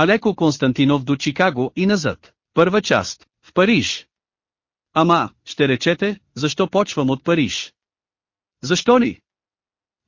Алеко Константинов до Чикаго и назад. Първа част. В Париж. Ама, ще речете, защо почвам от Париж? Защо ли?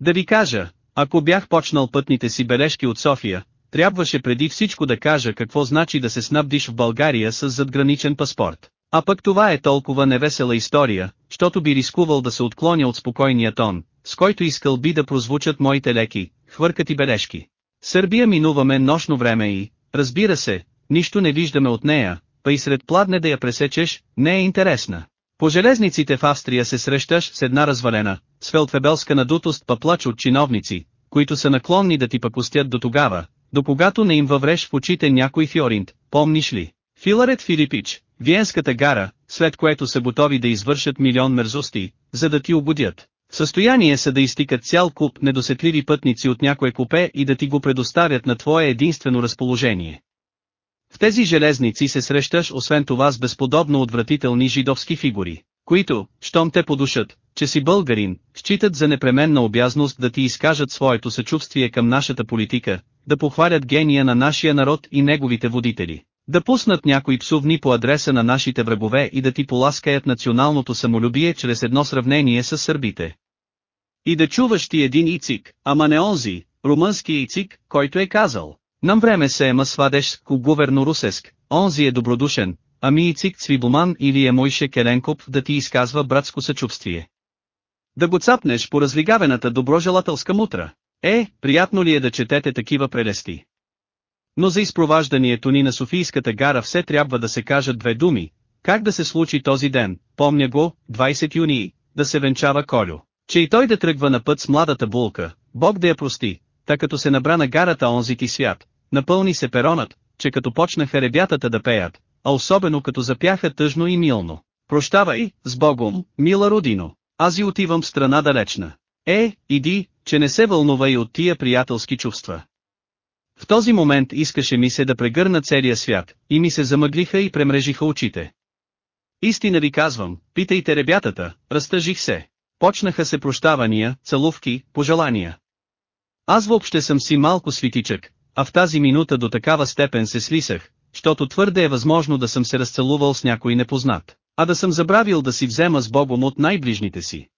Да ви кажа, ако бях почнал пътните си бележки от София, трябваше преди всичко да кажа какво значи да се снабдиш в България с задграничен паспорт. А пък това е толкова невесела история, щото би рискувал да се отклоня от спокойния тон, с който искал би да прозвучат моите леки, хвъркати бележки. Сърбия минуваме нощно време и, разбира се, нищо не виждаме от нея, па и сред пладне да я пресечеш, не е интересна. По железниците в Австрия се срещаш с една развалена, с фелтфебелска надутост па плач от чиновници, които са наклонни да ти пакостят до тогава, до когато не им въвреш в очите някой фиоринт, помниш ли? Филарет Филипич, Виенската гара, след което са готови да извършат милион мерзости, за да ти угодят. В състояние са да изтикат цял куп недосетливи пътници от някое купе и да ти го предоставят на твое единствено разположение. В тези железници се срещаш освен това с безподобно отвратителни жидовски фигури, които, щом те подушат, че си българин, считат за непременна обязност да ти изкажат своето съчувствие към нашата политика, да похвалят гения на нашия народ и неговите водители, да пуснат някои псовни по адреса на нашите врагове и да ти поласкаят националното самолюбие чрез едно сравнение с сърбите. И да чуваш ти един ицик, ама не онзи, румънски ицик, който е казал. Нам време се ема свадеш ку гуверно русеск, онзи е добродушен, ами ицик Цвибоман или е Мойше Келенкоп да ти изказва братско съчувствие. Да го цапнеш по разлигавената доброжелателска мутра. Е, приятно ли е да четете такива прелести? Но за изпроважданието ни на Софийската гара все трябва да се кажат две думи. Как да се случи този ден, помня го, 20 юни, да се венчава Колю. Че и той да тръгва на път с младата булка, Бог да я прости, та като се набра на гарата онзи ти свят, напълни се перонът, че като почнаха ребятата да пеят, а особено като запяха тъжно и милно. Прощавай, с Богом, мила родино, аз и отивам в страна далечна. Е, иди, че не се вълнува и от тия приятелски чувства. В този момент искаше ми се да прегърна целия свят, и ми се замъглиха и премрежиха очите. Истина ви казвам, питайте ребятата, разтъжих се. Почнаха се прощавания, целувки, пожелания. Аз въобще съм си малко свитичък, а в тази минута до такава степен се слисах, защото твърде е възможно да съм се разцелувал с някой непознат, а да съм забравил да си взема с Богом от най-ближните си.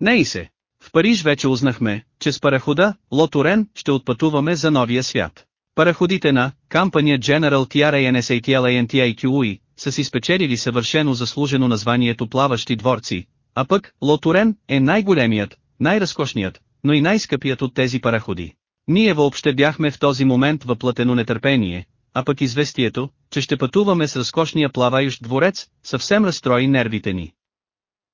Не и се. В Париж вече узнахме, че с парахода, Лотурен, ще отпътуваме за новия свят. Параходите на Company General TRANSATLANTIQUI са си спечелили съвършено заслужено названието плаващи дворци, а пък Лотурен е най-големият, най-разкошният, но и най-скъпият от тези параходи. Ние въобще бяхме в този момент въплатено нетърпение, а пък известието, че ще пътуваме с разкошния плавающ дворец, съвсем разстрои нервите ни.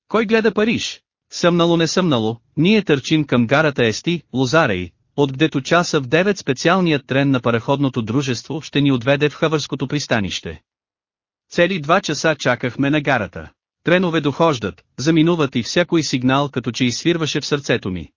Кой гледа Париж? Съмнало не съмнало, ние търчим към гарата Ести, Лозарей, отгдето часа в 9 специалният трен на параходното дружество ще ни отведе в Хавърското пристанище. Цели два часа чакахме на гарата. Тренове дохождат, заминуват и всякой сигнал като че изсвирваше в сърцето ми.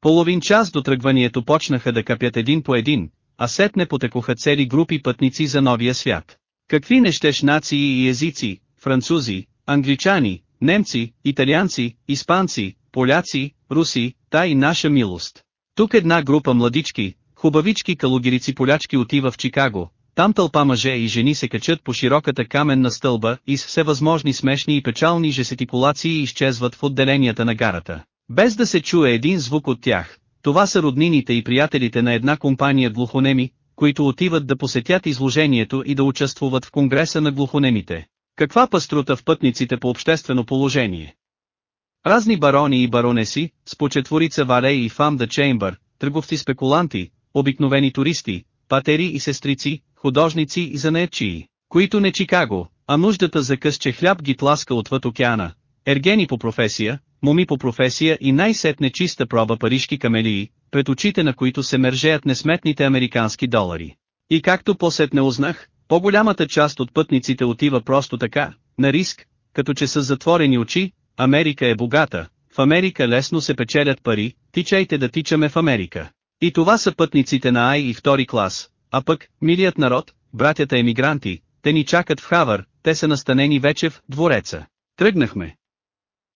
Половин час до тръгванието почнаха да капят един по един, а сетне потекоха цели групи пътници за новия свят. Какви нещеш нации и езици, французи, англичани, немци, италианци, испанци, поляци, руси, та и наша милост. Тук една група младички, хубавички калугирици полячки отива в Чикаго, там тълпа мъже и жени се качат по широката каменна стълба и с всевъзможни смешни и печални жестикулации изчезват в отделенията на гарата. Без да се чуе един звук от тях, това са роднините и приятелите на една компания глухонеми, които отиват да посетят изложението и да участвуват в Конгреса на глухонемите. Каква паструта в пътниците по обществено положение? Разни барони и баронеси, с почетворица Валей и Фам да Чеймбър, търговци-спекуланти, обикновени туристи, патери и сестрици, художници и занаятчии, които не Чикаго, а нуждата за късче хляб ги тласка отвъд океана, ергени по професия, моми по професия и най-сетне чиста проба парижки камелии, пред очите на които се мържеят несметните американски долари. И както посетне узнах, по-голямата част от пътниците отива просто така, на риск, като че с затворени очи, Америка е богата, в Америка лесно се печелят пари, тичайте да тичаме в Америка. И това са пътниците на Ай и втори клас, а пък, милият народ, братята емигранти, те ни чакат в Хавър, те са настанени вече в двореца. Тръгнахме.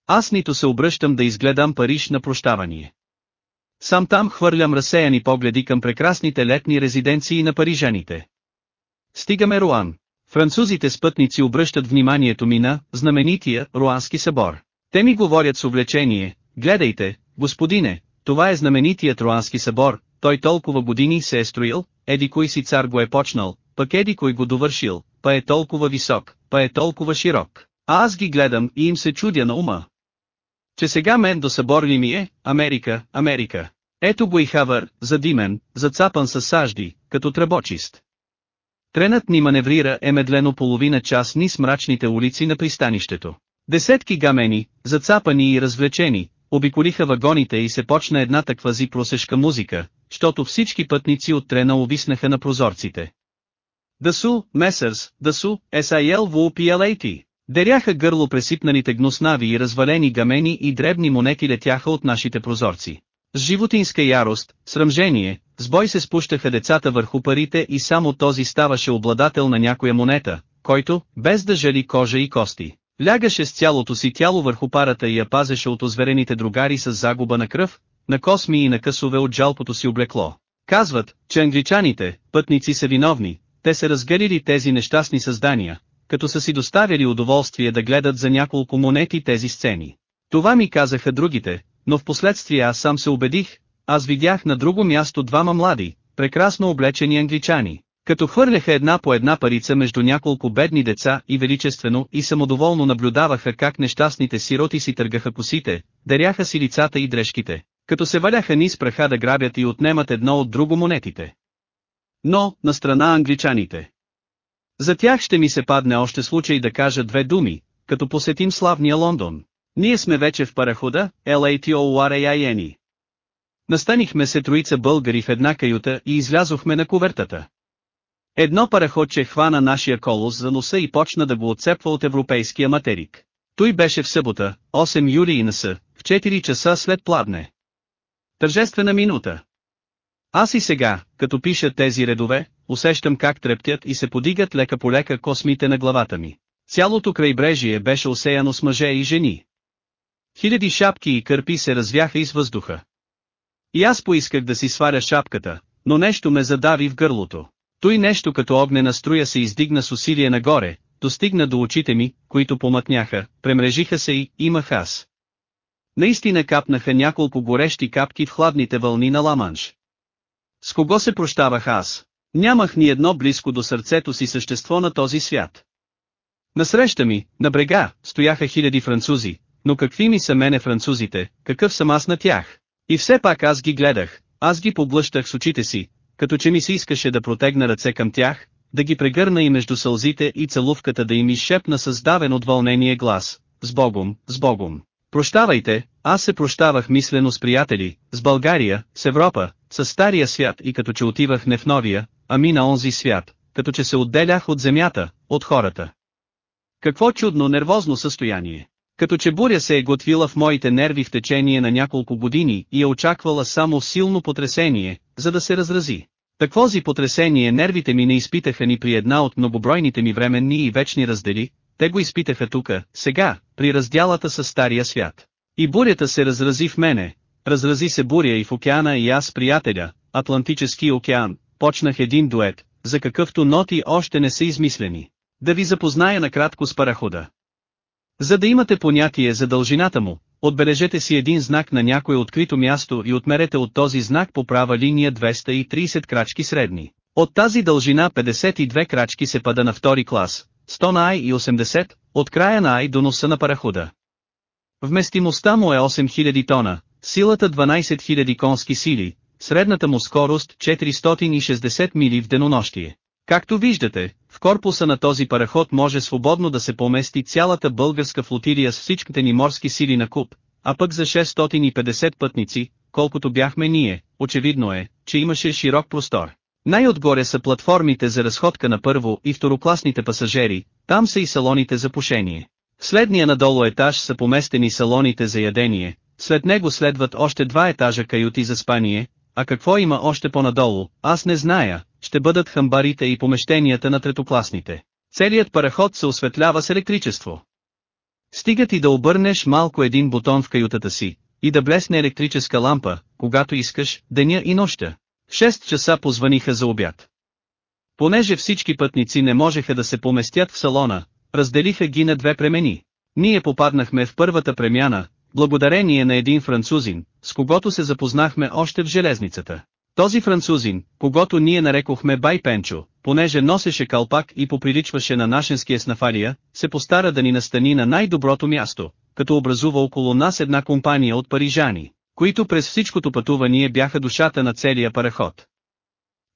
Аз нито се обръщам да изгледам Париж на прощавание. Сам там хвърлям разсеяни погледи към прекрасните летни резиденции на парижаните. Стигаме Руан. Французите спътници обръщат вниманието ми на знаменития Руански събор. Те ми говорят с увлечение, гледайте, господине, това е знаменитият Руански събор, той толкова години се е строил, еди кой си цар го е почнал, пък еди кой го довършил, па е толкова висок, па е толкова широк. А аз ги гледам и им се чудя на ума. Че сега мен до събор ли ми е, Америка, Америка. Ето го и хавър, задимен, зацапан с сажди, като тръбочист. Тренът ни маневрира е медлено половина час ни с мрачните улици на пристанището. Десетки гамени, зацапани и развлечени, обиколиха вагоните и се почна една таквази просешка музика, щото всички пътници от трена увиснаха на прозорците. Дасу, Месърс, Дасу, SIL VUPLAT. Деряха гърло пресипнаните гноснави и развалени гамени и дребни монети летяха от нашите прозорци. С животинска ярост, срамжение, с бой се спущаха децата върху парите и само този ставаше обладател на някоя монета, който, без да жали кожа и кости, лягаше с цялото си тяло върху парата и я пазеше от озверените другари с загуба на кръв, на косми и на късове от жалпото си облекло. Казват, че англичаните, пътници са виновни, те са разгърили тези нещастни създания, като са си доставили удоволствие да гледат за няколко монети тези сцени. Това ми казаха другите, но в последствие аз сам се убедих, аз видях на друго място двама млади, прекрасно облечени англичани, като хвърляха една по една парица между няколко бедни деца и величествено и самодоволно наблюдаваха как нещастните сироти си търгаха косите, даряха си лицата и дрежките, като се валяха низ праха да грабят и отнемат едно от друго монетите. Но, на страна англичаните. За тях ще ми се падне още случай да кажа две думи, като посетим славния Лондон. Ние сме вече в парахода, LATORAIN. Настанихме се троица българи в една каюта и излязохме на кувертата. Едно параходче хвана нашия колос за носа и почна да го отцепва от европейския материк. Той беше в събота, 8 юли и наса, в 4 часа след пладне. Тържествена минута. Аз и сега, като пиша тези редове, усещам как трептят и се подигат лека по лека космите на главата ми. Цялото крайбрежие беше осеяно с мъже и жени. Хиляди шапки и кърпи се развяха из въздуха. И аз поисках да си сваря шапката, но нещо ме задави в гърлото. Той нещо като огнена струя се издигна с усилие нагоре, достигна до очите ми, които помътняха, премрежиха се и имах аз. Наистина капнаха няколко горещи капки в хладните вълни на Ламанш. С кого се прощавах аз? Нямах ни едно близко до сърцето си същество на този свят. Насреща ми, на брега, стояха хиляди французи, но какви ми са мене французите, какъв съм аз на тях? И все пак аз ги гледах, аз ги поблъщах с очите си, като че ми се искаше да протегна ръце към тях, да ги прегърна и между сълзите и целувката да им изшепна създавен от вълнение глас, с Богом, с Богом. Прощавайте, аз се прощавах мислено с приятели, с България, с Европа, с стария свят и като че отивах не в новия, ами на онзи свят, като че се отделях от земята, от хората. Какво чудно нервозно състояние. Като че буря се е готвила в моите нерви в течение на няколко години и е очаквала само силно потресение, за да се разрази. Таквози потресение нервите ми не изпитаха ни при една от многобройните ми временни и вечни раздели, те го изпитаха тука, сега, при разделата с стария свят. И бурята се разрази в мене, разрази се буря и в океана и аз приятеля, Атлантически океан, почнах един дует, за какъвто ноти още не са измислени. Да ви запозная накратко с парахода. За да имате понятие за дължината му, отбележете си един знак на някое открито място и отмерете от този знак по права линия 230 крачки средни. От тази дължина 52 крачки се пада на втори клас, 100 на Ай и 80, от края на Ай до носа на парахода. Вместимостта му е 8000 тона, силата 12 000 конски сили, средната му скорост 460 мили в денонощие. Както виждате, в корпуса на този параход може свободно да се помести цялата българска флотилия с всичките ни морски сили на куп, а пък за 650 пътници, колкото бяхме ние, очевидно е, че имаше широк простор. Най-отгоре са платформите за разходка на първо и второкласните пасажери, там са и салоните за пушение. В следния надолу етаж са поместени салоните за ядение, след него следват още два етажа каюти за спание, а какво има още по-надолу, аз не зная, ще бъдат хамбарите и помещенията на третокласните. Целият параход се осветлява с електричество. Стигат и да обърнеш малко един бутон в каютата си, и да блесне електрическа лампа, когато искаш, деня и нощта. В 6 часа позваниха за обяд. Понеже всички пътници не можеха да се поместят в салона, разделиха ги на две премени. Ние попаднахме в първата премяна, благодарение на един французин, с когото се запознахме още в железницата. Този французин, когато ние нарекохме Бай Пенчо, понеже носеше калпак и поприличваше на нашенския снафария, се постара да ни настани на най-доброто място, като образува около нас една компания от парижани, които през всичкото пътувание бяха душата на целия параход.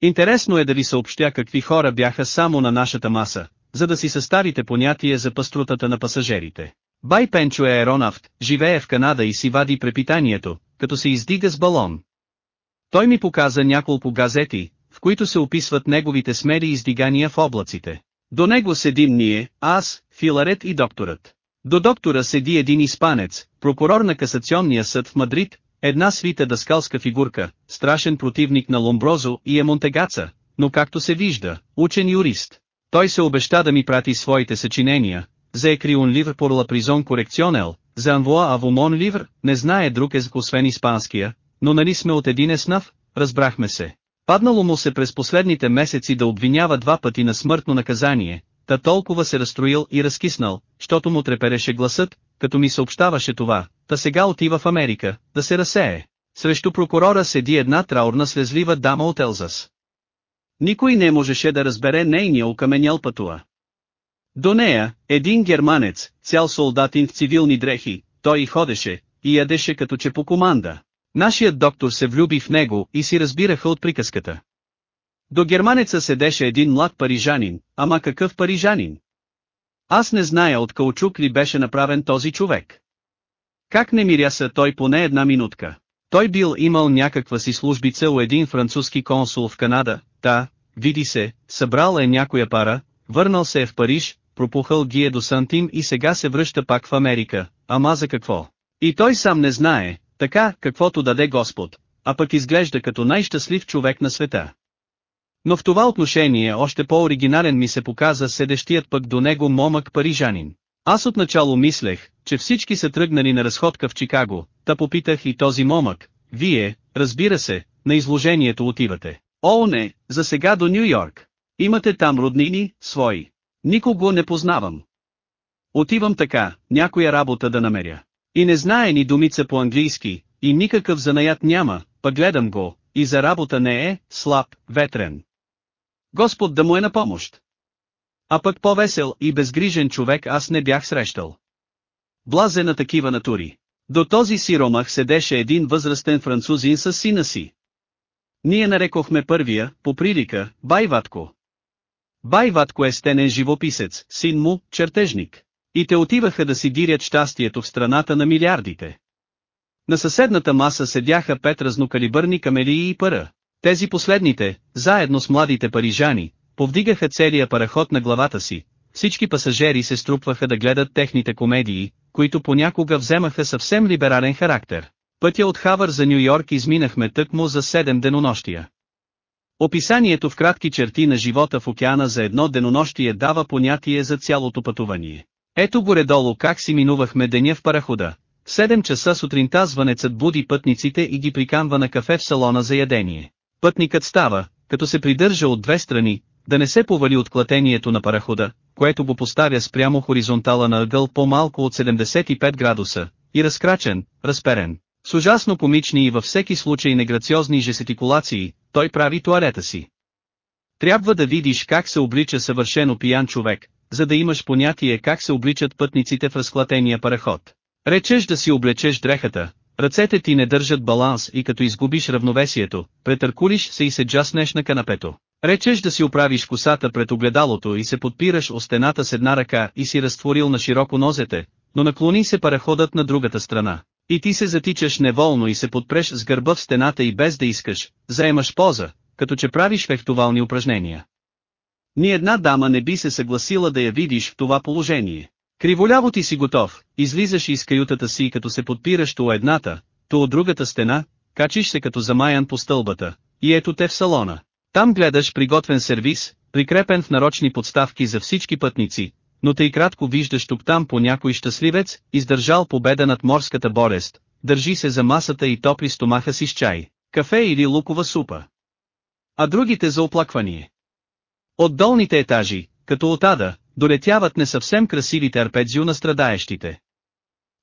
Интересно е да ви съобщя какви хора бяха само на нашата маса, за да си съставите понятие за паструтата на пасажерите. Бай Пенчо е аеронавт, живее в Канада и си вади препитанието, като се издига с балон. Той ми показа няколко газети, в които се описват неговите смели издигания в облаците. До него седим ние, аз, Филарет и докторът. До доктора седи един испанец, прокурор на касационния съд в Мадрид, една свита даскалска фигурка, страшен противник на Ломброзо и е Монтегаца, но както се вижда, учен юрист. Той се обеща да ми прати своите съчинения, за Екрион Ливр Призон Корекционел, за Анвоа Авумон Ливр, не знае друг език освен испанския, но нали сме от един еснав, разбрахме се. Паднало му се през последните месеци да обвинява два пъти на смъртно наказание, та толкова се разстроил и разкиснал, щото му трепереше гласът, като ми съобщаваше това, та сега отива в Америка, да се разсее. Срещу прокурора седи една траурна слезлива дама от Елзас. Никой не можеше да разбере нейния окаменял пътуа. До нея, един германец, цял солдатин в цивилни дрехи, той и ходеше, и ядеше като че по команда. Нашият доктор се влюби в него и си разбираха от приказката. До германеца седеше един млад парижанин, ама какъв парижанин? Аз не зная от каучук ли беше направен този човек. Как не миряса той поне една минутка? Той бил имал някаква си службица у един французски консул в Канада, та, види се, събрал е някоя пара, върнал се е в Париж, пропухал ги е до Сантим и сега се връща пак в Америка, ама за какво? И той сам не знае, така, каквото даде Господ, а пък изглежда като най-щастлив човек на света. Но в това отношение още по-оригинален ми се показа седещият пък до него момък парижанин. Аз отначало мислех, че всички са тръгнали на разходка в Чикаго, та попитах и този момък, вие, разбира се, на изложението отивате. О, не, за сега до Нью Йорк. Имате там роднини, свои. Никого не познавам. Отивам така, някоя работа да намеря. И не знае ни думица по-английски, и никакъв занаят няма, пък гледам го, и за работа не е, слаб, ветрен. Господ да му е на помощ. А пък по-весел и безгрижен човек аз не бях срещал. Блазе на такива натури. До този сиромах седеше един възрастен французин с сина си. Ние нарекохме първия, по прилика, Байватко. Байватко е стенен живописец, син му, чертежник. И те отиваха да си дирят щастието в страната на милиардите. На съседната маса седяха пет разнокалибърни камелии и пара. Тези последните, заедно с младите парижани, повдигаха целия параход на главата си, всички пасажери се струпваха да гледат техните комедии, които понякога вземаха съвсем либерален характер. Пътя от Хавър за Нью Йорк изминахме тъкмо за 7 денонощия. Описанието в кратки черти на живота в океана за едно денонощие дава понятие за цялото пътувание. Ето горе-долу как си минувахме деня в парахода. В 7 часа сутринта звънецът буди пътниците и ги приканва на кафе в салона за ядение. Пътникът става, като се придържа от две страни, да не се повали от клатението на парахода, което го поставя спрямо хоризонтала на ъгъл по-малко от 75 градуса, и разкрачен, разперен. С ужасно комични и във всеки случай неграциозни жестикулации, той прави туалета си. Трябва да видиш как се облича съвършено пиян човек, за да имаш понятие как се обличат пътниците в разклатения параход. Речеш да си облечеш дрехата, ръцете ти не държат баланс и като изгубиш равновесието, претъркулиш се и се джаснеш на канапето. Речеш да си оправиш косата пред огледалото и се подпираш о стената с една ръка и си разтворил на широко нозете, но наклони се параходът на другата страна. И ти се затичаш неволно и се подпреш с гърба в стената и без да искаш, заемаш поза, като че правиш фехтовални упражнения. Ни една дама не би се съгласила да я видиш в това положение. Криволяво ти си готов, излизаш из каютата си като се подпираш то едната, то от другата стена, качиш се като замаян по стълбата, и ето те в салона. Там гледаш приготвен сервис, прикрепен в нарочни подставки за всички пътници, но тъй кратко виждаш тук-там по някой щастливец, издържал победа над морската болест, държи се за масата и топли стомаха си с чай, кафе или лукова супа. А другите за оплакване. От долните етажи, като от ада, долетяват не съвсем красивите арпеджио на страдаещите.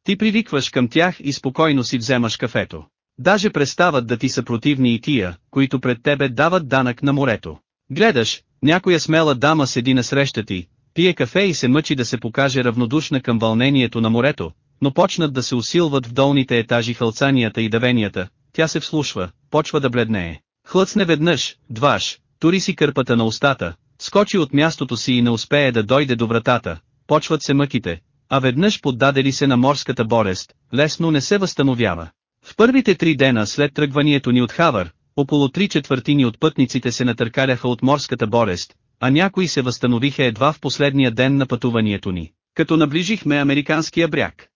Ти привикваш към тях и спокойно си вземаш кафето. Даже престават да ти са противни и тия, които пред тебе дават данък на морето. Гледаш, някоя смела дама седи на среща ти, пие кафе и се мъчи да се покаже равнодушна към вълнението на морето, но почнат да се усилват в долните етажи хълцанията и давенията, тя се вслушва, почва да бледнее. Хлъцне веднъж, дваш, тури си кърпата на устата, скочи от мястото си и не успее да дойде до вратата, почват се мъките, а веднъж поддаде ли се на морската болест, лесно не се възстановява. В първите три дена след тръгването ни от Хавър, около три четвъртини от пътниците се натъркаляха от морската болест, а някои се възстановиха едва в последния ден на пътуванието ни, като наближихме американския бряг.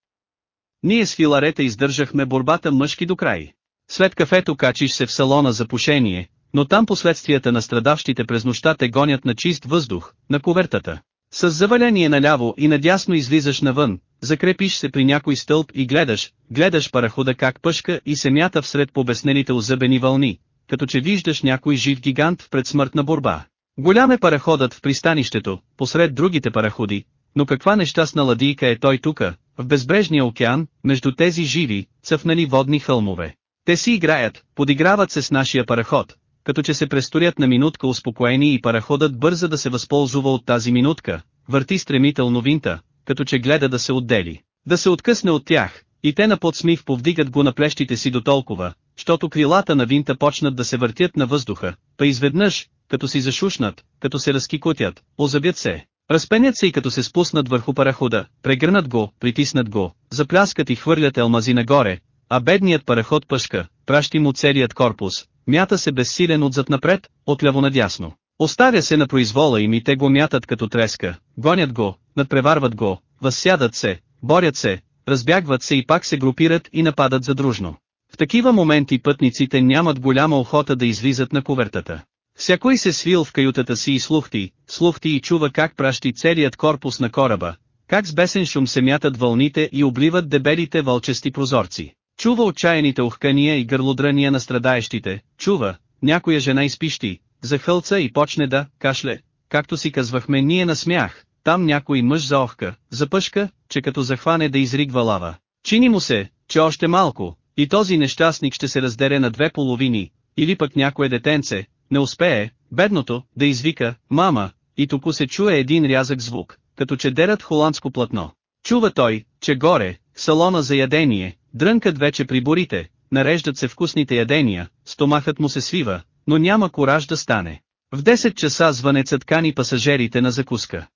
Ние с филарета издържахме борбата мъжки до край. След кафето качиш се в салона за пушение, но там последствията на страдавщите през нощта те гонят на чист въздух, на кувертата. С заваление наляво и надясно излизаш навън, закрепиш се при някой стълб и гледаш, гледаш парахода как пъшка и се мята всред побеснените озъбени вълни, като че виждаш някой жив гигант в предсмъртна борба. Голям е параходът в пристанището, посред другите параходи, но каква нещастна ладийка е той тука, в безбрежния океан, между тези живи, цъфнали водни хълмове. Те си играят, подиграват се с нашия параход, като че се престорят на минутка успокоени и параходът бърза да се възползва от тази минутка, върти стремително винта, като че гледа да се отдели, да се откъсне от тях, и те на подсмив повдигат го на плещите си до толкова, щото крилата на винта почнат да се въртят на въздуха, па изведнъж, като си зашушнат, като се разкикотят, озабят се, разпенят се и като се спуснат върху парахода, прегърнат го, притиснат го, запляскат и хвърлят елмази нагоре, а бедният параход пъшка, пращи му целият корпус, мята се безсилен отзад напред, отляво надясно. Оставя се на произвола им и те го мятат като треска, гонят го, надпреварват го, възсядат се, борят се, разбягват се и пак се групират и нападат задружно. В такива моменти пътниците нямат голяма охота да излизат на кувертата. Всякой се свил в каютата си и слухти, слухти и чува как пращи целият корпус на кораба, как с бесен шум се мятат вълните и обливат дебелите вълчести прозорци. Чува отчаяните ухкания и гърлодрания на страдаещите, чува, някоя жена изпищи, захълца и почне да, кашле, както си казвахме ние на смях, там някой мъж заохка, запъшка, че като захване да изригва лава. Чини му се, че още малко, и този нещастник ще се раздере на две половини, или пък някое детенце, не успее, бедното, да извика, мама, и току се чуе един рязък звук, като че дерат холандско платно. Чува той, че горе, салона за ядение, дрънкат вече приборите, нареждат се вкусните ядения, стомахът му се свива, но няма кораж да стане. В 10 часа звънецът кани пасажерите на закуска.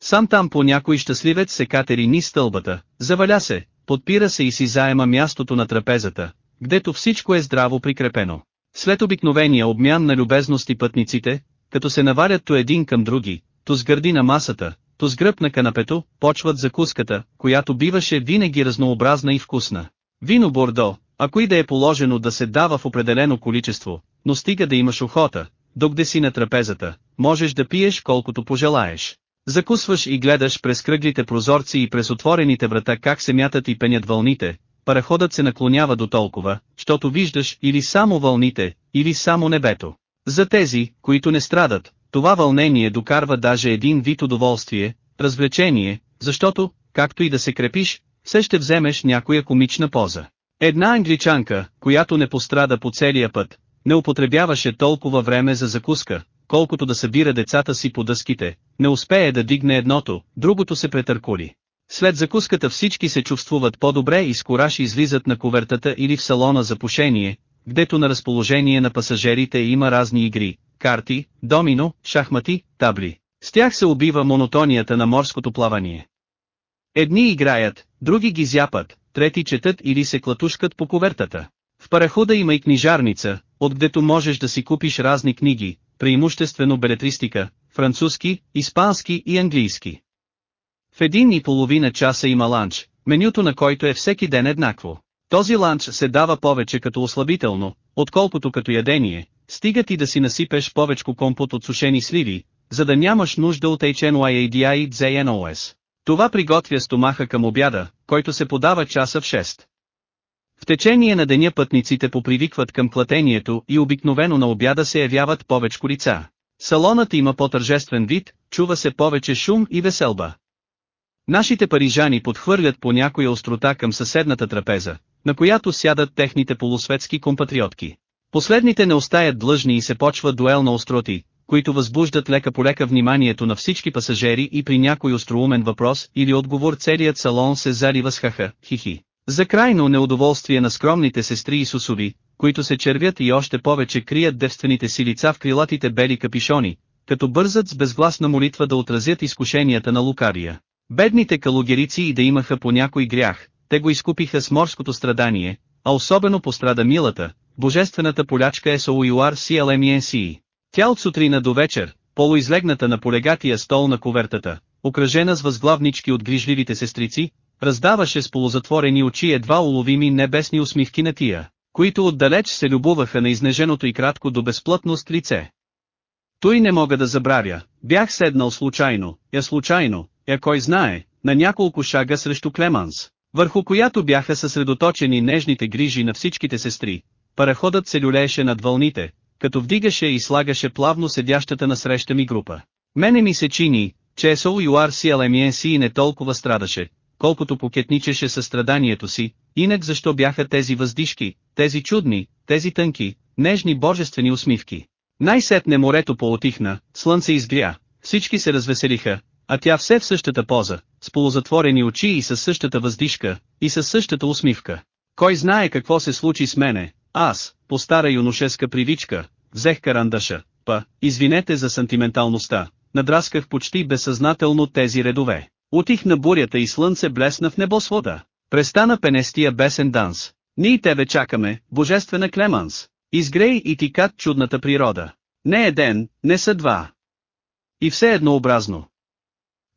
Сам там по някой щастливец се катери ни стълбата, заваля се, подпира се и си заема мястото на трапезата, гдето всичко е здраво прикрепено. След обикновения обмян на любезности пътниците, като се навалят то един към други, то с гърди на масата, то с гръб на канапето, почват закуската, която биваше винаги разнообразна и вкусна. Вино бордо, ако и да е положено да се дава в определено количество, но стига да имаш охота, докъде си на трапезата, можеш да пиеш колкото пожелаеш. Закусваш и гледаш през кръглите прозорци и през отворените врата как се мятат и пенят вълните, параходът се наклонява до толкова, щото виждаш или само вълните, или само небето. За тези, които не страдат, това вълнение докарва даже един вид удоволствие, развлечение, защото, както и да се крепиш, все ще вземеш някоя комична поза. Една англичанка, която не пострада по целия път, не употребяваше толкова време за закуска, колкото да събира децата си по дъските, не успее да дигне едното, другото се претърколи. След закуската всички се чувствуват по-добре и с кораж излизат на ковертата или в салона за пушение, гдето на разположение на пасажерите има разни игри, карти, домино, шахмати, табли. С тях се убива монотонията на морското плавание. Едни играят, други ги зяпат, трети четат или се клатушкат по ковертата. В парахода има и книжарница, отгдето можеш да си купиш разни книги, преимуществено белетристика, французски, испански и английски. В един и половина часа има ланч, менюто на който е всеки ден еднакво. Този ланч се дава повече като ослабително, отколкото като ядение, стига ти да си насипеш повечко компот от сушени сливи, за да нямаш нужда от HNYADI и ZNOS. Това приготвя стомаха към обяда, който се подава часа в 6. В течение на деня пътниците попривикват към платението и обикновено на обяда се явяват повечко лица. Салонът има по-тържествен вид, чува се повече шум и веселба. Нашите парижани подхвърлят по някоя острота към съседната трапеза, на която сядат техните полусветски компатриотки. Последните не остаят длъжни и се почва дуел на остроти, които възбуждат лека по лека вниманието на всички пасажери и при някой остроумен въпрос или отговор целият салон се залива с хаха, хихи. За крайно неудоволствие на скромните сестри и сусови, които се червят и още повече крият девствените си лица в крилатите бели капишони, като бързат с безгласна молитва да отразят изкушенията на Лукария. Бедните калугерици и да имаха по някой грях, те го изкупиха с морското страдание, а особено пострада милата, божествената полячка Есоуюар CLMNC. Тя от сутрина до вечер, полуизлегната на полегатия стол на ковертата, окръжена с възглавнички от грижливите сестрици, раздаваше с полузатворени очи едва уловими небесни усмивки на тия, които отдалеч се любуваха на изнеженото и кратко до безплътност лице. Той не мога да забравя, бях седнал случайно, я случайно, я кой знае, на няколко шага срещу Клеманс, върху която бяха съсредоточени нежните грижи на всичките сестри. Параходът се люлееше над вълните, като вдигаше и слагаше плавно седящата насреща ми група. Мене ми се чини, че CLMNC не толкова страдаше, колкото покетничеше със страданието си, инак защо бяха тези въздишки, тези чудни, тези тънки, нежни божествени усмивки. Най-сетне морето поотихна, слънце изгря, всички се развеселиха, а тя все в същата поза, с полузатворени очи и със същата въздишка, и със същата усмивка. Кой знае какво се случи с мене, аз, по стара юношеска привичка, взех карандаша, па, извинете за сантименталността, надрасках почти безсъзнателно тези редове. Утихна бурята и слънце блесна в небосвода. Престана пенестия бесен данс. Ние тебе чакаме, божествена Клеманс. Изгрей и ти кат чудната природа. Не е ден, не са два. И все еднообразно.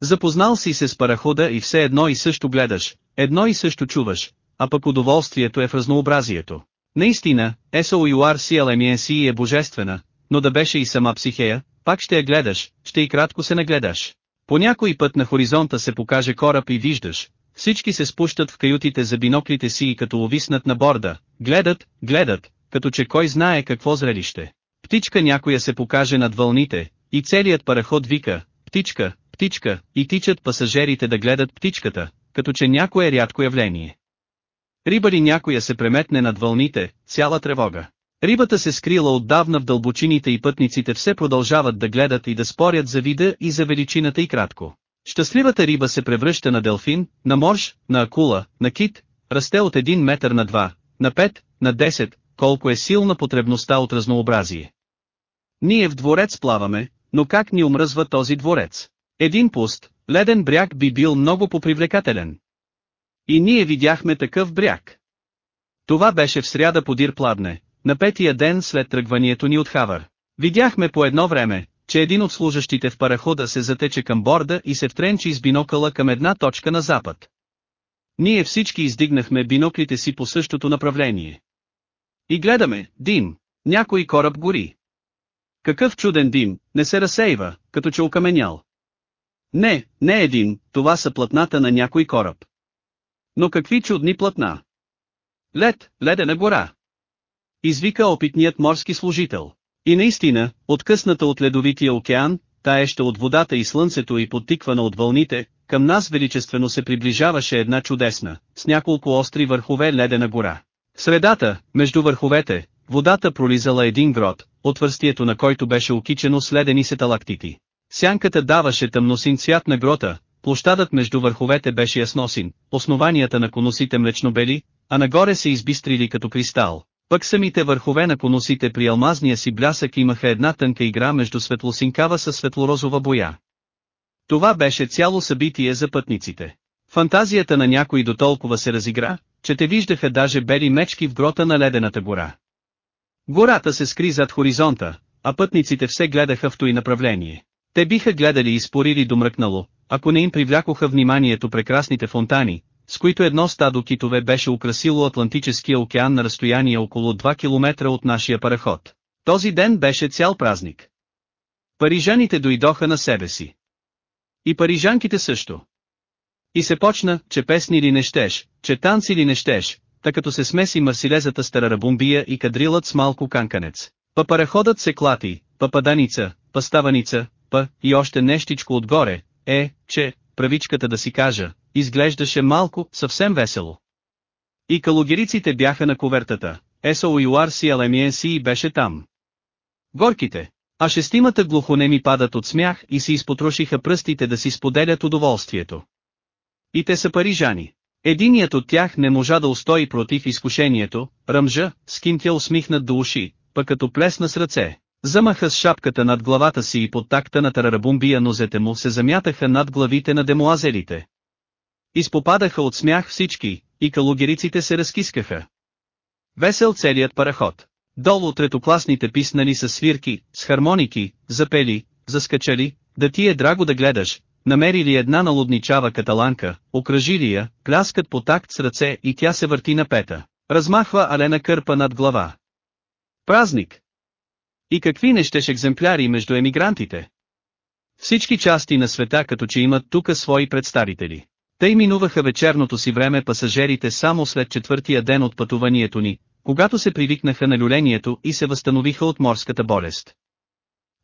Запознал си се с парахода и все едно и също гледаш, едно и също чуваш, а пък удоволствието е в разнообразието. Наистина, SOUR CLMNC е божествена, но да беше и сама психея, пак ще я гледаш, ще и кратко се нагледаш. По някой път на хоризонта се покаже кораб и виждаш, всички се спущат в каютите за биноклите си и като увиснат на борда, гледат, гледат, като че кой знае какво зрелище. Птичка някоя се покаже над вълните, и целият параход вика, птичка, птичка, и тичат пасажерите да гледат птичката, като че някое рядко явление. Риба ли някоя се преметне над вълните, цяла тревога. Рибата се скрила отдавна в дълбочините и пътниците все продължават да гледат и да спорят за вида и за величината и кратко. Щастливата риба се превръща на делфин, на морж, на акула, на кит, расте от 1 метър на 2, на 5, на 10, колко е силна потребността от разнообразие. Ние в дворец плаваме, но как ни омръзва този дворец? Един пуст, леден бряг би бил много попривлекателен. И ние видяхме такъв бряг. Това беше в сряда подир пладне, на петия ден след тръгването ни от Хавър. Видяхме по едно време, че един от служащите в парахода се затече към борда и се втренчи с бинокъла към една точка на запад. Ние всички издигнахме биноклите си по същото направление. И гледаме, дим, някой кораб гори. Какъв чуден дим, не се разсейва, като че окаменял. Не, не един, това са платната на някой кораб. Но какви чудни платна! Лед, ледена гора! Извика опитният морски служител. И наистина, откъсната от ледовития океан, таеща от водата и слънцето и подтиквана от вълните, към нас величествено се приближаваше една чудесна, с няколко остри върхове ледена гора. Средата, между върховете, водата пролизала един грот, отвърстието на който беше окичено с ледени сеталактити. Сянката даваше тъмносин цвят на грота, площадът между върховете беше ясносин, основанията на конусите млечнобели, а нагоре се избистрили като кристал. Пък самите върхове на конусите при алмазния си блясък имаха една тънка игра между светлосинкава със светлорозова боя. Това беше цяло събитие за пътниците. Фантазията на някой до толкова се разигра, че те виждаха даже бели мечки в грота на ледената гора. Гората се скри зад хоризонта, а пътниците все гледаха в той направление. Те биха гледали и спорили домръкнало, ако не им привлякоха вниманието прекрасните фонтани, с които едно стадо китове беше украсило Атлантическия океан на разстояние около 2 км от нашия параход. Този ден беше цял празник. Парижаните дойдоха на себе си. И парижанките също. И се почна, че песни ли не щеш, че танци ли не щеш, така като се смеси марсилезата с и кадрилът с малко канканец. Па параходът се клати, па паданица, па ставаница, па и още нещичко отгоре, е, че, правичката да си кажа, изглеждаше малко, съвсем весело. И калогериците бяха на ковертата, SOUR CLMNC беше там. Горките, а шестимата глухонеми падат от смях и си изпотрошиха пръстите да си споделят удоволствието. И те са парижани. Единият от тях не можа да устои против изкушението, ръмжа, скинтя усмихнат до уши, пък като плесна с ръце. Замаха с шапката над главата си и под такта на тарарабумбия нозете му се замятаха над главите на демуазелите. Изпопадаха от смях всички, и калугериците се разкискаха. Весел целият параход. Долу третокласните писнали с свирки, с хармоники, запели, заскачали, да ти е драго да гледаш, намерили една налудничава каталанка, окръжили я, пляскат по такт с ръце и тя се върти на пета. Размахва алена кърпа над глава. Празник! И какви не щеш екземпляри между емигрантите? Всички части на света като че имат тука свои представители. Тъй минуваха вечерното си време пасажирите само след четвъртия ден от пътуванието ни, когато се привикнаха на люлението и се възстановиха от морската болест.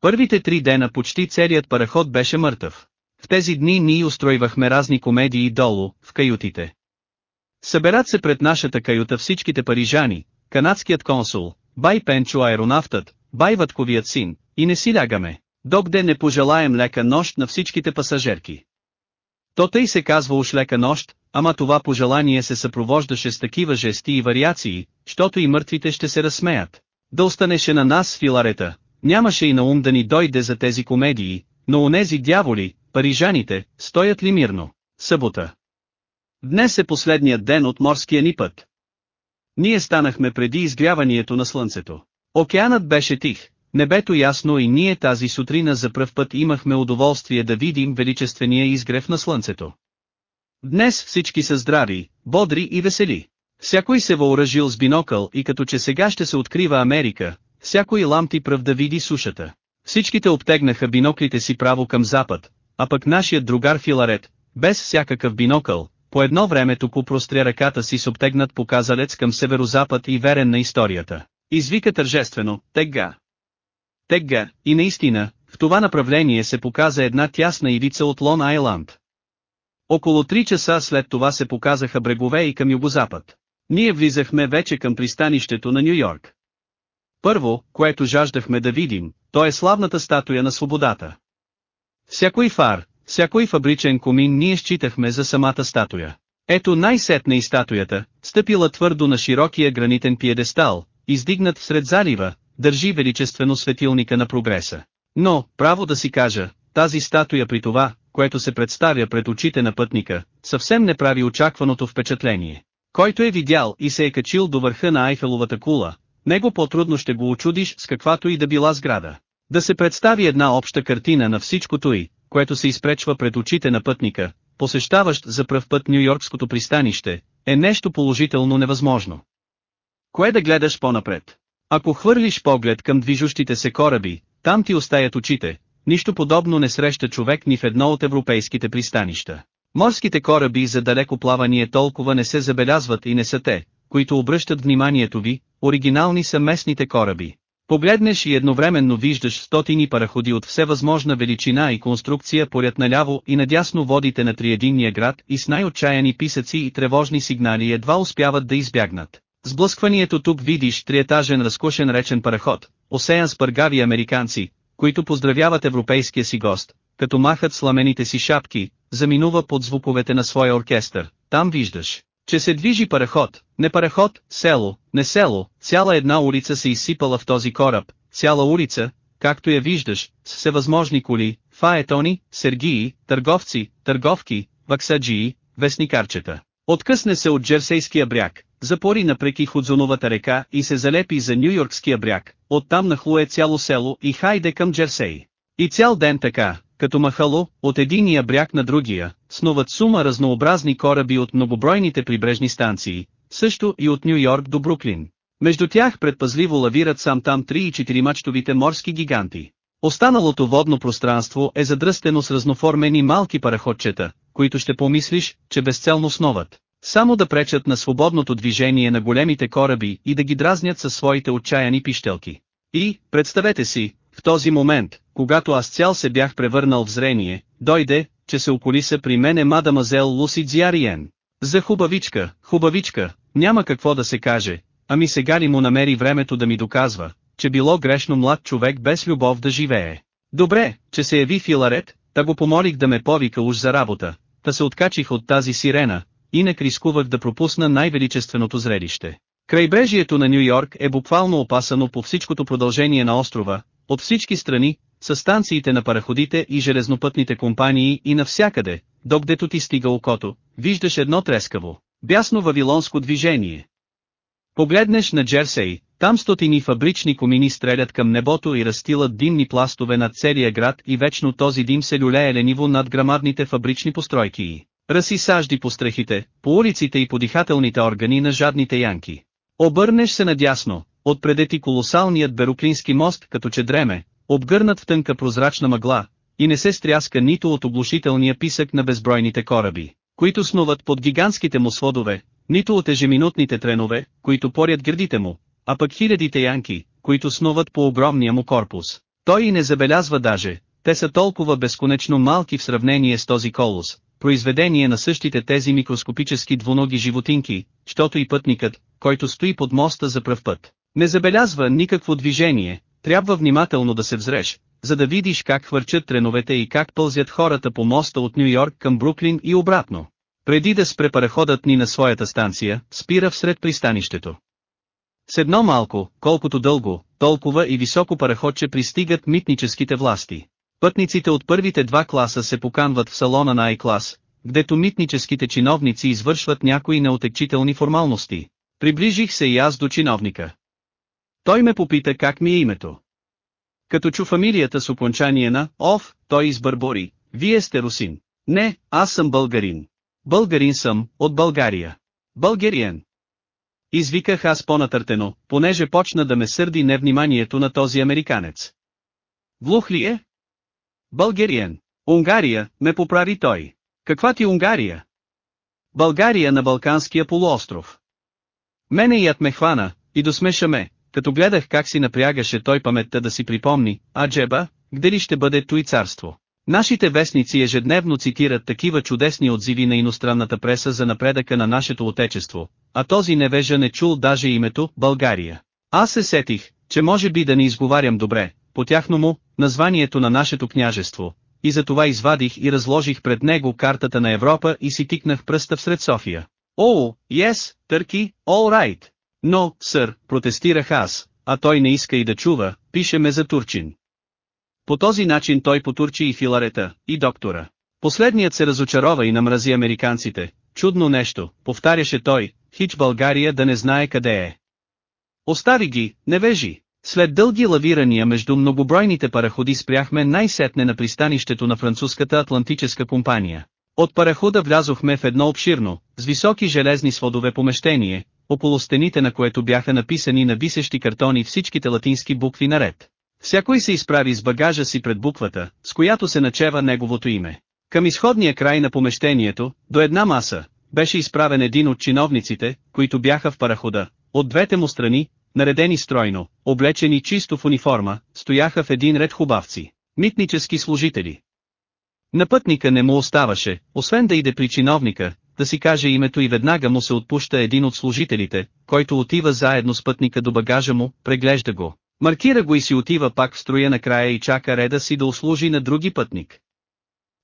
Първите три дена почти целият параход беше мъртъв. В тези дни ние устройвахме разни комедии долу, в каютите. Съберат се пред нашата каюта всичките парижани, канадският консул, бай Пенчо аеронавтът, бай Ватковият син, и не си лягаме, докде не пожелаем лека нощ на всичките пасажерки. То тъй се казва уж лека нощ, ама това пожелание се съпровождаше с такива жести и вариации, щото и мъртвите ще се разсмеят. Да останеше на нас филарета, нямаше и на ум да ни дойде за тези комедии, но онези дяволи, парижаните, стоят ли мирно? Събота. Днес е последният ден от морския ни път. Ние станахме преди изгряването на слънцето. Океанът беше тих, небето ясно и ние тази сутрина за пръв път имахме удоволствие да видим величествения изгрев на слънцето. Днес всички са здрави, бодри и весели. Всякой се въоръжил с бинокъл и като че сега ще се открива Америка, всякой ламти пръв да види сушата. Всичките обтегнаха биноклите си право към запад, а пък нашият другар Филарет, без всякакъв бинокъл, по едно време тук простря ръката си с обтегнат показалец към северозапад и верен на историята. Извика тържествено, тега. Тега, и наистина, в това направление се показа една тясна ивица от Лон Айланд. Около 3 часа след това се показаха брегове и към югозапад. Ние влизахме вече към пристанището на Нью Йорк. Първо, което жаждахме да видим, то е славната статуя на свободата. Всякой фар, всякой фабричен комин ние считахме за самата статуя. Ето най-сетне и статуята, стъпила твърдо на широкия гранитен пиедестал, издигнат сред залива, държи величествено светилника на прогреса. Но, право да си кажа, тази статуя при това, което се представя пред очите на пътника, съвсем не прави очакваното впечатление. Който е видял и се е качил до върха на Айфеловата кула, него по-трудно ще го очудиш с каквато и да била сграда. Да се представи една обща картина на всичкото и, което се изпречва пред очите на пътника, посещаващ за пръв път Нью-Йоркското пристанище, е нещо положително невъзможно. Кое да гледаш по-напред? Ако хвърлиш поглед към движущите се кораби, там ти остаят очите, нищо подобно не среща човек ни в едно от европейските пристанища. Морските кораби за далеко плавание толкова не се забелязват и не са те, които обръщат вниманието ви, оригинални са местните кораби. Погледнеш и едновременно виждаш стотини параходи от всевъзможна величина и конструкция поряд наляво и надясно водите на триединния град и с най-отчаяни писъци и тревожни сигнали едва успяват да избягнат. Сблъскванието тук видиш триетажен разкушен речен параход, осеян с пъргави американци, които поздравяват европейския си гост, като махат сламените си шапки, заминува под звуковете на своя оркестър. Там виждаш, че се движи параход, не параход, село, не село, цяла една улица се изсипала в този кораб, цяла улица, както я виждаш, с всевъзможни коли, фаетони, сергии, търговци, търговки, ваксаджии, вестникарчета. Откъсне се от Джерсейския бряг, запори напреки Худзоновата река и се залепи за Нью-Йоркския бряг, оттам нахлуе цяло село и хайде към Джерсей. И цял ден така, като махало, от единия бряг на другия, снуват сума разнообразни кораби от многобройните прибрежни станции, също и от Нью Йорк до Бруклин. Между тях предпазливо лавират сам там 3 и 4 мачтовите морски гиганти. Останалото водно пространство е задръстено с разноформени малки параходчета, които ще помислиш, че безцелно сноват. Само да пречат на свободното движение на големите кораби и да ги дразнят със своите отчаяни пищелки. И, представете си, в този момент, когато аз цял се бях превърнал в зрение, дойде, че се околиса при мене мадамазел Луси Дзяриен. За хубавичка, хубавичка, няма какво да се каже, ами сега ли му намери времето да ми доказва, че било грешно млад човек без любов да живее. Добре, че се яви Филарет, та го помолих да ме повика уж за работа, та се откачих от тази сирена, инак рискувах да пропусна най-величественото зрелище. Крайбрежието на Нью Йорк е буквално опасано по всичкото продължение на острова, от всички страни, с станциите на параходите и железнопътните компании и навсякъде, докъдето ти стига окото, виждаш едно трескаво, бясно вавилонско движение. Погледнеш на Джерсей, там стотини фабрични комини стрелят към небото и разстилат димни пластове над целия град и вечно този дим се люлее лениво над грамадните фабрични постройки и раси сажди по страхите, по улиците и по дихателните органи на жадните янки. Обърнеш се надясно, отпреде ти колосалният Беруклински мост като че дреме, обгърнат в тънка прозрачна мъгла, и не се стряска нито от оглушителния писък на безбройните кораби, които снуват под гигантските му сводове, нито от ежеминутните тренове, които порят гърдите му, а пък хилядите янки, които снуват по огромния му корпус. Той и не забелязва даже, те са толкова безконечно малки в сравнение с този колос, произведение на същите тези микроскопически двуноги животинки, щото и пътникът, който стои под моста за пръв път, не забелязва никакво движение, трябва внимателно да се взреш, за да видиш как хвърчат треновете и как пълзят хората по моста от Нью Йорк към Бруклин и обратно. Преди да спре параходът ни на своята станция, спира всред пристанището. С едно малко, колкото дълго, толкова и високо параходче пристигат митническите власти. Пътниците от първите два класа се поканват в салона на I-клас, гдето митническите чиновници извършват някои неотекчителни формалности. Приближих се и аз до чиновника. Той ме попита как ми е името. Като чу фамилията с окончание на «Ов», той избърбори, «Вие сте русин». Не, аз съм българин. Българин съм, от България. Българиен. Извиках аз по-натъртено, понеже почна да ме сърди невниманието на този американец. Глух ли е? Българиен. Унгария, ме поправи той. Каква ти Унгария? България на Балканския полуостров. Мене ят ме хвана, и досмеша ме, като гледах как си напрягаше той паметта да си припомни, а джеба, где ли ще бъде той царство. Нашите вестници ежедневно цитират такива чудесни отзиви на иностранната преса за напредъка на нашето отечество, а този невежа не чул даже името България. Аз се сетих, че може би да не изговарям добре, по тяхно му, названието на нашето княжество, и затова извадих и разложих пред него картата на Европа и си тикнах пръста всред София. О, yes, Търки, all right. Но, сър, протестирах аз, а той не иска и да чува, пише ме за Турчин. По този начин той потурчи и Филарета, и доктора. Последният се разочарова и намрази американците, чудно нещо, повтаряше той, хич България да не знае къде е. Остави ги, невежи. След дълги лавирания между многобройните параходи спряхме най-сетне на пристанището на французската Атлантическа компания. От парахода влязохме в едно обширно, с високи железни сводове помещение, около стените на което бяха написани на висещи картони всичките латински букви наред. Всякой се изправи с багажа си пред буквата, с която се начева неговото име. Към изходния край на помещението, до една маса, беше изправен един от чиновниците, които бяха в парахода. От двете му страни, наредени стройно, облечени чисто в униформа, стояха в един ред хубавци, митнически служители. На пътника не му оставаше, освен да иде при чиновника, да си каже името и веднага му се отпуща един от служителите, който отива заедно с пътника до багажа му, преглежда го. Маркира го и си отива пак в строя накрая и чака реда си да услужи на други пътник.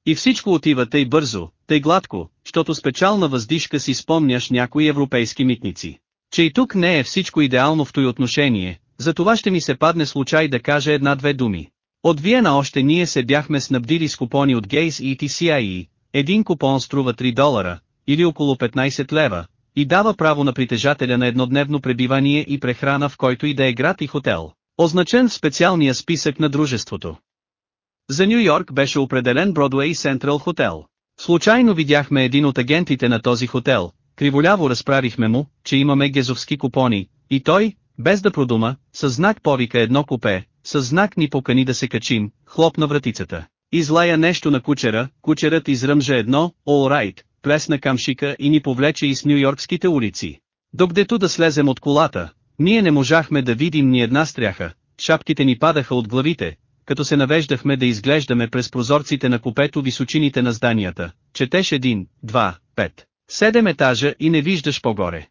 И всичко отива тъй бързо, тъй гладко, защото с печална въздишка си спомняш някои европейски митници. Че и тук не е всичко идеално в той отношение, за това ще ми се падне случай да кажа една-две думи. От Виена още ние се бяхме снабдили с купони от Гейс и TCIE, един купон струва 3 долара, или около 15 лева, и дава право на притежателя на еднодневно пребивание и прехрана в който и да е град и хотел, означен в специалния списък на дружеството. За Нью Йорк беше определен Бродвей Сентрал Хотел. Случайно видяхме един от агентите на този хотел, криволяво разправихме му, че имаме гезовски купони, и той, без да продума, със знак повика едно купе, със знак ни покани да се качим, хлопна вратицата. Излая нещо на кучера, кучерът изръмжа едно, right, плесна камшика и ни повлече из нью-йоркските улици. Докъдето да слезем от колата, ние не можахме да видим ни една стряха, шапките ни падаха от главите, като се навеждахме да изглеждаме през прозорците на купето височините на зданията, четеш един, два, пет, седем етажа и не виждаш по-горе.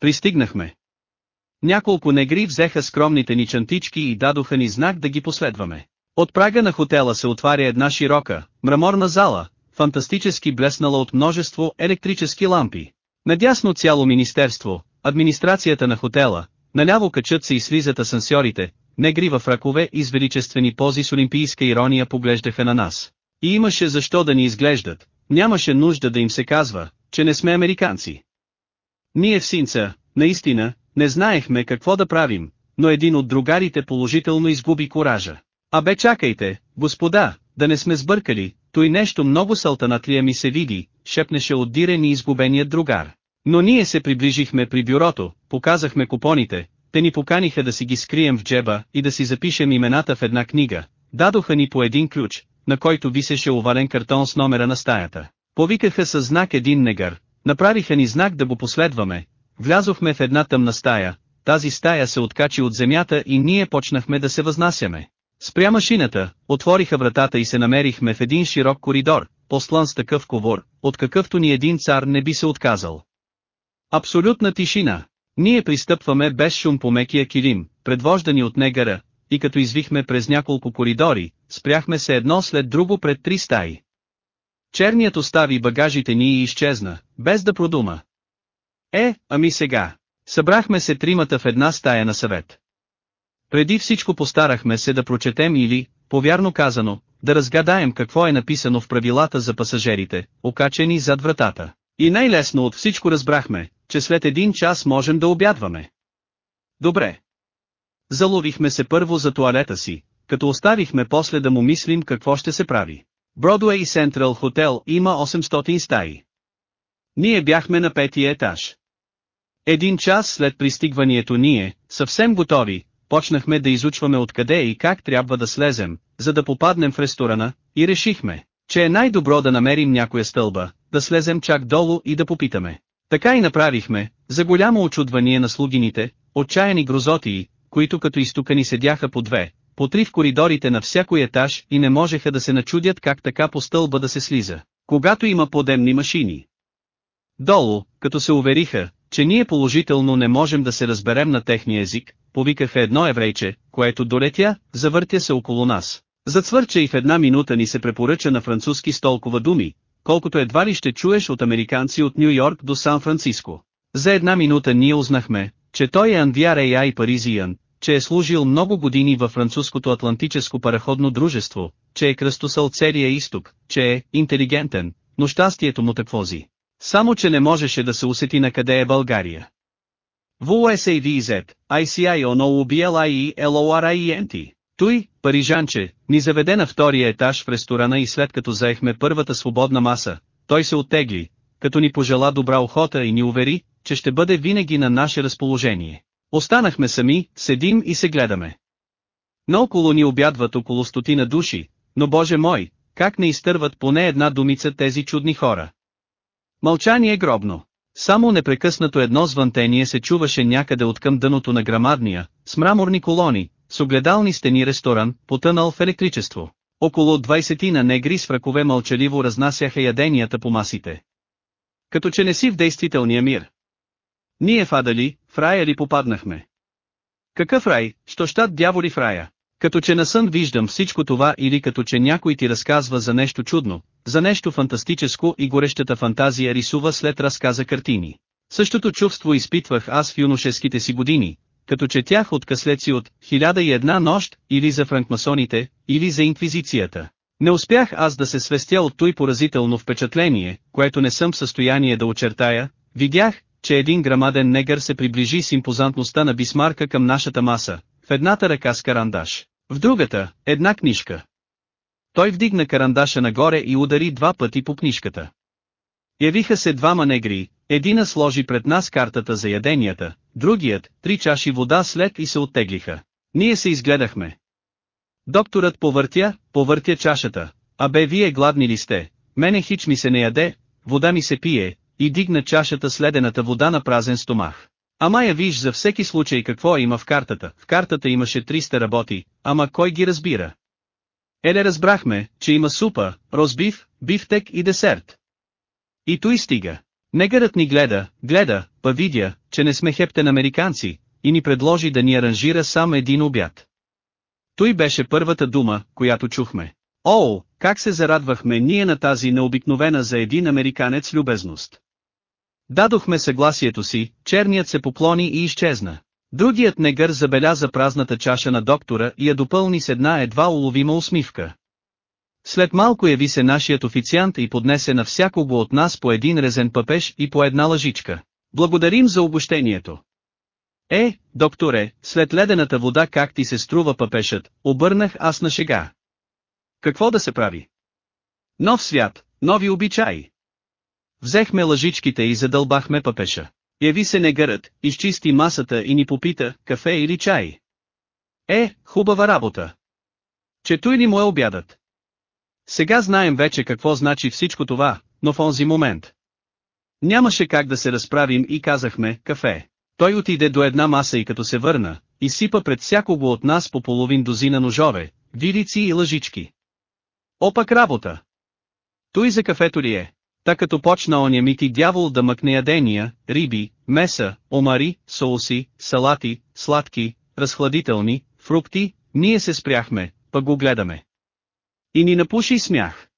Пристигнахме. Няколко негри взеха скромните ни чантички и дадоха ни знак да ги последваме. От прага на хотела се отваря една широка, мраморна зала, фантастически блеснала от множество електрически лампи. Надясно цяло министерство, администрацията на хотела, наляво качат се и слизат асансьорите, негри в ръкове и с величествени пози с олимпийска ирония поглеждаха на нас. И имаше защо да ни изглеждат, нямаше нужда да им се казва, че не сме американци. Ние в Синца, наистина, не знаехме какво да правим, но един от другарите положително изгуби коража. Абе чакайте, господа, да не сме сбъркали, той нещо много салтанатлия ми се види, шепнеше отдирен и изгубеният другар. Но ние се приближихме при бюрото, показахме купоните, те ни поканиха да си ги скрием в джеба и да си запишем имената в една книга. Дадоха ни по един ключ, на който висеше овален картон с номера на стаята. Повикаха със знак един негър, направиха ни знак да го последваме. Влязохме в една тъмна стая, тази стая се откачи от земята и ние почнахме да се възнасяме. Спря машината, отвориха вратата и се намерихме в един широк коридор, послан с такъв ковор, от какъвто ни един цар не би се отказал. Абсолютна тишина. Ние пристъпваме без шум по мекия килим, предвождани от негара, и като извихме през няколко коридори, спряхме се едно след друго пред три стаи. Черният остави багажите ни и изчезна, без да продума. Е, ами сега. Събрахме се тримата в една стая на съвет. Преди всичко постарахме се да прочетем или, повярно казано, да разгадаем какво е написано в правилата за пасажерите, окачени зад вратата. И най-лесно от всичко разбрахме, че след един час можем да обядваме. Добре. Заловихме се първо за туалета си, като оставихме после да му мислим какво ще се прави. Бродуей Сентрал Хотел има 800 стаи. Ние бяхме на петия етаж. Един час след пристигването ние, съвсем готови, почнахме да изучваме откъде и как трябва да слезем, за да попаднем в ресторана, и решихме, че е най-добро да намерим някоя стълба, да слезем чак долу и да попитаме. Така и направихме, за голямо очудвание на слугините, отчаяни грозотии, които като изтукани седяха по две, по три в коридорите на всякой етаж и не можеха да се начудят как така по стълба да се слиза, когато има подемни машини. Долу, като се увериха, че ние положително не можем да се разберем на техния език, повикаха едно еврейче, което долетя, завъртя се около нас. Зацвърча и в една минута ни се препоръча на французски с толкова думи, колкото едва ли ще чуеш от американци от Нью Йорк до Сан-Франциско. За една минута ние узнахме, че той е Анвиар и Паризиан, че е служил много години във французското атлантическо параходно дружество, че е кръстосал целия изток, че е интелигентен, но щастието му тъквози. Само че не можеше да се усети на къде е България. VUSAVZ, ICI ONOUBLIE LORIENT. Той, парижанче, ни заведе на втория етаж в ресторана и след като заехме първата свободна маса, той се оттегли, като ни пожела добра охота и ни увери, че ще бъде винаги на наше разположение. Останахме сами, седим и се гледаме. Наоколо ни обядват около стотина души, но боже мой, как не изтърват поне една думица тези чудни хора. Мълчание гробно. Само непрекъснато едно звънтение се чуваше някъде от към дъното на грамадния, с мраморни колони, с огледални стени ресторан, потънал в електричество. Около 20 на негри с вракове мълчаливо разнасяха яденията по масите. Като че не си в действителния мир. Ние в Адали, в рая ли попаднахме? Какъв рай, що щат дяволи в рая? Като че на сън виждам всичко това или като че някой ти разказва за нещо чудно, за нещо фантастическо и горещата фантазия рисува след разказа картини. Същото чувство изпитвах аз в юношеските си години, като четях откъслеци от «Хиляда и една нощ» или за франкмасоните, или за инквизицията. Не успях аз да се свестя от той поразително впечатление, което не съм в състояние да очертая, видях, че един грамаден негър се приближи с импозантността на Бисмарка към нашата маса, в едната ръка с карандаш, в другата – една книжка. Той вдигна карандаша нагоре и удари два пъти по книжката. Явиха се двама негри, едина сложи пред нас картата за яденията, другият, три чаши вода след и се оттеглиха. Ние се изгледахме. Докторът повъртя, повъртя чашата, а бе вие гладни ли сте, мене хич ми се не яде, вода ми се пие, и дигна чашата с ледената вода на празен стомах. Ама я виж за всеки случай какво има в картата. В картата имаше 300 работи, ама кой ги разбира? Еле разбрахме, че има супа, розбив, бифтек и десерт. И той стига. Негърът ни гледа, гледа, па видя, че не сме хептен американци, и ни предложи да ни аранжира сам един обяд. Той беше първата дума, която чухме. О, как се зарадвахме ние на тази необикновена за един американец любезност. Дадохме съгласието си, черният се поклони и изчезна. Другият негър забеляза празната чаша на доктора и я допълни с една едва уловима усмивка. След малко яви се нашият официант и поднесе на всякого от нас по един резен пъпеш и по една лъжичка. Благодарим за обощението. Е, докторе, след ледената вода как ти се струва пъпешът, обърнах аз на шега. Какво да се прави? Нов свят, нови обичаи. Взехме лъжичките и задълбахме пъпеша. Яви се негърът, изчисти масата и ни попита, кафе или чай. Е, хубава работа. Чето ли му е обядът? Сега знаем вече какво значи всичко това, но в онзи момент. Нямаше как да се разправим и казахме, кафе. Той отиде до една маса и като се върна, изсипа пред всякого от нас по половин дозина ножове, вилици и лъжички. Опак работа! Той за кафето ли е? Та като почна оня мити дявол да мъкне ядения, риби, меса, омари, соуси, салати, сладки, разхладителни, фрукти, ние се спряхме, пък го гледаме. И ни напуши смях.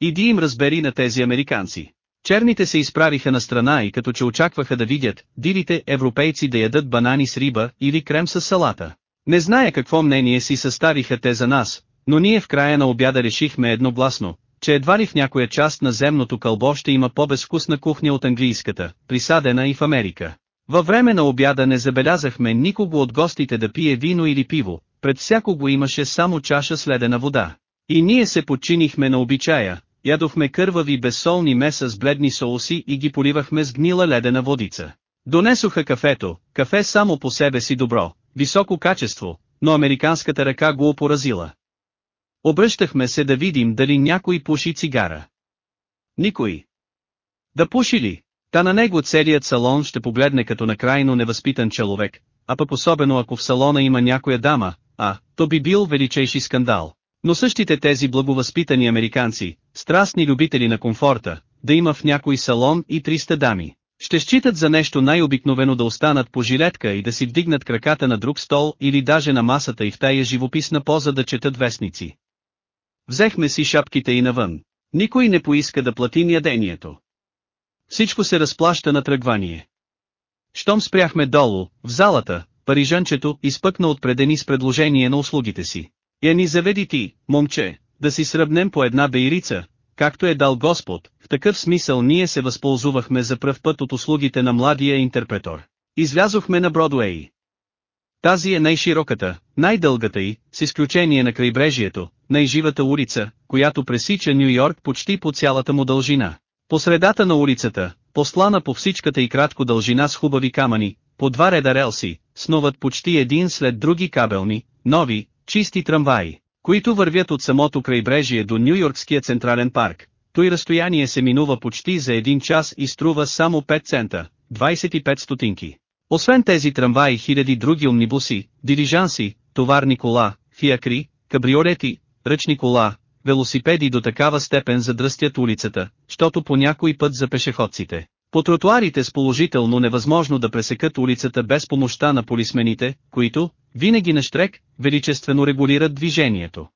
Иди им разбери на тези американци. Черните се изправиха на страна и като че очакваха да видят, дивите европейци да ядат банани с риба или крем с салата. Не зная какво мнение си съставиха те за нас, но ние в края на обяда решихме едногласно, че едва ли в някоя част на земното кълбо ще има по-безвкусна кухня от английската, присадена и в Америка. Във време на обяда не забелязахме никого от гостите да пие вино или пиво, пред всякого имаше само чаша следена вода. И ние се подчинихме на обичая, ядохме кървави безсолни меса с бледни соуси и ги поливахме с гнила ледена водица. Донесоха кафето, кафе само по себе си добро, високо качество, но американската ръка го опоразила. Обръщахме се да видим дали някой пуши цигара. Никой. Да пуши ли? Та на него целият салон ще погледне като на крайно невъзпитан човек, а пък особено ако в салона има някоя дама, а, то би бил величайши скандал. Но същите тези благовъзпитани американци, страстни любители на комфорта, да има в някой салон и 300 дами, ще считат за нещо най-обикновено да останат по жилетка и да си вдигнат краката на друг стол или даже на масата и в тая живописна поза да четат вестници. Взехме си шапките и навън. Никой не поиска да платим ядението. Всичко се разплаща на тръгвание. Щом спряхме долу, в залата, парижанчето изпъкна отпредени с предложение на услугите си. Я ни заведи ти, момче, да си сръбнем по една бейрица, както е дал Господ, в такъв смисъл ние се възползвахме за пръв път от услугите на младия интерпретор. Излязохме на Бродуей. Тази е най-широката, най-дългата и, с изключение на крайбрежието, най-живата улица, която пресича Нью Йорк почти по цялата му дължина. По средата на улицата, послана по всичката и кратко дължина с хубави камъни, по два реда релси, снуват почти един след други кабелни, нови, чисти трамваи, които вървят от самото крайбрежие до Нью-Йоркския централен парк. Той разстояние се минува почти за един час и струва само 5 цента, 25 стотинки. Освен тези трамваи хиляди други омнибуси, дирижанси, товарни кола, фиакри, кабриолети, ръчни кола, велосипеди до такава степен задръстят улицата, щото по някой път за пешеходците. По тротуарите с положително невъзможно да пресекат улицата без помощта на полисмените, които, винаги на штрек, величествено регулират движението.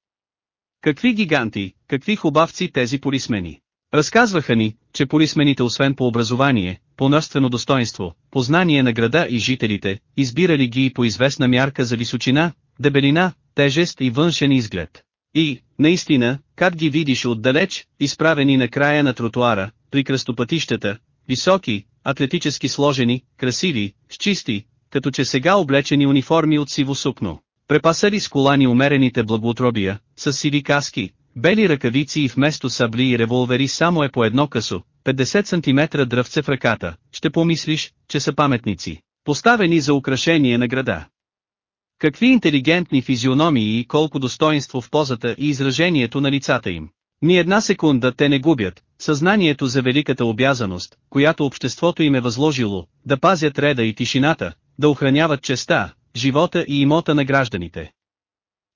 Какви гиганти, какви хубавци тези полисмени. Разказваха ни, че полисмените освен по образование, по нърствено достоинство, познание на града и жителите, избирали ги и по известна мярка за височина, дебелина, тежест и външен изглед. И, наистина, как ги видиш отдалеч, изправени на края на тротуара, при кръстопътищата, високи, атлетически сложени, красиви, с чисти, като че сега облечени униформи от сиво сукно. Препасали с колани умерените благоутробия, с сиви каски, бели ръкавици и вместо сабли и револвери само е по едно късо, 50 см дръвце в ръката, ще помислиш, че са паметници, поставени за украшение на града. Какви интелигентни физиономии и колко достоинство в позата и изражението на лицата им. Ни една секунда те не губят, съзнанието за великата обязаност, която обществото им е възложило, да пазят реда и тишината, да охраняват честа, живота и имота на гражданите.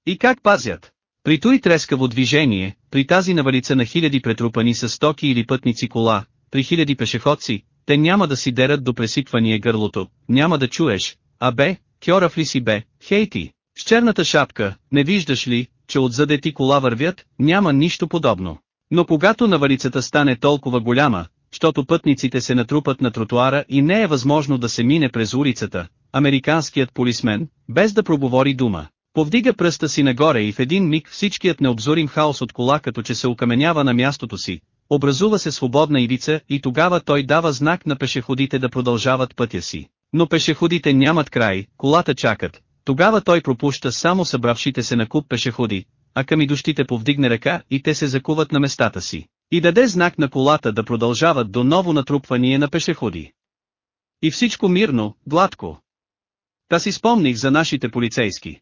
И как пазят? При той трескаво движение, при тази навалица на хиляди претрупани с стоки или пътници кола, при хиляди пешеходци, те няма да си дерат до пресипвания гърлото, няма да чуеш, а бе, кьорав ли си бе, хейти, с черната шапка, не виждаш ли, че отзаде ти кола вървят, няма нищо подобно. Но когато навалицата стане толкова голяма, защото пътниците се натрупат на тротуара и не е възможно да се мине през улицата, американският полисмен, без да проговори дума, повдига пръста си нагоре и в един миг всичкият необзорим хаос от кола като че се окаменява на мястото си, образува се свободна ивица и тогава той дава знак на пешеходите да продължават пътя си. Но пешеходите нямат край, колата чакат, тогава той пропуща само събравшите се на куп пешеходи, а към идущите повдигне ръка и те се закуват на местата си. И даде знак на колата да продължават до ново натрупвание на пешеходи. И всичко мирно, гладко. Та си спомних за нашите полицейски.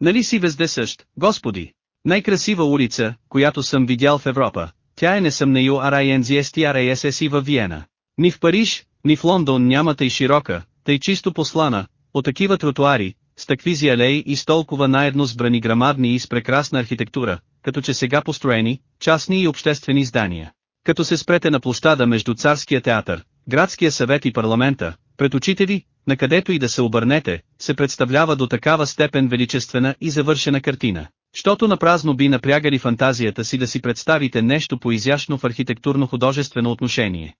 Нали си вездесъщ, господи? Най-красива улица, която съм видял в Европа, тя е несъмнею RINZSTRASS във Виена. Ни в Париж, ни в Лондон няма тъй широка, тъй чисто послана, по такива тротуари, с такви алеи и с толкова наедно сбрани грамадни и с прекрасна архитектура, като че сега построени, частни и обществени здания. Като се спрете на площада между Царския театър, Градския съвет и парламента, пред очите ви, накъдето и да се обърнете, се представлява до такава степен величествена и завършена картина, щото напразно би напрягали фантазията си да си представите нещо по-изящно в архитектурно-художествено отношение.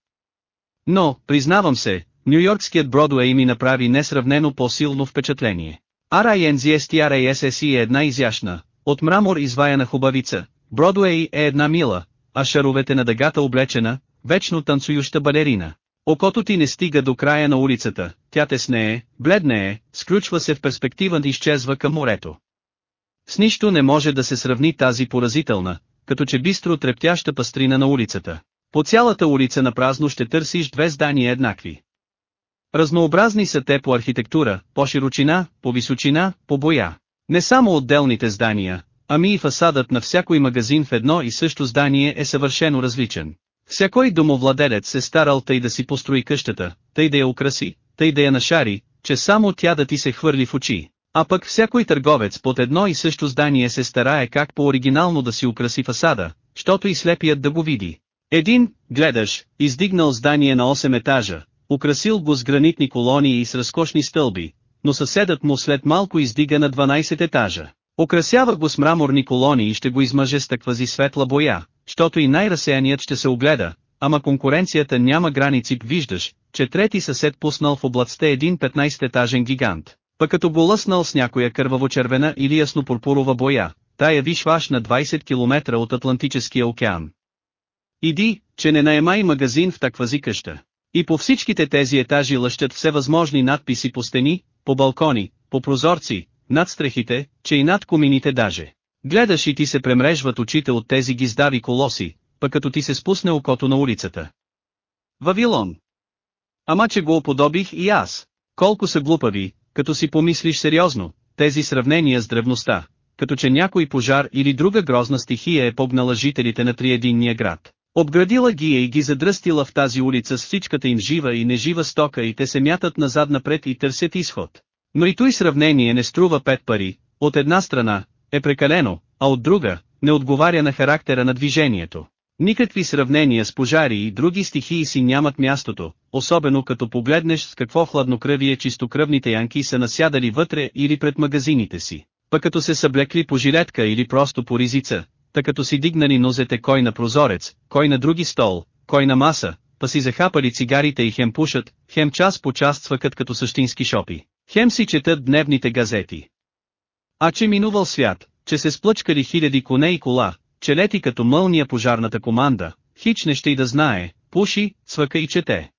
Но, признавам се, Нью-Йоркският Бродуей ми направи несравнено по-силно впечатление. RINZSTRASSE е една изящна, от мрамор изваяна хубавица, Бродуей е една мила, а шаровете на дъгата облечена, вечно танцующа балерина. Окото ти не стига до края на улицата, тя теснее, бледнее, сключва се в перспектива и изчезва към морето. С нищо не може да се сравни тази поразителна, като че бистро трептяща пастрина на улицата. По цялата улица на празно ще търсиш две здания еднакви. Разнообразни са те по архитектура, по широчина, по височина, по боя. Не само отделните здания, ами и фасадът на всякой магазин в едно и също здание е съвършено различен. Всякой домовладелец се старал тъй да си построи къщата, тъй да я украси, тъй да я нашари, че само тя да ти се хвърли в очи. А пък всякой търговец под едно и също здание се старае как по-оригинално да си украси фасада, щото и слепият да го види. Един, гледаш, издигнал здание на 8 етажа, украсил го с гранитни колони и с разкошни стълби, но съседът му след малко издига на 12 етажа. Украсява го с мраморни колони и ще го измъже с таквази светла боя, щото и най-разсеяният ще се огледа, ама конкуренцията няма граници виждаш, че трети съсед пуснал в областта един 15-етажен гигант, пък като го лъснал с някоя кърваво-червена или ясно-пурпурова боя, тая вишваш на 20 км от Атлантическия океан. Иди, че не наемай магазин в таквази къща. И по всичките тези етажи лъщат всевъзможни надписи по стени, по балкони, по прозорци, над стрехите, че и над комините даже. Гледаш и ти се премрежват очите от тези гиздари колоси, пък като ти се спусне окото на улицата. Вавилон. Ама че го оподобих и аз. Колко са глупави, като си помислиш сериозно, тези сравнения с древността, като че някой пожар или друга грозна стихия е погнала жителите на триединния град. Обградила ги е и ги задръстила в тази улица с всичката им жива и нежива стока и те се мятат назад напред и търсят изход. Но и той сравнение не струва пет пари, от една страна, е прекалено, а от друга, не отговаря на характера на движението. Никакви сравнения с пожари и други стихии си нямат мястото, особено като погледнеш с какво хладнокръвие чистокръвните янки са насядали вътре или пред магазините си. Пък като се съблекли по жилетка или просто по ризица, та като си дигнали нозете кой на прозорец, кой на други стол, кой на маса, па си захапали цигарите и хем пушат, хем час по час като същински шопи, хем си четат дневните газети. А че минувал свят, че се сплъчкали хиляди коне и кола, че лети като мълния пожарната команда, хич не ще и да знае, пуши, цвъка и чете.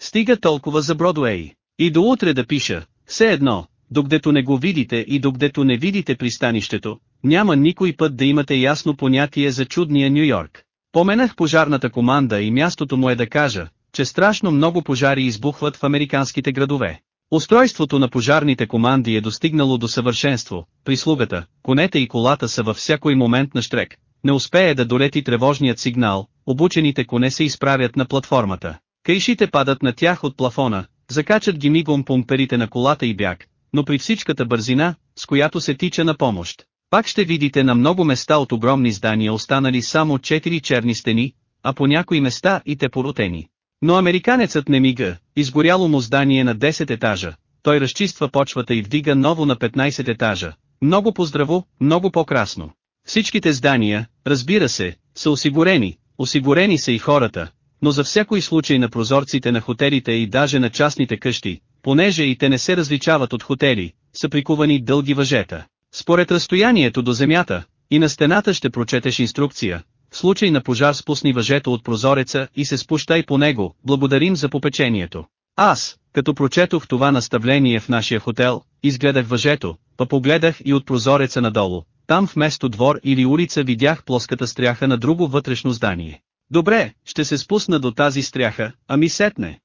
Стига толкова за Бродуей. И до утре да пиша, все едно, докъдето не го видите и докъдето не видите пристанището, няма никой път да имате ясно понятие за чудния Нью Йорк. Поменах пожарната команда и мястото му е да кажа, че страшно много пожари избухват в американските градове. Устройството на пожарните команди е достигнало до съвършенство, прислугата, конете и колата са във всякой момент на штрек, не успее да долети тревожният сигнал, обучените коне се изправят на платформата. Кайшите падат на тях от плафона, закачат ги мигом помперите на колата и бяг, но при всичката бързина, с която се тича на помощ. Пак ще видите на много места от огромни здания останали само четири черни стени, а по някои места и те поротени. Но американецът не мига, изгоряло му здание на 10 етажа, той разчиства почвата и вдига ново на 15 етажа. Много поздраво, много по-красно. Всичките здания, разбира се, са осигурени, осигурени са и хората, но за всякой случай на прозорците на хотелите и даже на частните къщи, понеже и те не се различават от хотели, са прикувани дълги въжета. Според разстоянието до земята, и на стената ще прочетеш инструкция, случай на пожар спусни въжето от прозореца и се спущай по него, благодарим за попечението. Аз, като прочетох това наставление в нашия хотел, изгледах въжето, па погледах и от прозореца надолу, там вместо двор или улица видях плоската стряха на друго вътрешно здание. Добре, ще се спусна до тази стряха, ами сетне.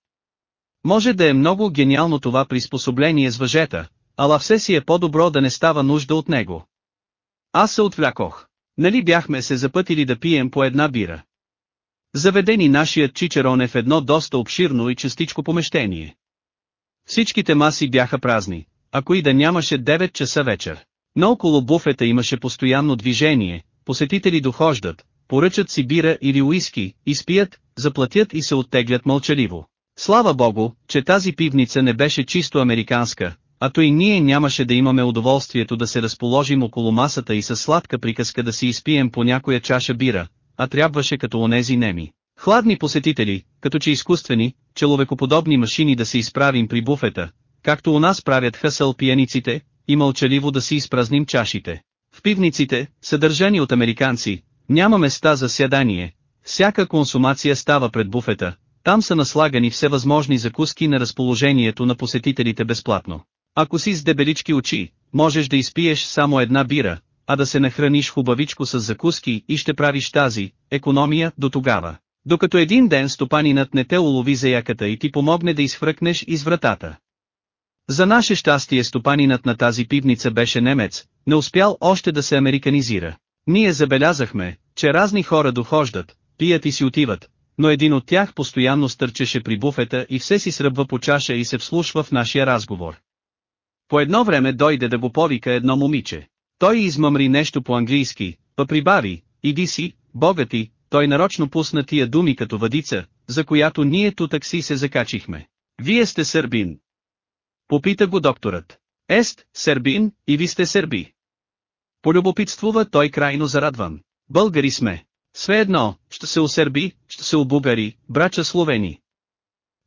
Може да е много гениално това приспособление с въжета, ала все си е по-добро да не става нужда от него. Аз се отвлякох. Нали бяхме се запътили да пием по една бира. Заведени нашият чичерон е в едно доста обширно и частичко помещение. Всичките маси бяха празни, ако и да нямаше 9 часа вечер. Но около буфета имаше постоянно движение, посетители дохождат, поръчат си бира или уиски, изпият, заплатят и се оттеглят мълчаливо. Слава богу, че тази пивница не беше чисто американска, а то и ние нямаше да имаме удоволствието да се разположим около масата и със сладка приказка да си изпием по някоя чаша бира, а трябваше като онези неми. Хладни посетители, като че изкуствени, человекоподобни машини да се изправим при буфета, както у нас правят хъсъл пияниците, и мълчаливо да си изпразним чашите. В пивниците, съдържани от американци, няма места за сядание, всяка консумация става пред буфета, там са наслагани всевъзможни закуски на разположението на посетителите безплатно. Ако си с дебелички очи, можеш да изпиеш само една бира, а да се нахраниш хубавичко с закуски и ще правиш тази економия до тогава. Докато един ден стопанинът не те улови за яката и ти помогне да изхвъркнеш из вратата. За наше щастие стопанинът на тази пивница беше немец, не успял още да се американизира. Ние забелязахме, че разни хора дохождат, пият и си отиват, но един от тях постоянно стърчеше при буфета и все си сръбва по чаша и се вслушва в нашия разговор. По едно време дойде да го повика едно момиче. Той измъмри нещо по-английски, па прибави, иди си, богати, той нарочно пусна тия думи като въдица, за която ние тутък си се закачихме. Вие сте сърбин. Попита го докторът. Ест, сърбин, и ви сте сърби. Полюбопитствува той крайно зарадван. Българи сме. Sve едно, ще се усърби, ще се обугари, брача словени.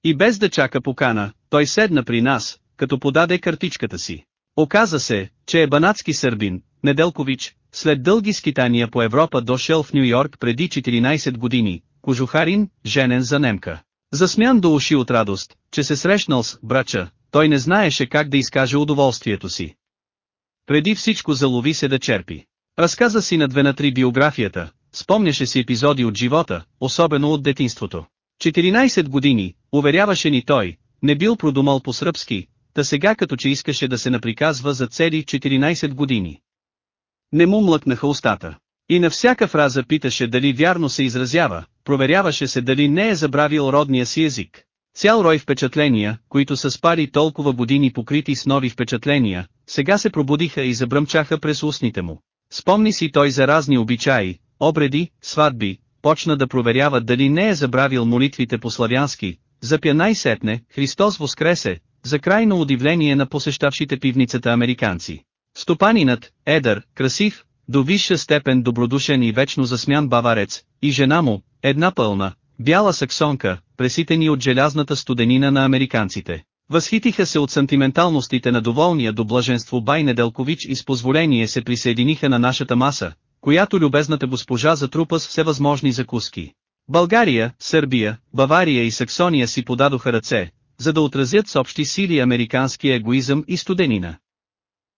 И без да чака покана, той седна при нас, като подаде картичката си. Оказа се, че е банатски сърбин, Неделкович, след дълги скитания по Европа дошъл в Нью Йорк преди 14 години, кожухарин, женен за немка. Засмян до уши от радост, че се срещнал с брача, той не знаеше как да изкаже удоволствието си. Преди всичко залови се да черпи. Разказа си на две на три биографията, спомняше си епизоди от живота, особено от детинството. 14 години, уверяваше ни той, не бил продумал по-сръбски, та сега като че искаше да се наприказва за цели 14 години. Не му млъкнаха устата. И на всяка фраза питаше дали вярно се изразява, проверяваше се дали не е забравил родния си език. Цял рой впечатления, които са спали толкова години покрити с нови впечатления, сега се пробудиха и забръмчаха през устните му. Спомни си той за разни обичаи, обреди, сватби, почна да проверява дали не е забравил молитвите по-славянски, запя най-сетне, Христос воскресе, за крайно удивление на посещавшите пивницата американци. Стопанинът, едър, красив, до висша степен добродушен и вечно засмян баварец, и жена му, една пълна, бяла саксонка, преситени от желязната студенина на американците. Възхитиха се от сантименталностите на доволния до блаженство Бай Неделкович и с позволение се присъединиха на нашата маса, която любезната госпожа затрупа с всевъзможни закуски. България, Сърбия, Бавария и Саксония си подадоха ръце, за да отразят с общи сили американския егоизъм и студенина.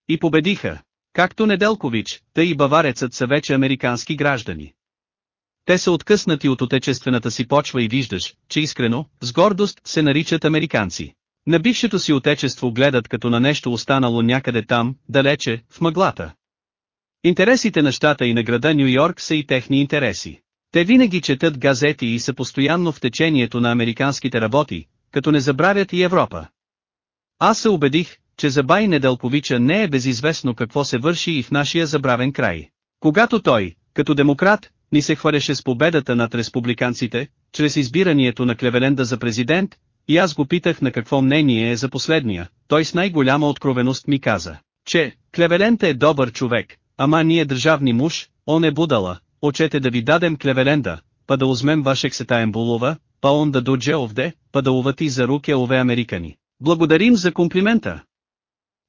И победиха. Както Неделкович, тъй и баварецът са вече американски граждани. Те са откъснати от отечествената си почва и виждаш, че искрено, с гордост, се наричат американци. На бившето си отечество гледат като на нещо останало някъде там, далече, в мъглата. Интересите на щата и на града Нью Йорк са и техни интереси. Те винаги четат газети и са постоянно в течението на американските работи, като не забравят и Европа. Аз се убедих, че за Бай Неделковича не е безизвестно какво се върши и в нашия забравен край. Когато той, като демократ, ни се хваляше с победата над республиканците, чрез избирането на Клевеленда за президент, и аз го питах на какво мнение е за последния, той с най-голяма откровеност ми каза, че Клевеленда е добър човек, ама ние държавни муж, он е будала, очете да ви дадем Клевеленда, па да узмем вашек сетаем булова, па он да додже овде, па увати за руке ове американи. Благодарим за комплимента.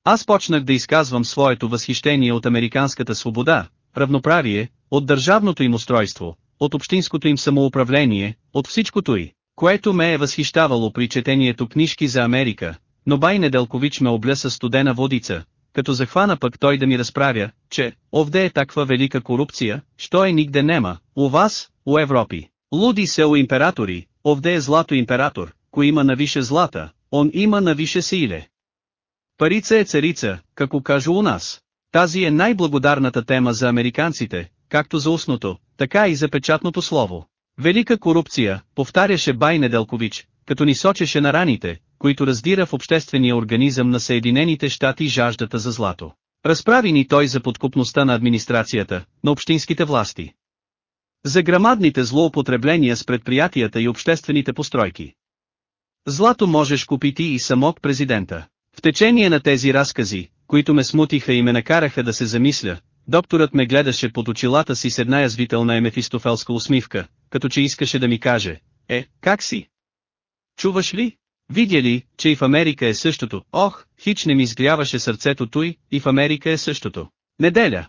Аз почнах да изказвам своето възхищение от американската свобода, равноправие, от държавното им устройство, от общинското им самоуправление, от всичкото й, което ме е възхищавало при четението книжки за Америка, но Бай Неделкович ме обля със студена водица, като захвана пък той да ми разправя, че, овде е таква велика корупция, що е нигде нема, у вас, у Европи. Луди се у императори, овде е злато император, кой има навише злата, он има навише силе. Парица е царица, како кажу у нас. Тази е най-благодарната тема за американците, както за устното, така и за печатното слово. Велика корупция, повтаряше Бай Неделкович, като ни сочеше на раните, които раздира в обществения организъм на Съединените щати жаждата за злато. Разправи ни той за подкупността на администрацията, на общинските власти. За грамадните злоупотребления с предприятията и обществените постройки. Злато можеш купити и самок президента. В течение на тези разкази, които ме смутиха и ме накараха да се замисля, докторът ме гледаше под очилата си с една язвителна емефистофелска усмивка, като че искаше да ми каже, е, как си? Чуваш ли? Видя ли, че и в Америка е същото? Ох, хич не ми изгряваше сърцето той, и в Америка е същото. Неделя.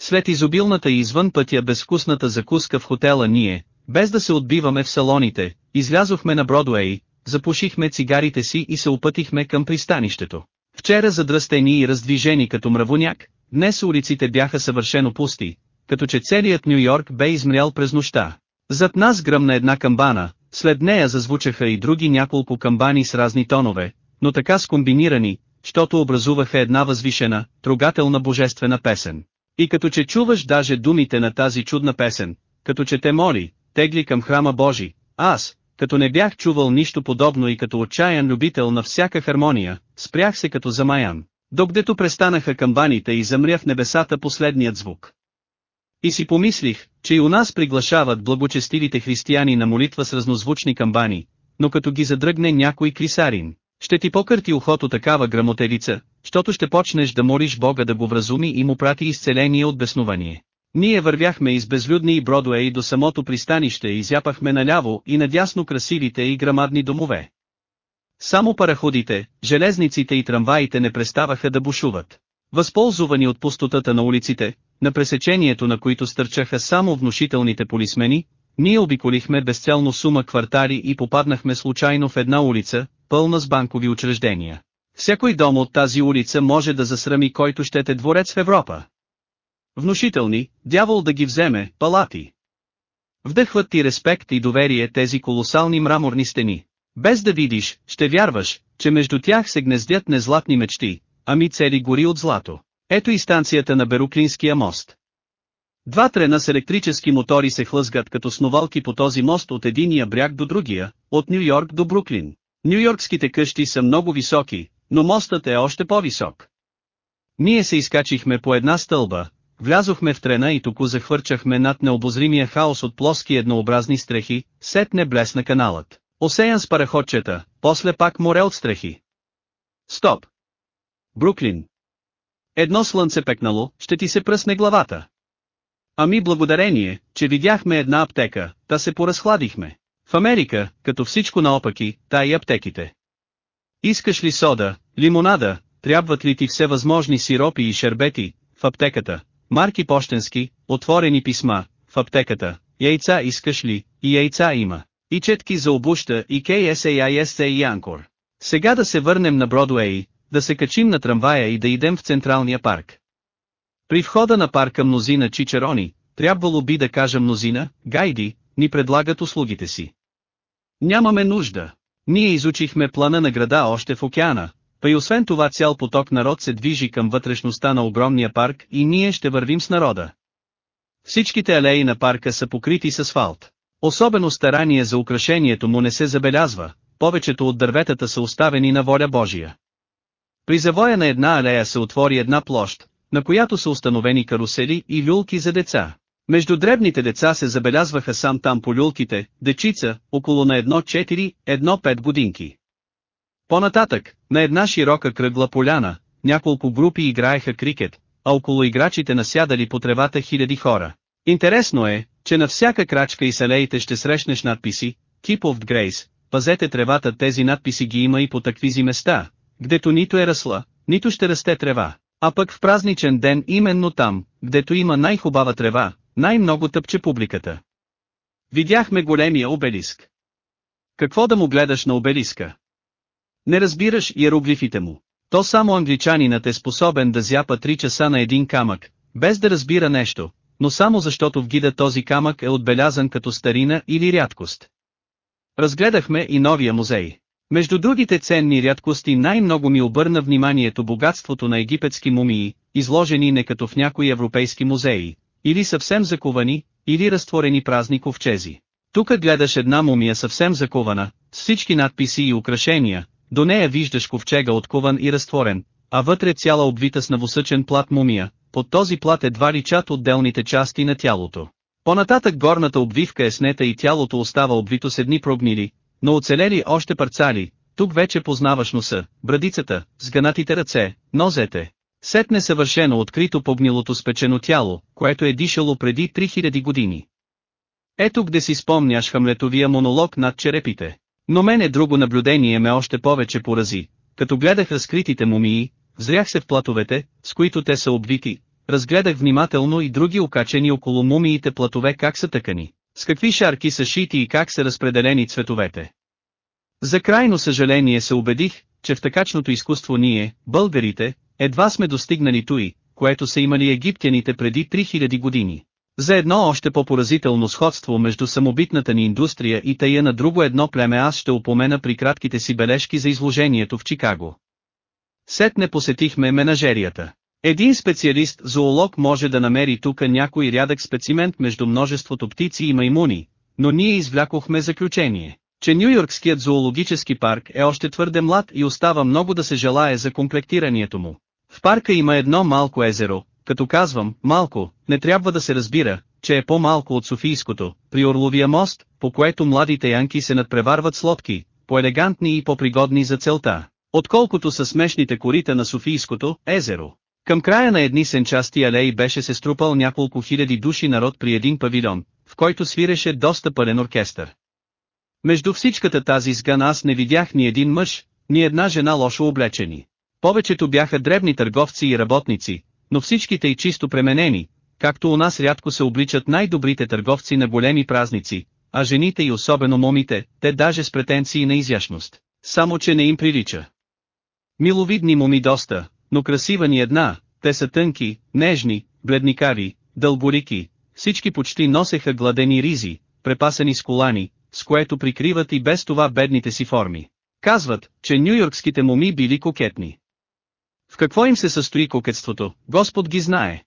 След изобилната и извън пътя безвкусната закуска в хотела ние, без да се отбиваме в салоните, излязохме на Бродуей, запушихме цигарите си и се опътихме към пристанището. Вчера задръстени и раздвижени като мравоняк, днес улиците бяха съвършено пусти, като че целият Нью Йорк бе измрял през нощта. Зад нас гръмна една камбана, след нея зазвучаха и други няколко камбани с разни тонове, но така скомбинирани, щото образуваха една възвишена, трогателна божествена песен. И като че чуваш даже думите на тази чудна песен, като че те моли, тегли към храма Божи, аз, като не бях чувал нищо подобно и като отчаян любител на всяка хармония, спрях се като замаян, докъдето престанаха камбаните и замря в небесата последният звук. И си помислих, че и у нас приглашават благочестивите християни на молитва с разнозвучни камбани, но като ги задръгне някой крисарин, ще ти покърти ухото такава грамотелица, щото ще почнеш да молиш Бога да го вразуми и му прати изцеление от беснувание. Ние вървяхме из безлюдни и Бродуей до самото пристанище и зяпахме наляво и надясно красивите и грамадни домове. Само параходите, железниците и трамваите не преставаха да бушуват. Възползвани от пустотата на улиците, на пресечението на които стърчаха само внушителните полисмени, ние обиколихме безцелно сума квартали и попаднахме случайно в една улица, пълна с банкови учреждения. Всякой дом от тази улица може да засрами който щете дворец в Европа. Внушителни, дявол да ги вземе, палати. Вдъхват ти респект и доверие тези колосални мраморни стени. Без да видиш, ще вярваш, че между тях се гнездят не златни мечти, ами цели гори от злато. Ето и станцията на Беруклинския мост. Два трена с електрически мотори се хлъзгат като сновалки по този мост от единия бряг до другия, от Нью Йорк до Бруклин. Нью-Йоркските къщи са много високи, но мостът е още по-висок. Ние се изкачихме по една стълба, влязохме в трена и току захвърчахме над необозримия хаос от плоски еднообразни стрехи, сетне блесна каналът, осеян с параходчета, после пак море от стрехи. Стоп! Бруклин. Едно слънце пекнало, ще ти се пръсне главата. Ами благодарение, че видяхме една аптека, та се поразхладихме. В Америка, като всичко наопаки, та и аптеките. Искаш ли сода, лимонада, трябват ли ти всевъзможни сиропи и шербети, в аптеката, марки почтенски, отворени писма, в аптеката, яйца искаш ли, и яйца има, и четки за обуща и KSAISA и Анкор. Сега да се върнем на Бродуей, да се качим на трамвая и да идем в Централния парк. При входа на парка мнозина чичерони, трябвало би да кажа мнозина, гайди, ни предлагат услугите си. Нямаме нужда. Ние изучихме плана на града още в океана, Па и освен това цял поток народ се движи към вътрешността на огромния парк и ние ще вървим с народа. Всичките алеи на парка са покрити с асфалт. Особено старание за украшението му не се забелязва, повечето от дърветата са оставени на воля Божия. При завоя на една алея се отвори една площ, на която са установени карусели и люлки за деца. Между дребните деца се забелязваха сам там по люлките, дечица, около на 1-4-1-5 годинки. По-нататък, на една широка кръгла поляна, няколко групи играеха крикет, а около играчите насядали по тревата хиляди хора. Интересно е, че на всяка крачка и салеите ще срещнеш надписи, Keep of Grace, пазете тревата тези надписи ги има и по таквизи места, гдето нито е расла, нито ще расте трева. А пък в празничен ден именно там, гдето има най-хубава трева, най-много тъпче публиката. Видяхме големия обелиск. Какво да му гледаш на обелиска? Не разбираш иероглифите му. То само англичанинът е способен да зяпа 3 часа на един камък, без да разбира нещо, но само защото в гида този камък е отбелязан като старина или рядкост. Разгледахме и новия музей. Между другите ценни рядкости най-много ми обърна вниманието богатството на египетски мумии, изложени не като в някои европейски музеи, или съвсем заковани, или разтворени празни ковчези. Тук гледаш една мумия съвсем закована, с всички надписи и украшения, до нея виждаш ковчега откован и разтворен, а вътре цяла обвита с навосъчен плат мумия, под този плат едва личат отделните части на тялото. Понататък горната обвивка е снета и тялото остава обвито с едни прогнили, но оцелели още парцали, тук вече познаваш носа, брадицата, сганатите ръце, нозете. Сетне съвършено открито погнилото спечено тяло, което е дишало преди 3000 години. Ето где си спомняш Хамлетовия монолог над черепите. Но мене друго наблюдение ме още повече порази. Като гледах разкритите мумии, взрях се в платовете, с които те са обвити, разгледах внимателно и други окачени около мумиите платове как са тъкани, с какви шарки са шити и как са разпределени цветовете. За крайно съжаление се убедих, че в такачното изкуство ние, българите, едва сме достигнали туи, което са имали египтяните преди 3000 години. За едно още по-поразително сходство между самобитната ни индустрия и тая на друго едно племе аз ще упомена при кратките си бележки за изложението в Чикаго. Сетне посетихме менажерията. Един специалист зоолог може да намери тук някой рядък специмент между множеството птици и маймуни, но ние извлякохме заключение, че Нью-Йоркският зоологически парк е още твърде млад и остава много да се желае за комплектирането му. В парка има едно малко езеро, като казвам, малко, не трябва да се разбира, че е по-малко от Софийското, при Орловия мост, по което младите янки се надпреварват с лодки, по-елегантни и по-пригодни за целта, отколкото са смешните корита на Софийското езеро. Към края на едни сенчасти алеи беше се струпал няколко хиляди души народ при един павилион, в който свиреше доста пълен оркестър. Между всичката тази сган аз не видях ни един мъж, ни една жена лошо облечени. Повечето бяха дребни търговци и работници, но всичките и чисто пременени, както у нас рядко се обличат най-добрите търговци на големи празници, а жените и особено момите, те даже с претенции на изящност, само че не им прилича. Миловидни моми доста, но красива ни една, те са тънки, нежни, бледникари, дълборики, всички почти носеха гладени ризи, препасани с колани, с което прикриват и без това бедните си форми. Казват, че нюйоркските моми били кокетни. В какво им се състои кокетството, Господ ги знае.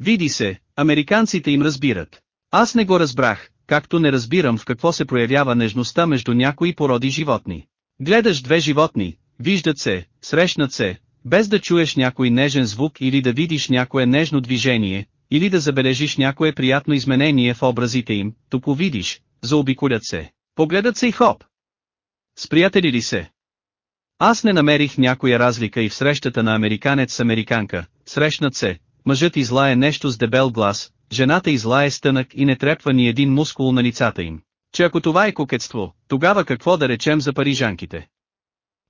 Види се, американците им разбират. Аз не го разбрах, както не разбирам в какво се проявява нежността между някои породи животни. Гледаш две животни, виждат се, срещнат се, без да чуеш някой нежен звук или да видиш някое нежно движение, или да забележиш някое приятно изменение в образите им, тук видиш, заобиколят се, погледат се и хоп. Сприятели ли се? Аз не намерих някоя разлика и в срещата на американец с американка, срещнат се, мъжът излае нещо с дебел глас, жената излае с тънък и не трепва ни един мускул на лицата им. Че ако това е кокетство, тогава какво да речем за парижанките?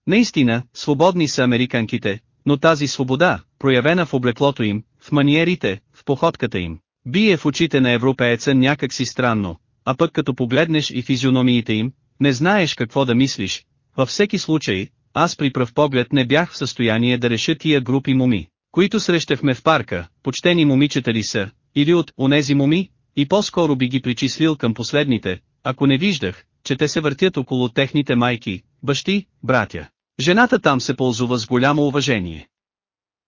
Наистина, свободни са американките, но тази свобода, проявена в облеклото им, в маниерите, в походката им, бие в очите на европееца някак си странно, а пък като погледнеш и физиономиите им, не знаеш какво да мислиш. Във всеки случай, аз при пръв поглед не бях в състояние да реша тия групи моми, които срещахме в парка, почтени момичета ли са, или от онези моми, и по-скоро би ги причислил към последните, ако не виждах, че те се въртят около техните майки, бащи, братя. Жената там се ползува с голямо уважение.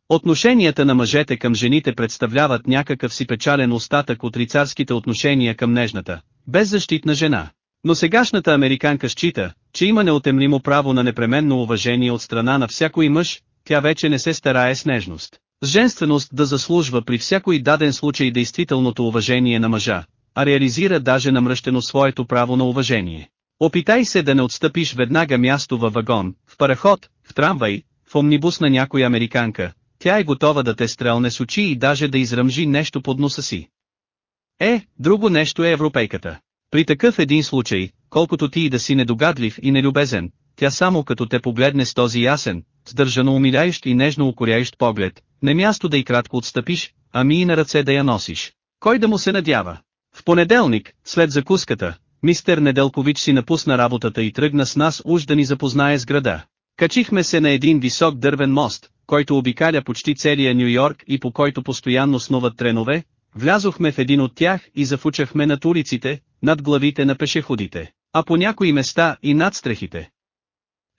Отношенията на мъжете към жените представляват някакъв си печален остатък от рицарските отношения към нежната, беззащитна жена. Но сегашната американка счита, че има неотемлимо право на непременно уважение от страна на всякой мъж, тя вече не се старае с нежност. С женственост да заслужва при всякой даден случай действителното уважение на мъжа, а реализира даже намръщено своето право на уважение. Опитай се да не отстъпиш веднага място във вагон, в параход, в трамвай, в омнибус на някоя американка, тя е готова да те стрелне с очи и даже да изръмжи нещо под носа си. Е, друго нещо е европейката. При такъв един случай, колкото ти и да си недогадлив и нелюбезен, тя само като те погледне с този ясен, сдържано умиляющ и нежно укоряющ поглед, не място да и кратко отстъпиш, ами и на ръце да я носиш. Кой да му се надява? В понеделник, след закуската, мистер Неделкович си напусна работата и тръгна с нас уж да ни запознае с града. Качихме се на един висок дървен мост, който обикаля почти целия Нью Йорк и по който постоянно снуват тренове, влязохме в един от тях и зафучахме над улиците, над главите на пешеходите, а по някои места и над стрехите.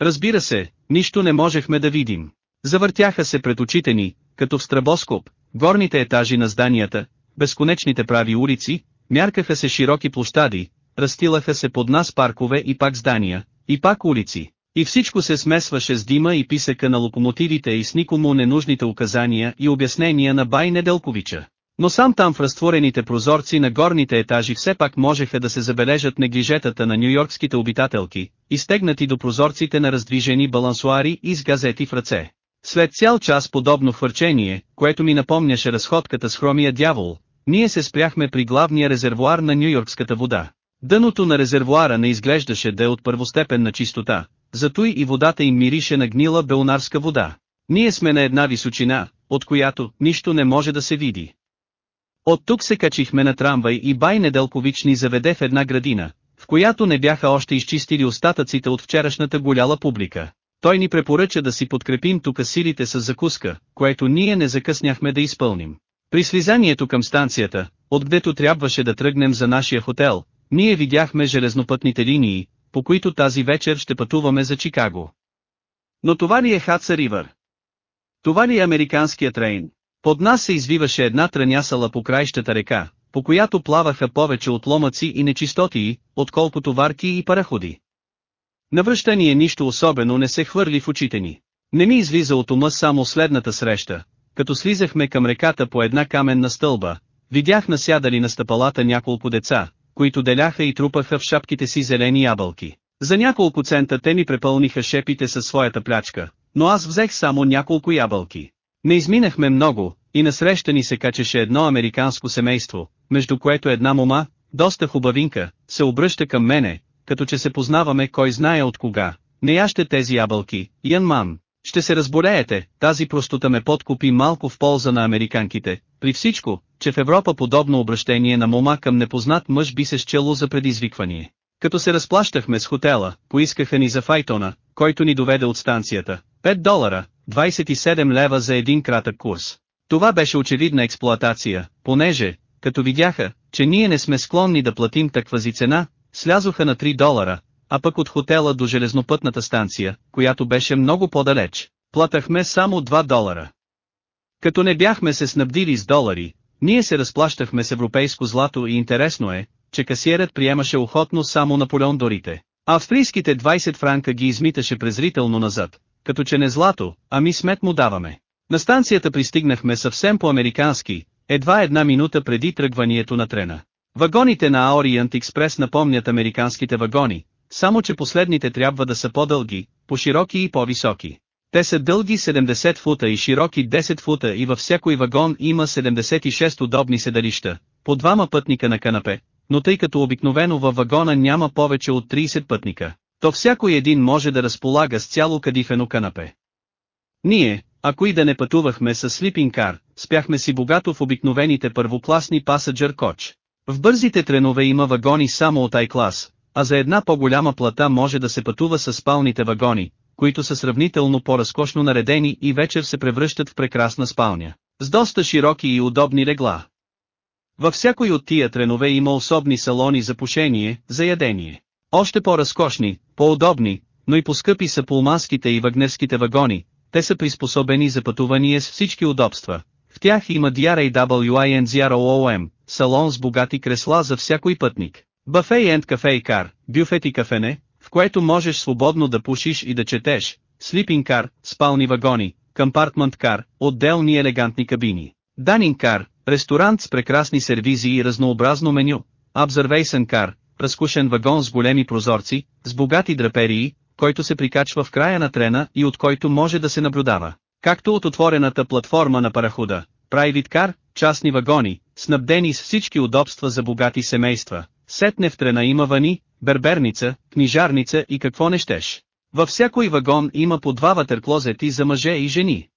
Разбира се, нищо не можехме да видим. Завъртяха се пред очите ни, като в страбоскоп, горните етажи на зданията, безконечните прави улици, мяркаха се широки площади, разстилаха се под нас паркове и пак здания, и пак улици. И всичко се смесваше с дима и писъка на локомотивите и с никому ненужните указания и обяснения на Бай Неделковича. Но сам там в разтворените прозорци на горните етажи все пак можеха да се забележат неглижетата на нюйоркските обитателки, изтегнати до прозорците на раздвижени балансуари и с газети в ръце. След цял час подобно хвърчение, което ми напомняше разходката с хромия дявол, ние се спряхме при главния резервуар на нюйоркската вода. Дъното на резервуара не изглеждаше да е от първостепенна чистота, зато и водата им мирише на гнила белнарска вода. Ние сме на една височина, от която нищо не може да се види. От тук се качихме на трамвай и бай Неделкович ни заведе в една градина, в която не бяха още изчистили остатъците от вчерашната голяла публика. Той ни препоръча да си подкрепим тука силите с закуска, което ние не закъсняхме да изпълним. При слизанието към станцията, отгдето трябваше да тръгнем за нашия хотел, ние видяхме железнопътните линии, по които тази вечер ще пътуваме за Чикаго. Но това ли е Хатса Ривър? Това ли е американският трейн? Под нас се извиваше една трънясала по краищата река, по която плаваха повече отломъци и нечистотии, отколкото варки и параходи. Навръщание нищо особено не се хвърли в очите ни. Не ми излиза от ума само следната среща. Като слизахме към реката по една каменна стълба, видях насядали на стъпалата няколко деца, които деляха и трупаха в шапките си зелени ябълки. За няколко цента те ми препълниха шепите със своята плячка, но аз взех само няколко ябълки. Не изминахме много, и насреща ни се качеше едно американско семейство, между което една мома, доста хубавинка, се обръща към мене, като че се познаваме кой знае от кога. Не яще тези ябълки, Ян Ман. Ще се разболеете, тази простота ме подкупи малко в полза на американките, при всичко, че в Европа подобно обращение на мома към непознат мъж би се счело за предизвикване. Като се разплащахме с хотела, поискаха ни за файтона, който ни доведе от станцията. 5 долара, 27 лева за един кратък курс. Това беше очевидна експлоатация, понеже, като видяха, че ние не сме склонни да платим таквази цена, слязоха на 3 долара, а пък от хотела до железнопътната станция, която беше много по-далеч, платахме само 2 долара. Като не бяхме се снабдили с долари, ние се разплащахме с европейско злато и интересно е, че касиерът приемаше охотно само Наполеон дорите. Австрийските 20 франка ги измиташе презрително назад, като че не злато, ами смет му даваме. На станцията пристигнахме съвсем по-американски, едва една минута преди тръгванието на трена. Вагоните на Orient Express напомнят американските вагони, само че последните трябва да са по-дълги, по-широки и по-високи. Те са дълги 70 фута и широки 10 фута и във всякой вагон има 76 удобни седалища, по двама пътника на канапе, но тъй като обикновено във вагона няма повече от 30 пътника, то всякой един може да разполага с цяло кадифено канапе. Ние, ако и да не пътувахме с слипинг кар, спяхме си богато в обикновените първокласни пасаджър коч. В бързите тренове има вагони само от I-клас, а за една по-голяма плата може да се пътува с спалните вагони, които са сравнително по-разкошно наредени и вечер се превръщат в прекрасна спалня, с доста широки и удобни легла. Във всякой от тия тренове има особни салони за пушение, за ядение. Още по-разкошни, по-удобни, но и по-скъпи са пулманските и вагнерските вагони, те са приспособени за пътувания с всички удобства. В тях има DRAWINZROOM, салон с богати кресла за всякой пътник. Buffet енд кафе и кар, бюфет и кафене, в което можеш свободно да пушиш и да четеш, слипинг кар, спални вагони, компартмент кар, отделни елегантни кабини, данинг кар, ресторант с прекрасни сервизи и разнообразно меню, обзервейсън кар, разкушен вагон с големи прозорци, с богати драперии, който се прикачва в края на трена и от който може да се наблюдава, както от отворената платформа на парахода, private car, частни вагони, снабдени с всички удобства за богати семейства, сетне в трена има вани, берберница, книжарница и какво не щеш. Във всякой вагон има по два ватерклозети за мъже и жени.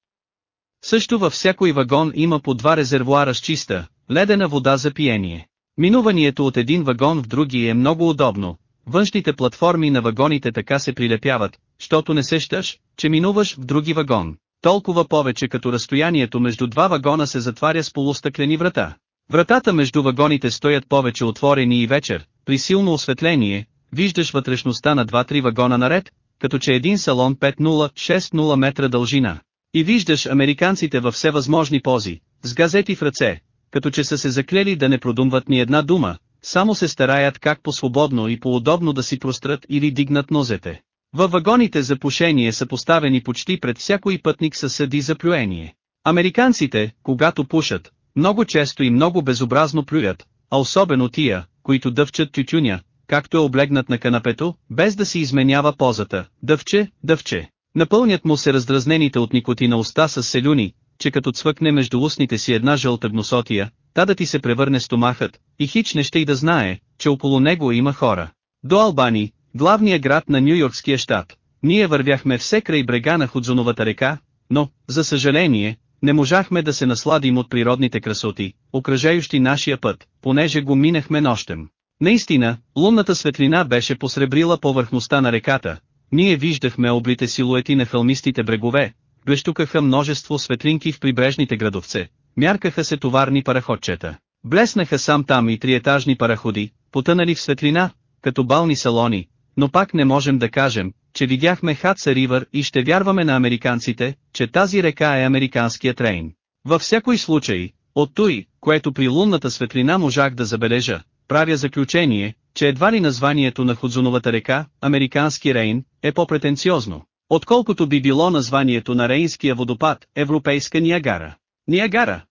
Също във всякой вагон има по два резервуара с чиста, ледена вода за пиение. Минуванието от един вагон в други е много удобно. Външните платформи на вагоните така се прилепяват, щото не сещаш, че минуваш в други вагон. Толкова повече като разстоянието между два вагона се затваря с полустъклени врата. Вратата между вагоните стоят повече отворени и вечер, при силно осветление, виждаш вътрешността на 2-3 вагона наред, като че един салон 5-0-6-0 метра дължина. И виждаш американците във всевъзможни пози, с газети в ръце, като че са се заклели да не продумват ни една дума, само се стараят как по-свободно и по-удобно да си прострат или дигнат нозете. Във вагоните за пушение са поставени почти пред всякой пътник със съди за плюение. Американците, когато пушат, много често и много безобразно плюят, а особено тия, които дъвчат тютюня, както е облегнат на канапето, без да си изменява позата, дъвче, дъвче. Напълнят му се раздразнените от никотина уста с селюни, че като цвъкне между устните си една жълта гносотия, та да ти се превърне стомахът, и хич не ще и да знае, че около него има хора. До Албани, главния град на Нью-Йоркския щат, ние вървяхме все край брега на Худзоновата река, но, за съжаление, не можахме да се насладим от природните красоти, окръжающи нашия път, понеже го минахме нощем. Наистина, лунната светлина беше посребрила повърхността на реката, ние виждахме облите силуети на хълмистите брегове, блещукаха множество светлинки в прибрежните градовце, мяркаха се товарни параходчета. Блеснаха сам там и триетажни параходи, потънали в светлина, като бални салони, но пак не можем да кажем, че видяхме Хатса Ривър и ще вярваме на американците, че тази река е американският Рейн. Във всякой случай, от той, което при лунната светлина можах да забележа, правя заключение, че едва ли названието на Худзуновата река, Американски Рейн, е по-претенциозно, отколкото би било названието на Рейнския водопад, Европейска Ниагара. Ниагара!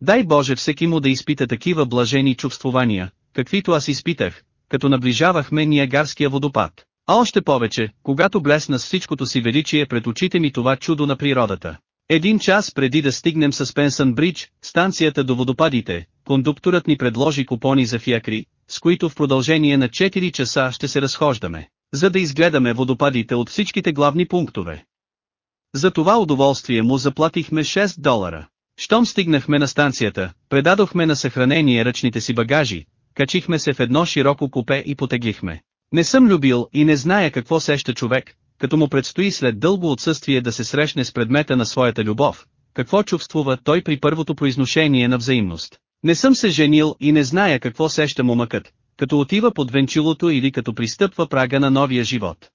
Дай Боже всеки му да изпита такива блажени чувствования, каквито аз изпитах, като наближавахме Ниагарския водопад. А още повече, когато блесна с всичкото си величие пред очите ми това чудо на природата. Един час преди да стигнем с Пенсън Бридж, станцията до водопадите, кондукторът ни предложи купони за фиакри, с които в продължение на 4 часа ще се разхождаме, за да изгледаме водопадите от всичките главни пунктове. За това удоволствие му заплатихме 6 долара. Щом стигнахме на станцията, предадохме на съхранение ръчните си багажи, качихме се в едно широко купе и потеглихме. Не съм любил и не зная какво сеща човек, като му предстои след дълго отсъствие да се срещне с предмета на своята любов, какво чувствува той при първото произношение на взаимност. Не съм се женил и не зная какво сеща момъкът, като отива под венчилото или като пристъпва прага на новия живот.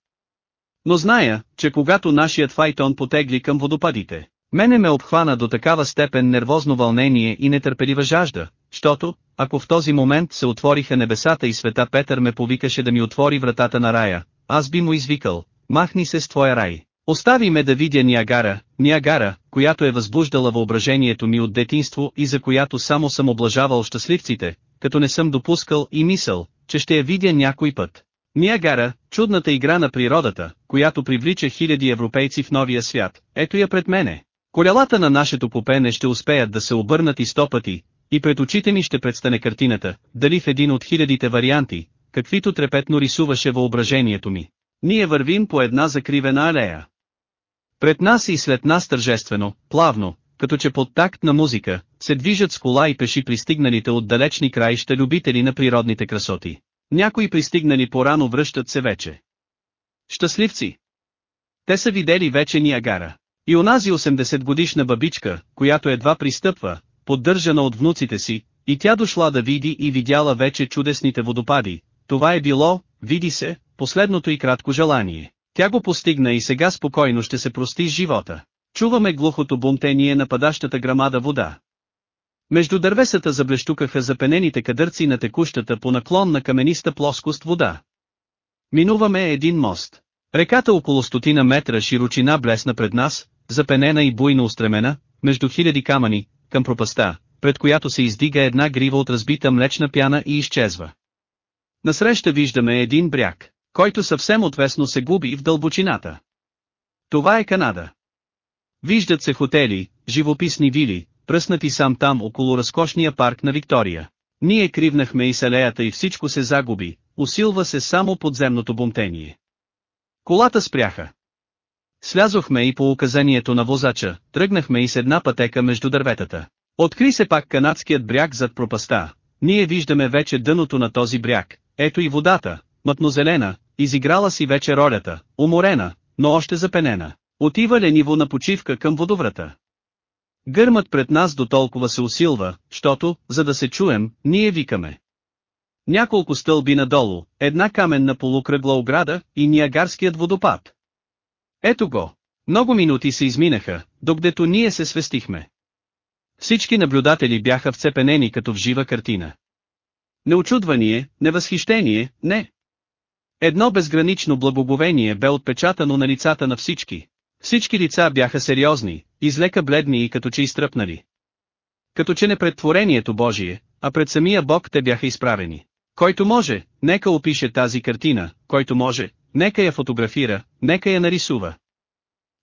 Но зная, че когато нашият файтон потегли към водопадите, мене ме обхвана до такава степен нервозно вълнение и нетърпелива жажда, щото, ако в този момент се отвориха небесата и света Петър ме повикаше да ми отвори вратата на рая, аз би му извикал, махни се с твоя рай. Остави ме да видя Ниагара, Ниагара, която е възбуждала въображението ми от детинство и за която само съм облажавал щастливците, като не съм допускал и мисъл, че ще я видя някой път. Ниагара, чудната игра на природата, която привлича хиляди европейци в новия свят, ето я пред мене. Колелата на нашето попене ще успеят да се обърнат и сто пъти, и пред очите ми ще предстане картината, дали в един от хилядите варианти, каквито трепетно рисуваше въображението ми. Ние вървим по една закривена алея. Пред нас и след нас тържествено, плавно, като че под такт на музика, се движат с кола и пеши пристигналите от далечни краища любители на природните красоти. Някои пристигнали порано връщат се вече. Щастливци! Те са видели вече Ниагара. И онази 80 годишна бабичка, която едва пристъпва, поддържана от внуците си, и тя дошла да види и видяла вече чудесните водопади, това е било, види се, последното и кратко желание. Тя го постигна и сега спокойно ще се прости с живота. Чуваме глухото бумтение на падащата грамада вода. Между дървесата заблещукаха запенените кадърци на текущата по наклон на камениста плоскост вода. Минуваме един мост. Реката около стотина метра широчина блесна пред нас, запенена и буйно устремена, между хиляди камъни, към пропаста, пред която се издига една грива от разбита млечна пяна и изчезва. Насреща виждаме един бряг, който съвсем отвесно се губи в дълбочината. Това е Канада. Виждат се хотели, живописни вили, пръснати сам там около разкошния парк на Виктория. Ние кривнахме и селеята и всичко се загуби, усилва се само подземното бумтение. Колата спряха. Слязохме и по указанието на возача, тръгнахме и с една пътека между дърветата. Откри се пак канадският бряг зад пропаста. Ние виждаме вече дъното на този бряг, ето и водата, мътнозелена, изиграла си вече ролята, уморена, но още запенена. Отива лениво на почивка към водоврата. Гърмът пред нас до толкова се усилва, щото, за да се чуем, ние викаме. Няколко стълби надолу, една каменна полукръгла ограда и Ниагарският водопад. Ето го. Много минути се изминаха, докъдето ние се свестихме. Всички наблюдатели бяха вцепенени като в жива картина. Неочудвание, невъзхищение, не. Едно безгранично благоговение бе отпечатано на лицата на всички. Всички лица бяха сериозни, излека бледни и като че изтръпнали. Като че не пред творението Божие, а пред самия Бог те бяха изправени. Който може, нека опише тази картина, който може, нека я фотографира, нека я нарисува.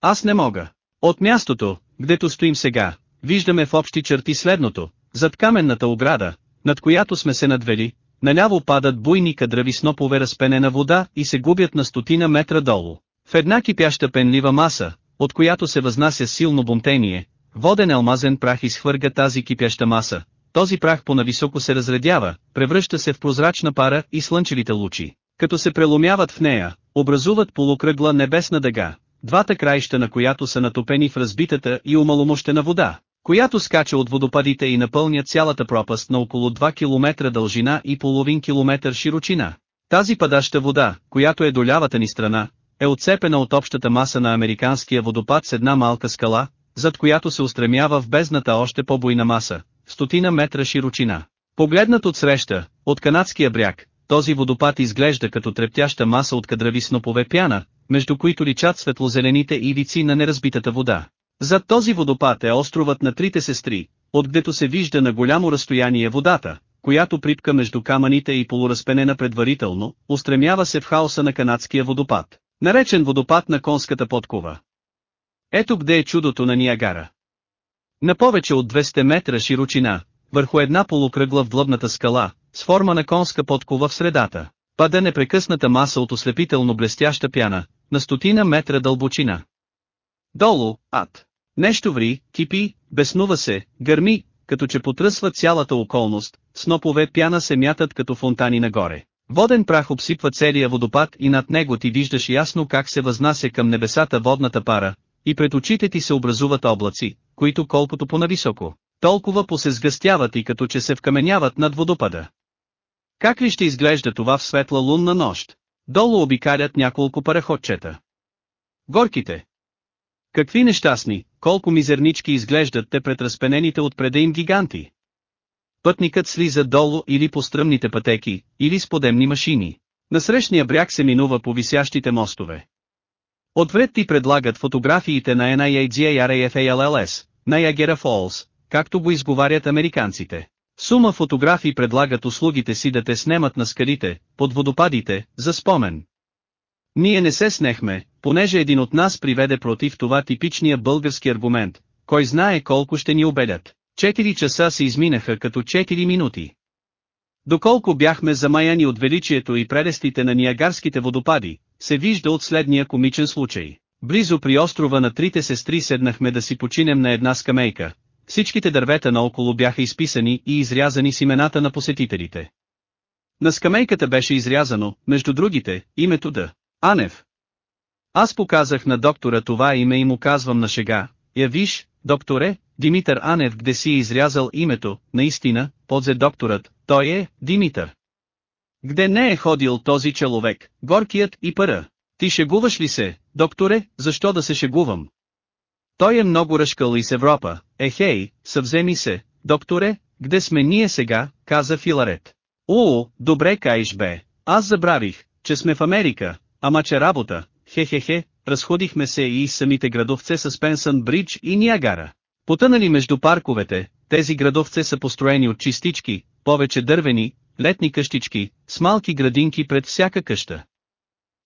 Аз не мога. От мястото, гдето стоим сега, виждаме в общи черти следното, зад каменната ограда, над която сме се надвели, наляво падат буйни кадрави снопове разпенена вода и се губят на стотина метра долу. В една кипяща пенлива маса, от която се възнася силно бомтение, воден алмазен прах изхвърга тази кипяща маса, този прах понависоко се разредява, превръща се в прозрачна пара и слънчевите лучи, като се преломяват в нея, образуват полукръгла небесна дъга, двата краища на която са натопени в разбитата и умаломощена вода, която скача от водопадите и напълня цялата пропаст на около 2 км дължина и половин километър широчина. Тази падаща вода, която е до лявата ни страна, е отцепена от общата маса на американския водопад с една малка скала, зад която се устремява в бездната още по-буйна маса, стотина метра широчина. Погледнат от среща, от канадския бряг, този водопад изглежда като трептяща маса от кадрави снопове пяна, между които личат светлозелените ивици на неразбитата вода. Зад този водопад е островът на трите сестри, отгдето се вижда на голямо разстояние водата, която припка между камъните и полуразпенена предварително, устремява се в хаоса на канадския водопад, наречен водопад на конската подкова. Ето где е чудото на Ниагара. На повече от 200 метра широчина, върху една полукръгла в длъбната скала, с форма на конска подкова в средата, пада непрекъсната маса от ослепително блестяща пяна, на стотина метра дълбочина. Долу, ад. Нещо ври, кипи, беснува се, гърми, като че потръсва цялата околност, снопове пяна се мятат като фонтани нагоре. Воден прах обсипва целия водопад и над него ти виждаш ясно как се възнася към небесата водната пара, и пред очите ти се образуват облаци, които колкото по-нависоко, толкова по се сгъстяват и като че се вкаменяват над водопада. Как ли ще изглежда това в светла лунна нощ? Долу обикалят няколко параходчета. Горките. Какви нещастни, колко мизернички изглеждат те пред разпенените отпреда им гиганти. Пътникът слиза долу или по стръмните пътеки, или с подемни машини. На срещния бряг се минува по висящите мостове. Отвред ти предлагат фотографиите на NIAGARAFALLS, Niagara Falls, както го изговарят американците. Сума фотографии предлагат услугите си да те снемат на скалите, под водопадите, за спомен. Ние не се снехме, понеже един от нас приведе против това типичния български аргумент, кой знае колко ще ни обедят. Четири часа се изминаха като 4 минути. Доколко бяхме замаяни от величието и прелестите на Ниагарските водопади, се вижда от следния комичен случай. Близо при острова на трите сестри седнахме да си починем на една скамейка. Всичките дървета наоколо бяха изписани и изрязани с имената на посетителите. На скамейката беше изрязано, между другите, името да. Анев. Аз показах на доктора това име и му казвам на шега, я виж, докторе, Димитър Анев где си е изрязал името, наистина, подзе докторът, той е, Димитър. Где не е ходил този човек, горкият и пара. Ти шегуваш ли се, докторе, защо да се шегувам? Той е много ръшкал из Европа, ехей, съвземи се, докторе, где сме ние сега, каза Филарет. О, добре каиш бе, аз забравих, че сме в Америка, ама че работа, хе-хе-хе, разходихме се и самите градовце с Пенсън Бридж и Ниагара. Потънали между парковете, тези градовце са построени от чистички, повече дървени, летни къщички, с малки градинки пред всяка къща.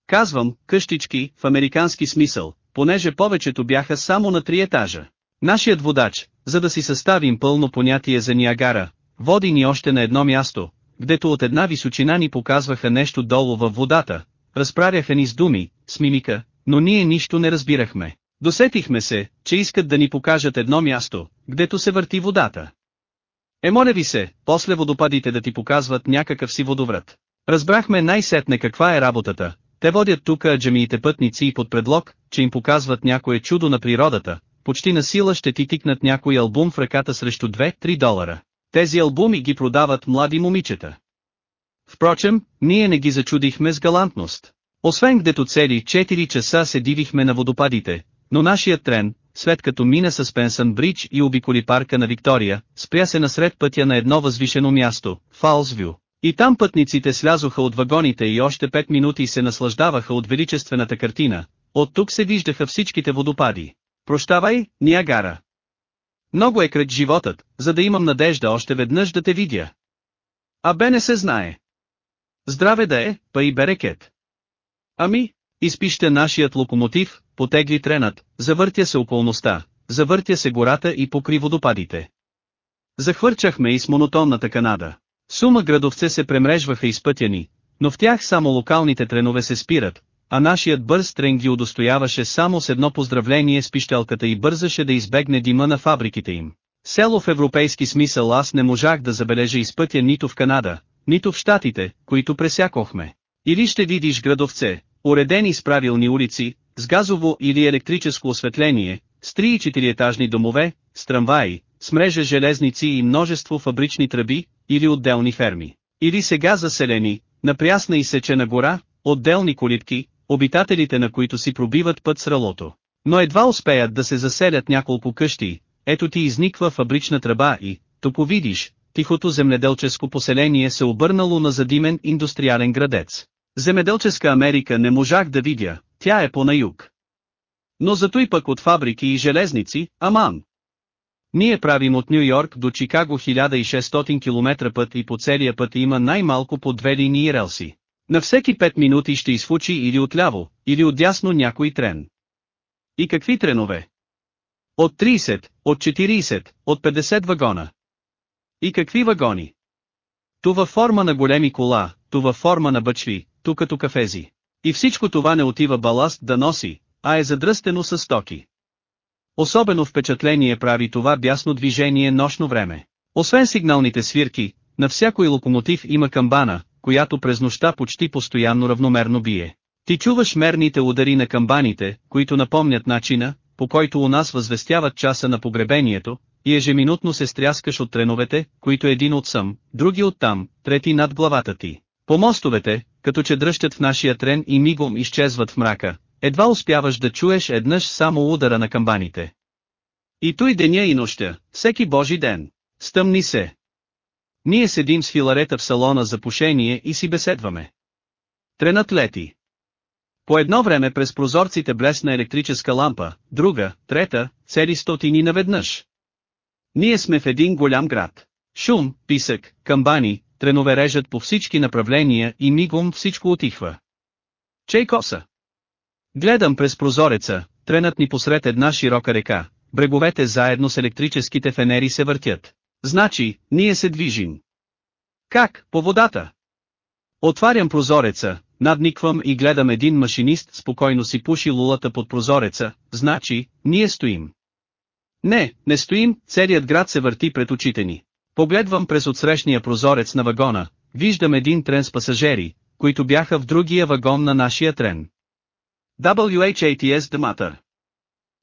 Казвам, къщички, в американски смисъл, понеже повечето бяха само на три етажа. Нашият водач, за да си съставим пълно понятие за Ниагара, води ни още на едно място, гдето от една височина ни показваха нещо долу във водата, разправяха ни с думи, с мимика, но ние нищо не разбирахме. Досетихме се, че искат да ни покажат едно място, гдето се върти водата. Е моля ви се, после водопадите да ти показват някакъв си водоврат. Разбрахме най-сетне каква е работата, те водят тука джамиите пътници и под предлог, че им показват някое чудо на природата, почти на сила ще ти тикнат някой албум в ръката срещу 2-3 долара. Тези албуми ги продават млади момичета. Впрочем, ние не ги зачудихме с галантност. Освен гдето цели 4 часа се дивихме на водопадите, но нашият трен, след като мина с Пенсън Бридж и обиколи парка на Виктория, спря се насред пътя на едно възвишено място, Фалсвю. И там пътниците слязоха от вагоните и още 5 минути се наслаждаваха от величествената картина, от тук се виждаха всичките водопади. Прощавай, Ниагара. Много е кръг животът, за да имам надежда още веднъж да те видя. А бе не се знае. Здраве да е, па и берекет. Ами, изпища нашият локомотив, потегли тренът, завъртя се околността, завъртя се гората и покри водопадите. Захвърчахме и с монотонната Канада. Сума градовце се премрежваха изпътяни, но в тях само локалните тренове се спират, а нашият бърз трен ги удостояваше само с едно поздравление с пищелката и бързаше да избегне дима на фабриките им. Село в европейски смисъл аз не можах да забележа изпътя нито в Канада, нито в Штатите, които пресякохме. Или ще видиш градовце, уредени с правилни улици, с газово или електрическо осветление, с 3 и 4 етажни домове, с трамваи, с мрежа железници и множество фабрични тръби, или отделни ферми. Или сега заселени, на прясна и сечена гора, отделни колитки, обитателите на които си пробиват път с ралото. Но едва успеят да се заселят няколко къщи, ето ти изниква фабрична тръба и, то видиш, тихото земледелческо поселение се обърнало на задимен индустриален градец. Земеделческа Америка не можах да видя, тя е по-на юг. Но зато и пък от фабрики и железници, аман. Ние правим от Нью Йорк до Чикаго 1600 км път и по целия път има най-малко по две линии релси. На всеки 5 минути ще изфучи или отляво, или отдясно някой трен. И какви тренове? От 30, от 40, от 50 вагона. И какви вагони? Във форма на големи кола, във форма на бъчви, ту като кафези. И всичко това не отива баласт да носи, а е задръстено с стоки. Особено впечатление прави това бясно движение нощно време. Освен сигналните свирки, на всякой локомотив има камбана, която през нощта почти постоянно равномерно бие. Ти чуваш мерните удари на камбаните, които напомнят начина, по който у нас възвестяват часа на погребението, и ежеминутно се стряскаш от треновете, които един от сам, други от там, трети над главата ти. По мостовете, като че дръщат в нашия трен и мигом изчезват в мрака, едва успяваш да чуеш еднъж само удара на камбаните. И той деня и нощта, всеки божи ден. Стъмни се. Ние седим с филарета в салона за пушение и си беседваме. Тренът лети. По едно време през прозорците блесна електрическа лампа, друга, трета, цели стотини наведнъж. Ние сме в един голям град. Шум, писък, камбани, тренове режат по всички направления и мигом всичко отихва. Чей коса? Гледам през прозореца, тренът ни посред една широка река, бреговете заедно с електрическите фенери се въртят. Значи, ние се движим. Как, по водата? Отварям прозореца, надниквам и гледам един машинист спокойно си пуши лулата под прозореца, значи, ние стоим. Не, не стоим, целият град се върти пред очите ни. Погледвам през отсрещния прозорец на вагона, виждам един трен с пасажери, които бяха в другия вагон на нашия трен. WHATS the matter.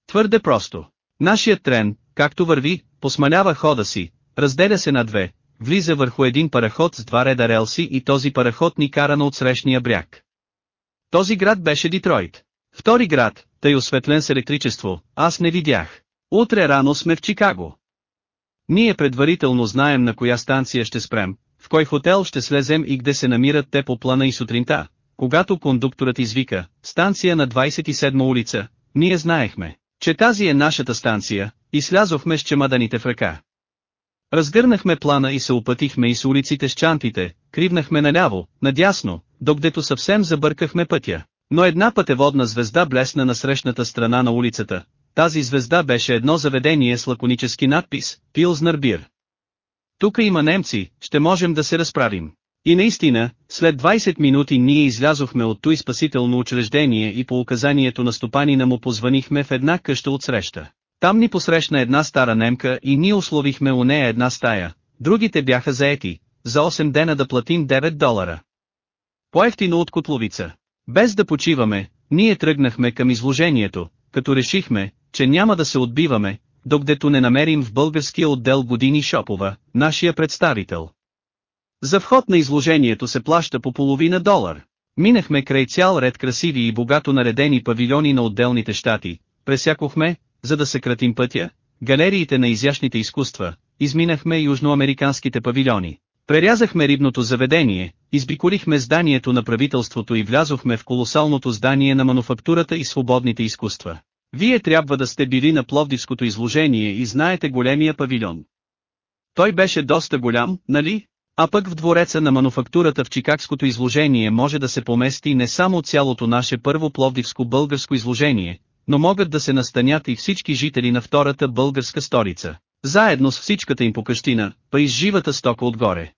Твърде просто. Нашият трен, както върви, посмалява хода си, разделя се на две, влиза върху един параход с два реда релси и този параход ни кара на отсрещния бряг. Този град беше Дитройт. Втори град, тъй осветлен с електричество, аз не видях. Утре рано сме в Чикаго. Ние предварително знаем на коя станция ще спрем, в кой хотел ще слезем и где се намират те по плана и сутринта. Когато кондукторът извика, станция на 27 улица, ние знаехме, че тази е нашата станция, и слязохме с чемаданите в ръка. Разгърнахме плана и се опътихме и с улиците с чантите, кривнахме наляво, надясно, докъдето съвсем забъркахме пътя. Но една пътеводна звезда блесна на срещната страна на улицата. Тази звезда беше едно заведение с лаконически надпис «Пилзнер бир». Тук има немци, ще можем да се разправим. И наистина, след 20 минути ние излязохме от той спасително учреждение и по указанието на стопанина му позванихме в една къща от среща. Там ни посрещна една стара немка и ние условихме у нея една стая, другите бяха заети, за 8 дена да платим 9 долара. Поевтино от котловица. Без да почиваме, ние тръгнахме към изложението, като решихме, че няма да се отбиваме, докъдето не намерим в българския отдел години Шопова, нашия представител. За вход на изложението се плаща по половина долар. Минахме край цял ред красиви и богато наредени павилиони на отделните щати, пресякохме, за да съкратим пътя, галериите на изящните изкуства, изминахме южноамериканските павилиони. Прерязахме рибното заведение, избикорихме зданието на правителството и влязохме в колосалното здание на мануфактурата и свободните изкуства. Вие трябва да сте били на Пловдивското изложение и знаете големия павилион. Той беше доста голям, нали? А пък в двореца на мануфактурата в Чикагското изложение може да се помести не само цялото наше първо пловдивско българско изложение, но могат да се настанят и всички жители на втората българска столица, заедно с всичката им покъщина, па и с живата стока отгоре.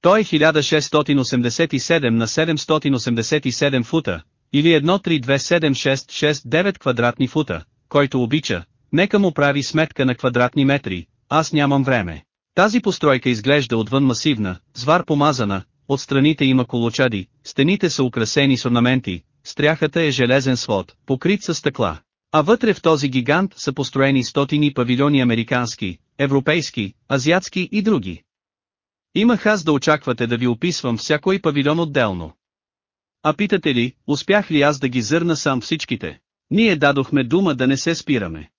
Той е 1687 на 787 фута, или 1327669 квадратни фута, който обича, нека му прави сметка на квадратни метри, аз нямам време. Тази постройка изглежда отвън масивна, звар помазана, от страните има колочади, стените са украсени с орнаменти, стряхата е железен свод, покрит с стъкла. А вътре в този гигант са построени стотини павилиони американски, европейски, азиатски и други. Имах аз да очаквате да ви описвам всякой павилион отделно. А питате ли, успях ли аз да ги зърна сам всичките? Ние дадохме дума да не се спираме.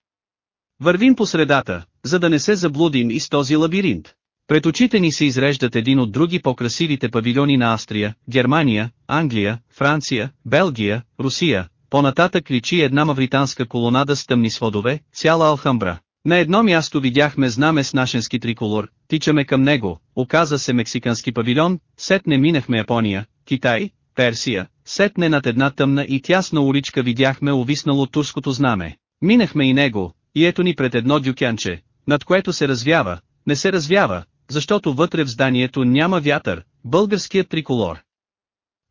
Вървим по средата, за да не се заблудим и с този лабиринт. Пред очите ни се изреждат един от други по-красивите павилиони на Австрия, Германия, Англия, Франция, Белгия, Русия, по-нататък личи една мавританска колонада с тъмни сводове, цяла Алхамбра. На едно място видяхме знаме с нашенски триколор, тичаме към него, оказа се мексикански павилион, сетне минахме Япония, Китай, Персия, сетне над една тъмна и тясна уличка видяхме увиснало турското знаме. Минахме и него, и ето ни пред едно дюкянче, над което се развява, не се развява, защото вътре в зданието няма вятър, българският триколор.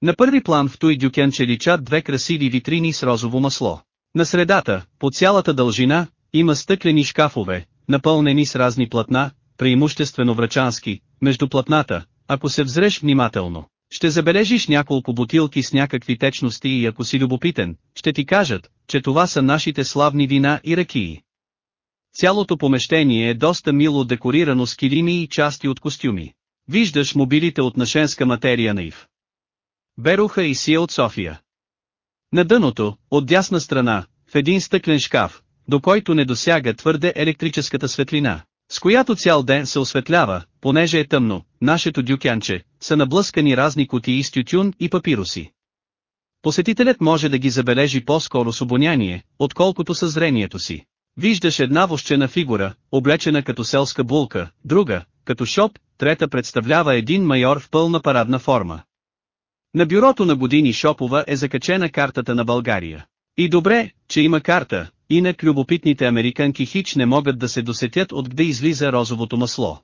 На първи план в той дюкенче личат две красиви витрини с розово масло. На средата, по цялата дължина, има стъклени шкафове, напълнени с разни платна, преимуществено врачански, между платната, ако се взреш внимателно. Ще забележиш няколко бутилки с някакви течности и ако си любопитен, ще ти кажат, че това са нашите славни вина и ракии. Цялото помещение е доста мило декорирано с килими и части от костюми. Виждаш мобилите от нашенска материя на Ив. Беруха и Сия от София. На дъното, от дясна страна, в един стъклен шкаф, до който не досяга твърде електрическата светлина, с която цял ден се осветлява, понеже е тъмно, нашето дюкянче, са наблъскани разни кутии с тютюн и папироси. Посетителят може да ги забележи по-скоро с обоняние, отколкото със зрението си. Виждаш една вощена фигура, облечена като селска булка, друга, като шоп, трета представлява един майор в пълна парадна форма. На бюрото на години Шопова е закачена картата на България. И добре, че има карта, инак любопитните американки хич не могат да се досетят откъде излиза розовото масло.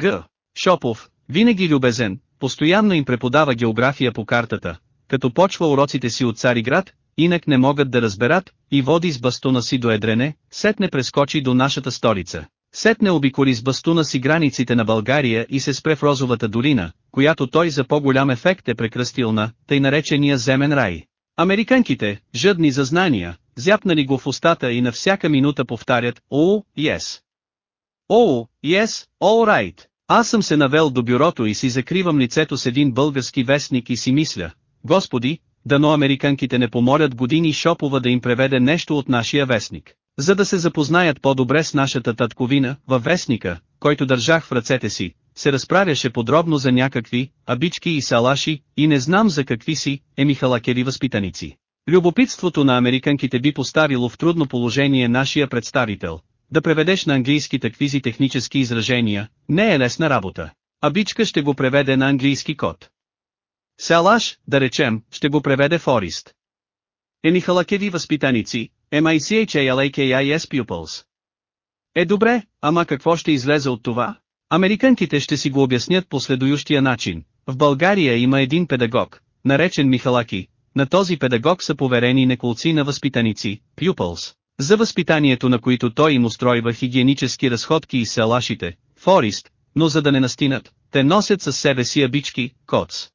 Г. Шопов, винаги любезен, постоянно им преподава география по картата, като почва уроците си от Цариград, инак не могат да разберат, и води с бастуна си до Едрене, сетне прескочи до нашата столица. Сетне обиколи с бастуна си границите на България и се спре в Розовата долина, която той за по-голям ефект е прекръстил на, тъй наречения земен рай. Американките, жадни за знания, зяпнали го в устата и на всяка минута повтарят «О, yes». «О, yes, all right». Аз съм се навел до бюрото и си закривам лицето с един български вестник и си мисля, Господи, дано американките не помолят години Шопова да им преведе нещо от нашия вестник. За да се запознаят по-добре с нашата татковина, във вестника, който държах в ръцете си, се разправяше подробно за някакви, абички и салаши, и не знам за какви си, емихалакери възпитаници. Любопитството на американките би поставило в трудно положение нашия представител. Да преведеш на английски таквизи технически изражения, не е лесна работа. Абичка ще го преведе на английски код. Салаш, да речем, ще го преведе Форист. Емихалакеви възпитаници, MICHALAKIS pupils. Е добре, ама какво ще излезе от това? Американките ще си го обяснят по следующия начин. В България има един педагог, наречен Михалаки. На този педагог са поверени неколци на възпитаници, pupils, за възпитанието на които той им устройва хигиенически разходки и селашите, форист, но за да не настинат, те носят със себе си абички, коц.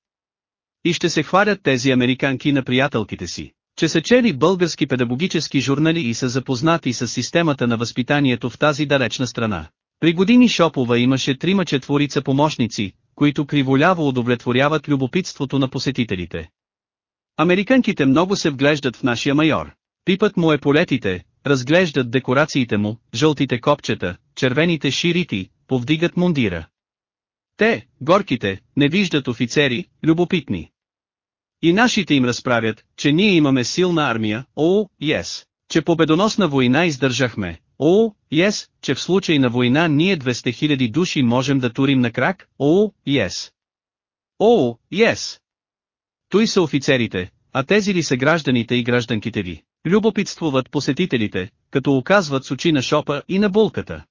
И ще се хвалят тези американки на приятелките си, че са чели български педагогически журнали и са запознати с системата на възпитанието в тази далечна страна. При години Шопова имаше трима четворица помощници, които криволяво удовлетворяват любопитството на посетителите. Американките много се вглеждат в нашия майор. Пипът му е полетите, разглеждат декорациите му, жълтите копчета, червените ширити, повдигат мундира. Те, горките, не виждат офицери, любопитни. И нашите им разправят, че ние имаме силна армия, о, yes, че победоносна война издържахме, о, yes, че в случай на война ние 200 000 души можем да турим на крак, о, yes. О, yes. Той са офицерите, а тези ли са гражданите и гражданките ви? Любопитствуват посетителите, като оказват с очи на шопа и на булката.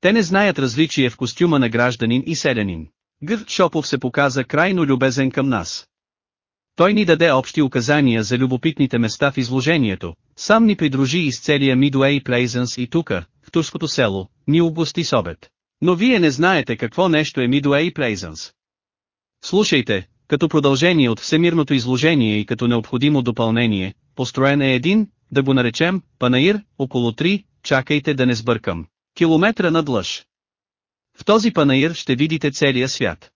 Те не знаят различие в костюма на гражданин и селянин. Гър Шопов се показа крайно любезен към нас. Той ни даде общи указания за любопитните места в изложението, сам ни придружи из целия Midway Plaisance и тука, в турското село, ни угости с обед. Но вие не знаете какво нещо е Midway Plaisance. Слушайте, като продължение от всемирното изложение и като необходимо допълнение, построен е един, да го наречем, панаир, около 3, чакайте да не сбъркам, километра надлъж. В този панаир ще видите целия свят.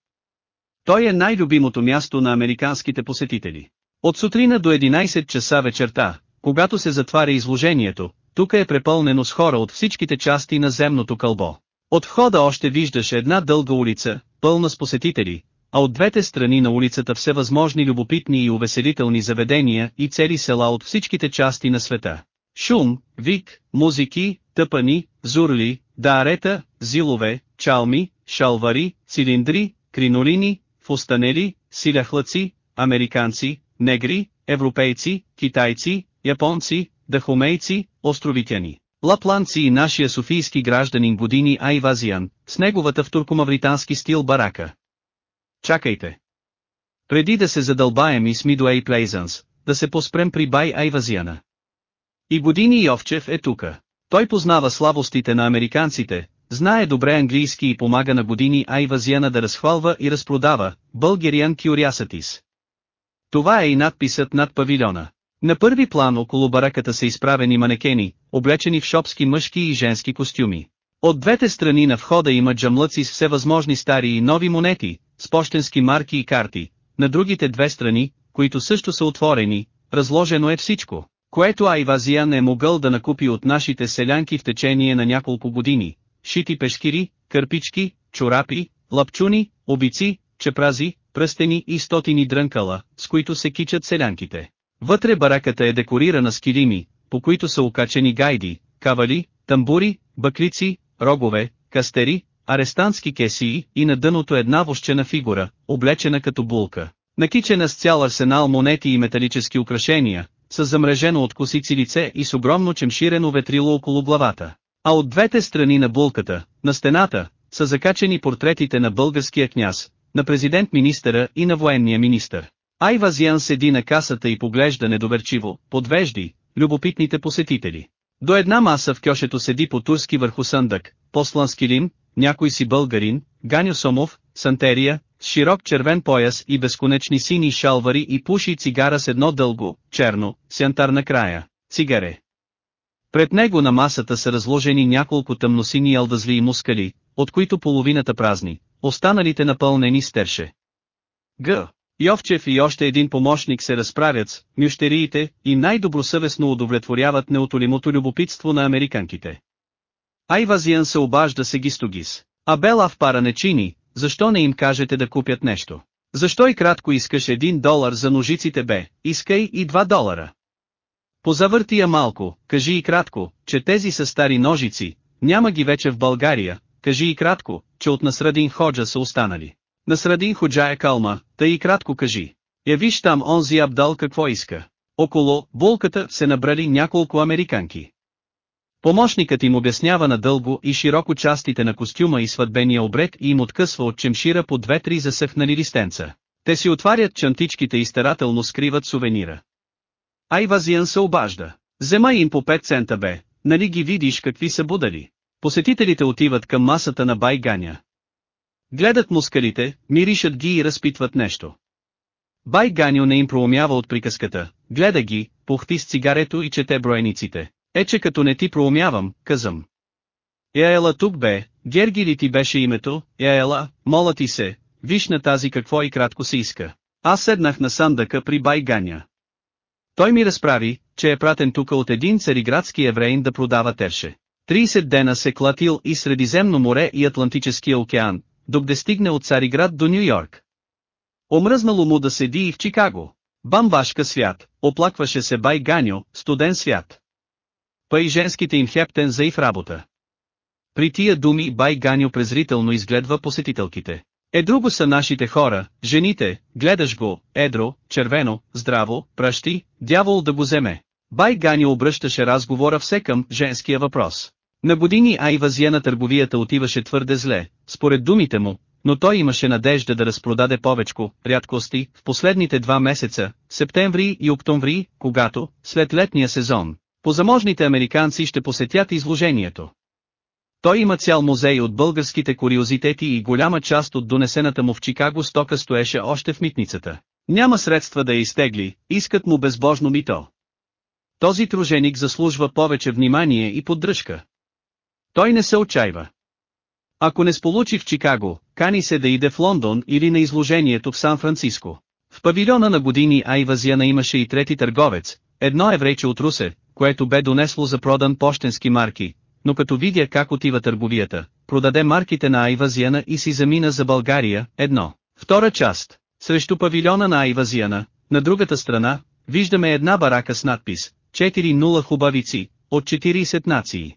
Той е най-любимото място на американските посетители. От сутрина до 11 часа вечерта, когато се затваря изложението, тук е препълнено с хора от всичките части на земното кълбо. От входа още виждаш една дълга улица, пълна с посетители, а от двете страни на улицата всевъзможни любопитни и увеселителни заведения и цели села от всичките части на света. Шум, вик, музики, тъпани, зурли, даарета, зилове, чалми, шалвари, цилиндри, кринолини, фустанели, силяхлъци, американци, негри, европейци, китайци, японци, дахомейци, островитяни. Лапланци и нашия софийски гражданин години Айвазиан, с неговата в туркомавритански стил барака. Чакайте. Преди да се задълбаем и с Midway Plaisance, да се поспрем при Бай Айвазиана. И години Йовчев е тука. Той познава слабостите на американците, знае добре английски и помага на години Айвазиана да разхвалва и разпродава, Bulgarian Curiosities. Това е и надписът над павилиона. На първи план около бараката са изправени манекени, облечени в шопски мъжки и женски костюми. От двете страни на входа има джамлъци с всевъзможни стари и нови монети, с почтенски марки и карти. На другите две страни, които също са отворени, разложено е всичко, което Айвазиян е могъл да накупи от нашите селянки в течение на няколко години. Шити пешкири, кърпички, чорапи, лапчуни, обици, чепрази, пръстени и стотини дрънкала, с които се кичат селянките. Вътре бараката е декорирана с килими, по които са окачени гайди, кавали, тамбури, бъклици, рогове, кастери, арестантски кесии и на дъното една вощена фигура, облечена като булка, накичена с цял арсенал монети и металически украшения, с замрежено от косици лице и с огромно чемширено ветрило около главата. А от двете страни на булката, на стената, са закачени портретите на българския княз, на президент-министъра и на военния министър. Айвазиан седи на касата и поглежда недоверчиво, подвежди, любопитните посетители. До една маса в кьошето седи по турски върху съндък, послан с килим, някой си българин, Ганю Сомов, Сантерия, с широк червен пояс и безконечни сини шалвари и пуши цигара с едно дълго, черно, сянтар на края, цигаре. Пред него на масата са разложени няколко тъмносини алдазли и мускали, от които половината празни, останалите напълнени с терше. Г. Йовчев и още един помощник се разправят с мющериите и най-добросъвестно удовлетворяват неотолимото любопитство на американките. Айвазиан се обажда се гистогис. А Бела в пара не чини, защо не им кажете да купят нещо? Защо и кратко искаш един долар за ножиците бе, искай и два долара. Позавърти я малко, кажи и кратко, че тези са стари ножици, няма ги вече в България, кажи и кратко, че от Насрадин Ходжа са останали. Насрадин Ходжа е калма, тъй и кратко кажи. Я виж там онзи Абдал какво иска. Около булката се набрали няколко американки. Помощникът им обяснява надълго и широко частите на костюма и сватбения обред и им откъсва от чемшира по две-три засъхнали листенца. Те си отварят чантичките и старателно скриват сувенира. Айвазиан се обажда. Взема им по 5 цента бе, нали ги видиш какви са будали. Посетителите отиват към масата на бай Ганя. Гледат мускалите, миришат ги и разпитват нещо. Бай Ганю не им проумява от приказката, гледа ги, пухти с цигарето и чете броениците. Е, че като не ти проумявам, казам. Яела тук бе, Герги ли ти беше името, Яела, мола ти се, виж на тази какво и кратко се иска. Аз седнах на сандъка при бай Ганя. Той ми разправи, че е пратен тука от един цариградски евреин да продава терше. 30 дена се клатил и Средиземно море и Атлантическия океан, докъде стигне от Цариград до Нью Йорк. Омръзнало му да седи и в Чикаго. Бамбашка свят, оплакваше се бай Ганьо, студен свят. Па и женските им хептен за и в работа. При тия думи бай Ганьо презрително изгледва посетителките. Е друго са нашите хора, жените, гледаш го, едро, червено, здраво, пращи, дявол да го вземе. Бай Гани обръщаше разговора все към женския въпрос. На години Айвазия на търговията отиваше твърде зле, според думите му, но той имаше надежда да разпродаде повечко, рядкости, в последните два месеца, септември и октомври, когато, след летния сезон, позаможните американци ще посетят изложението. Той има цял музей от българските куриозитети и голяма част от донесената му в Чикаго стока стоеше още в митницата. Няма средства да я изтегли, искат му безбожно мито. Този труженик заслужва повече внимание и поддръжка. Той не се отчаива. Ако не сполучи в Чикаго, кани се да иде в Лондон или на изложението в Сан-Франциско. В павилиона на години Айвазиана имаше и трети търговец, едно еврейче от Русе, което бе донесло за продан почтенски марки, но като видя как отива търговията, продаде марките на Айвазиана и си замина за България, едно. Втора част. Срещу павилиона на Айвазиана, на другата страна, виждаме една барака с надпис 4-0 хубавици, от 40 нации.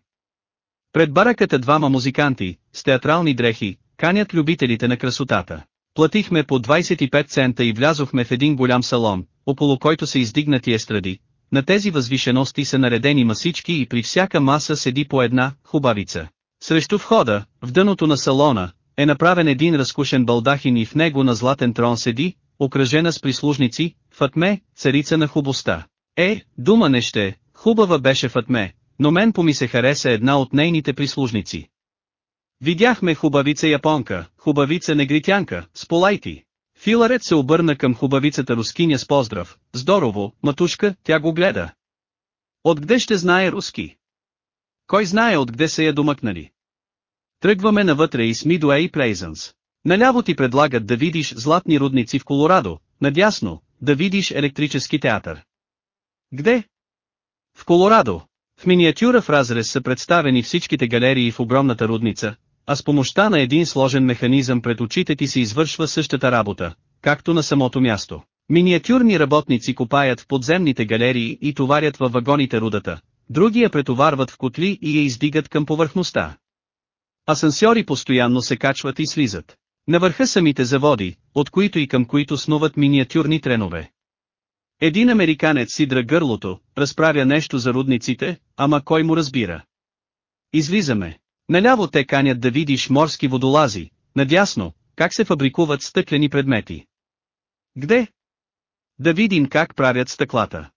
Пред бараката двама музиканти, с театрални дрехи, канят любителите на красотата. Платихме по 25 цента и влязохме в един голям салон, около който са издигнати естради, на тези възвишености са наредени масички и при всяка маса седи по една хубавица. Срещу входа, в дъното на салона, е направен един разкушен балдахин и в него на златен трон седи, окръжена с прислужници, Фатме, царица на хубостта. Е, дума не ще, хубава беше Фатме, но мен по ми се хареса една от нейните прислужници. Видяхме хубавица японка, хубавица негритянка, с полайти. Филарет се обърна към хубавицата рускиня с поздрав. Здорово, матушка, тя го гледа. Откъде ще знае руски? Кой знае откъде са я домъкнали? Тръгваме навътре и с Midway Plaisance. Наляво ти предлагат да видиш златни рудници в Колорадо, надясно, да видиш електрически театър. Где? В Колорадо. В миниатюра в разрез са представени всичките галерии в огромната рудница, а с помощта на един сложен механизъм пред очите ти се извършва същата работа, както на самото място. Миниатюрни работници копаят в подземните галерии и товарят във вагоните рудата, други я претоварват в котли и я издигат към повърхността. Асансьори постоянно се качват и слизат. На върха самите заводи, от които и към които снуват миниатюрни тренове. Един американец сидра гърлото, разправя нещо за рудниците, ама кой му разбира. Излизаме. Наляво те канят да видиш морски водолази, надясно, как се фабрикуват стъклени предмети. Где? Да видим как правят стъклата.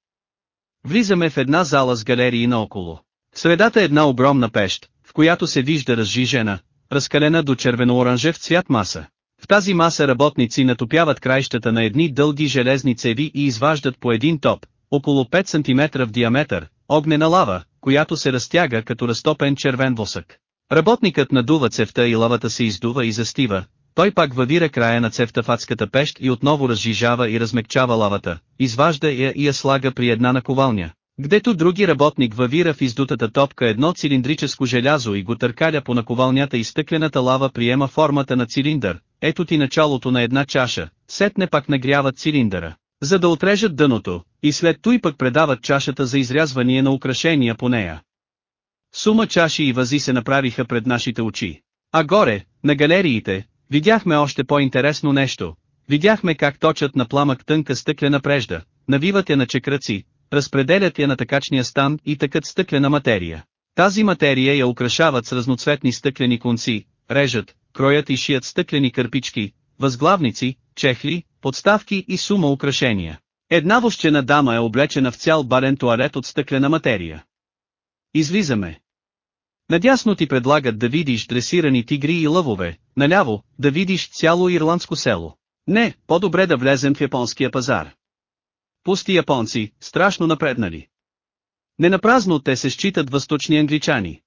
Влизаме в една зала с галерии наоколо. Средата е една огромна пещ, в която се вижда разжижена, разкалена до червено-оранжев цвят маса. В тази маса работници натопяват краищата на едни дълги железни цеви и изваждат по един топ, около 5 см в диаметър, огнена лава, която се разтяга като разтопен червен восък. Работникът надува цевта и лавата се издува и застива, Той пак въдира края на цевта в адската пещ и отново разжижава и размекчава лавата, изважда я и я слага при една наковалня, гдето други работник въвира в издутата топка едно цилиндрическо желязо и го търкаля по наковалнята и стъклената лава приема формата на цилиндър, ето ти началото на една чаша, сетне пак нагряват цилиндъра, за да отрежат дъното, и след той пък предават чашата за изрязвание на украшения по нея. Сума чаши и вази се направиха пред нашите очи. А горе, на галериите, видяхме още по-интересно нещо. Видяхме как точат на пламък тънка стъклена прежда, навиват я на чекраци, разпределят я на такачния стан и такът стъклена материя. Тази материя я украшават с разноцветни стъклени конци, режат, кроят и шият стъклени кърпички, възглавници, чехли, подставки и сума украшения. Една вощена дама е облечена в цял барен туалет от стъклена материя. Излизаме. Надясно ти предлагат да видиш дресирани тигри и лъвове, наляво, да видиш цяло ирландско село. Не, по-добре да влезем в японския пазар. Пусти японци, страшно напреднали. Ненапразно те се считат възточни англичани.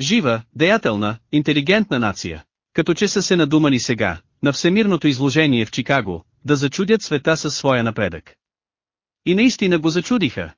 Жива, деятелна, интелигентна нация. Като че са се надумани сега, на всемирното изложение в Чикаго, да зачудят света със своя напредък. И наистина го зачудиха.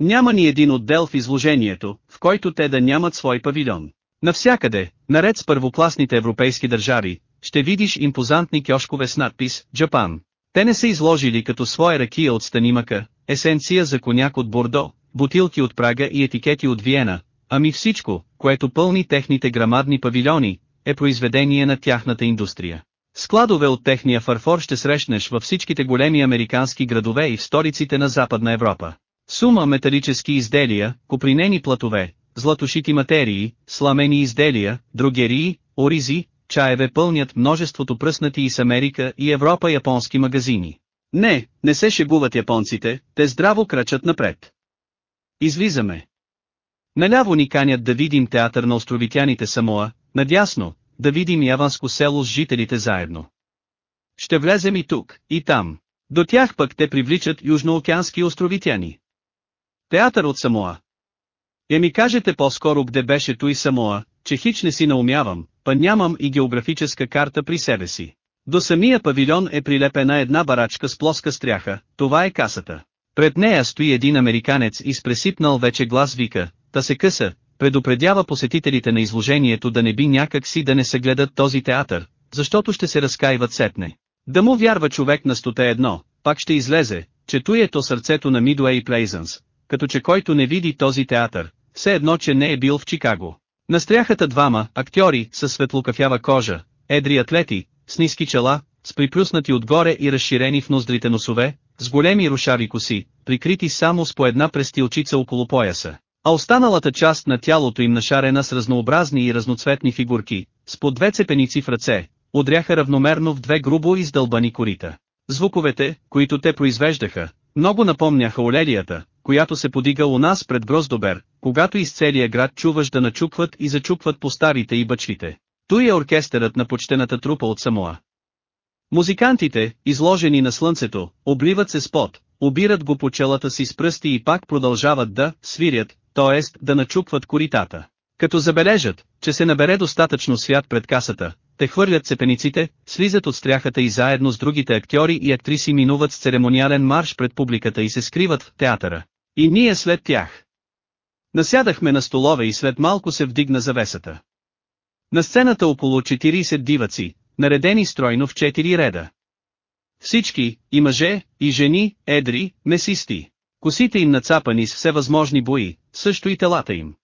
Няма ни един отдел в изложението, в който те да нямат свой павилион. Навсякъде, наред с първокласните европейски държави, ще видиш импозантни кьошкове с надпис «Джапан». Те не са изложили като своя ракия от Станимака, есенция за коняк от Бордо, бутилки от Прага и етикети от Виена, ами всичко, което пълни техните грамадни павилиони, е произведение на тяхната индустрия. Складове от техния фарфор ще срещнеш във всичките големи американски градове и в столиците на Западна Европа. Сума металически изделия, копринени платове, златошити материи, сламени изделия, другерии, оризи, чаеве пълнят множеството пръснати и с Америка и Европа японски магазини. Не, не се шегуват японците, те здраво крачат напред. Излизаме. Наляво ни канят да видим театър на островитяните Самоа, надясно, да видим яванско село с жителите заедно. Ще влезем и тук, и там. До тях пък те привличат южноокеански островитяни. Театър от Самоа. Я ми кажете по-скоро где беше той Самоа, че хич не си наумявам, па нямам и географическа карта при себе си. До самия павилион е прилепена една барачка с плоска стряха, това е касата. Пред нея стои един американец и с пресипнал вече глас вика, та се къса, предупредява посетителите на изложението да не би някак си да не се гледат този театър, защото ще се разкаиват сетне. Да му вярва човек на стоте едно, пак ще излезе, че той е то сърцето на Midway Plaisance, като че който не види този театър, все едно че не е бил в Чикаго. Настряхата двама, актьори, със светлокафява кожа, едри атлети, с ниски чела, с приплюснати отгоре и разширени в ноздрите носове, с големи рушави коси, прикрити само с по една престилчица около пояса, а останалата част на тялото им нашарена с разнообразни и разноцветни фигурки, с по две цепеници в ръце, удряха равномерно в две грубо издълбани корита. Звуковете, които те произвеждаха, много напомняха олелията, която се подига у нас пред Гроздобер, когато из целия град чуваш да начукват и зачукват по старите и бъчвите. Той е оркестърът на почтената трупа от Самоа. Музикантите, изложени на слънцето, обливат се с пот, обират го по челата си с пръсти и пак продължават да свирят, т.е. да начупват коритата. Като забележат, че се набере достатъчно свят пред касата, те хвърлят цепениците, слизат от стряхата и заедно с другите актьори и актриси минуват с церемониален марш пред публиката и се скриват в театъра. И ние след тях. Насядахме на столове и след малко се вдигна завесата. На сцената около 40 диваци, наредени стройно в 4 реда. Всички, и мъже, и жени, едри, месисти. Косите им нацапани с всевъзможни бои, също и телата им.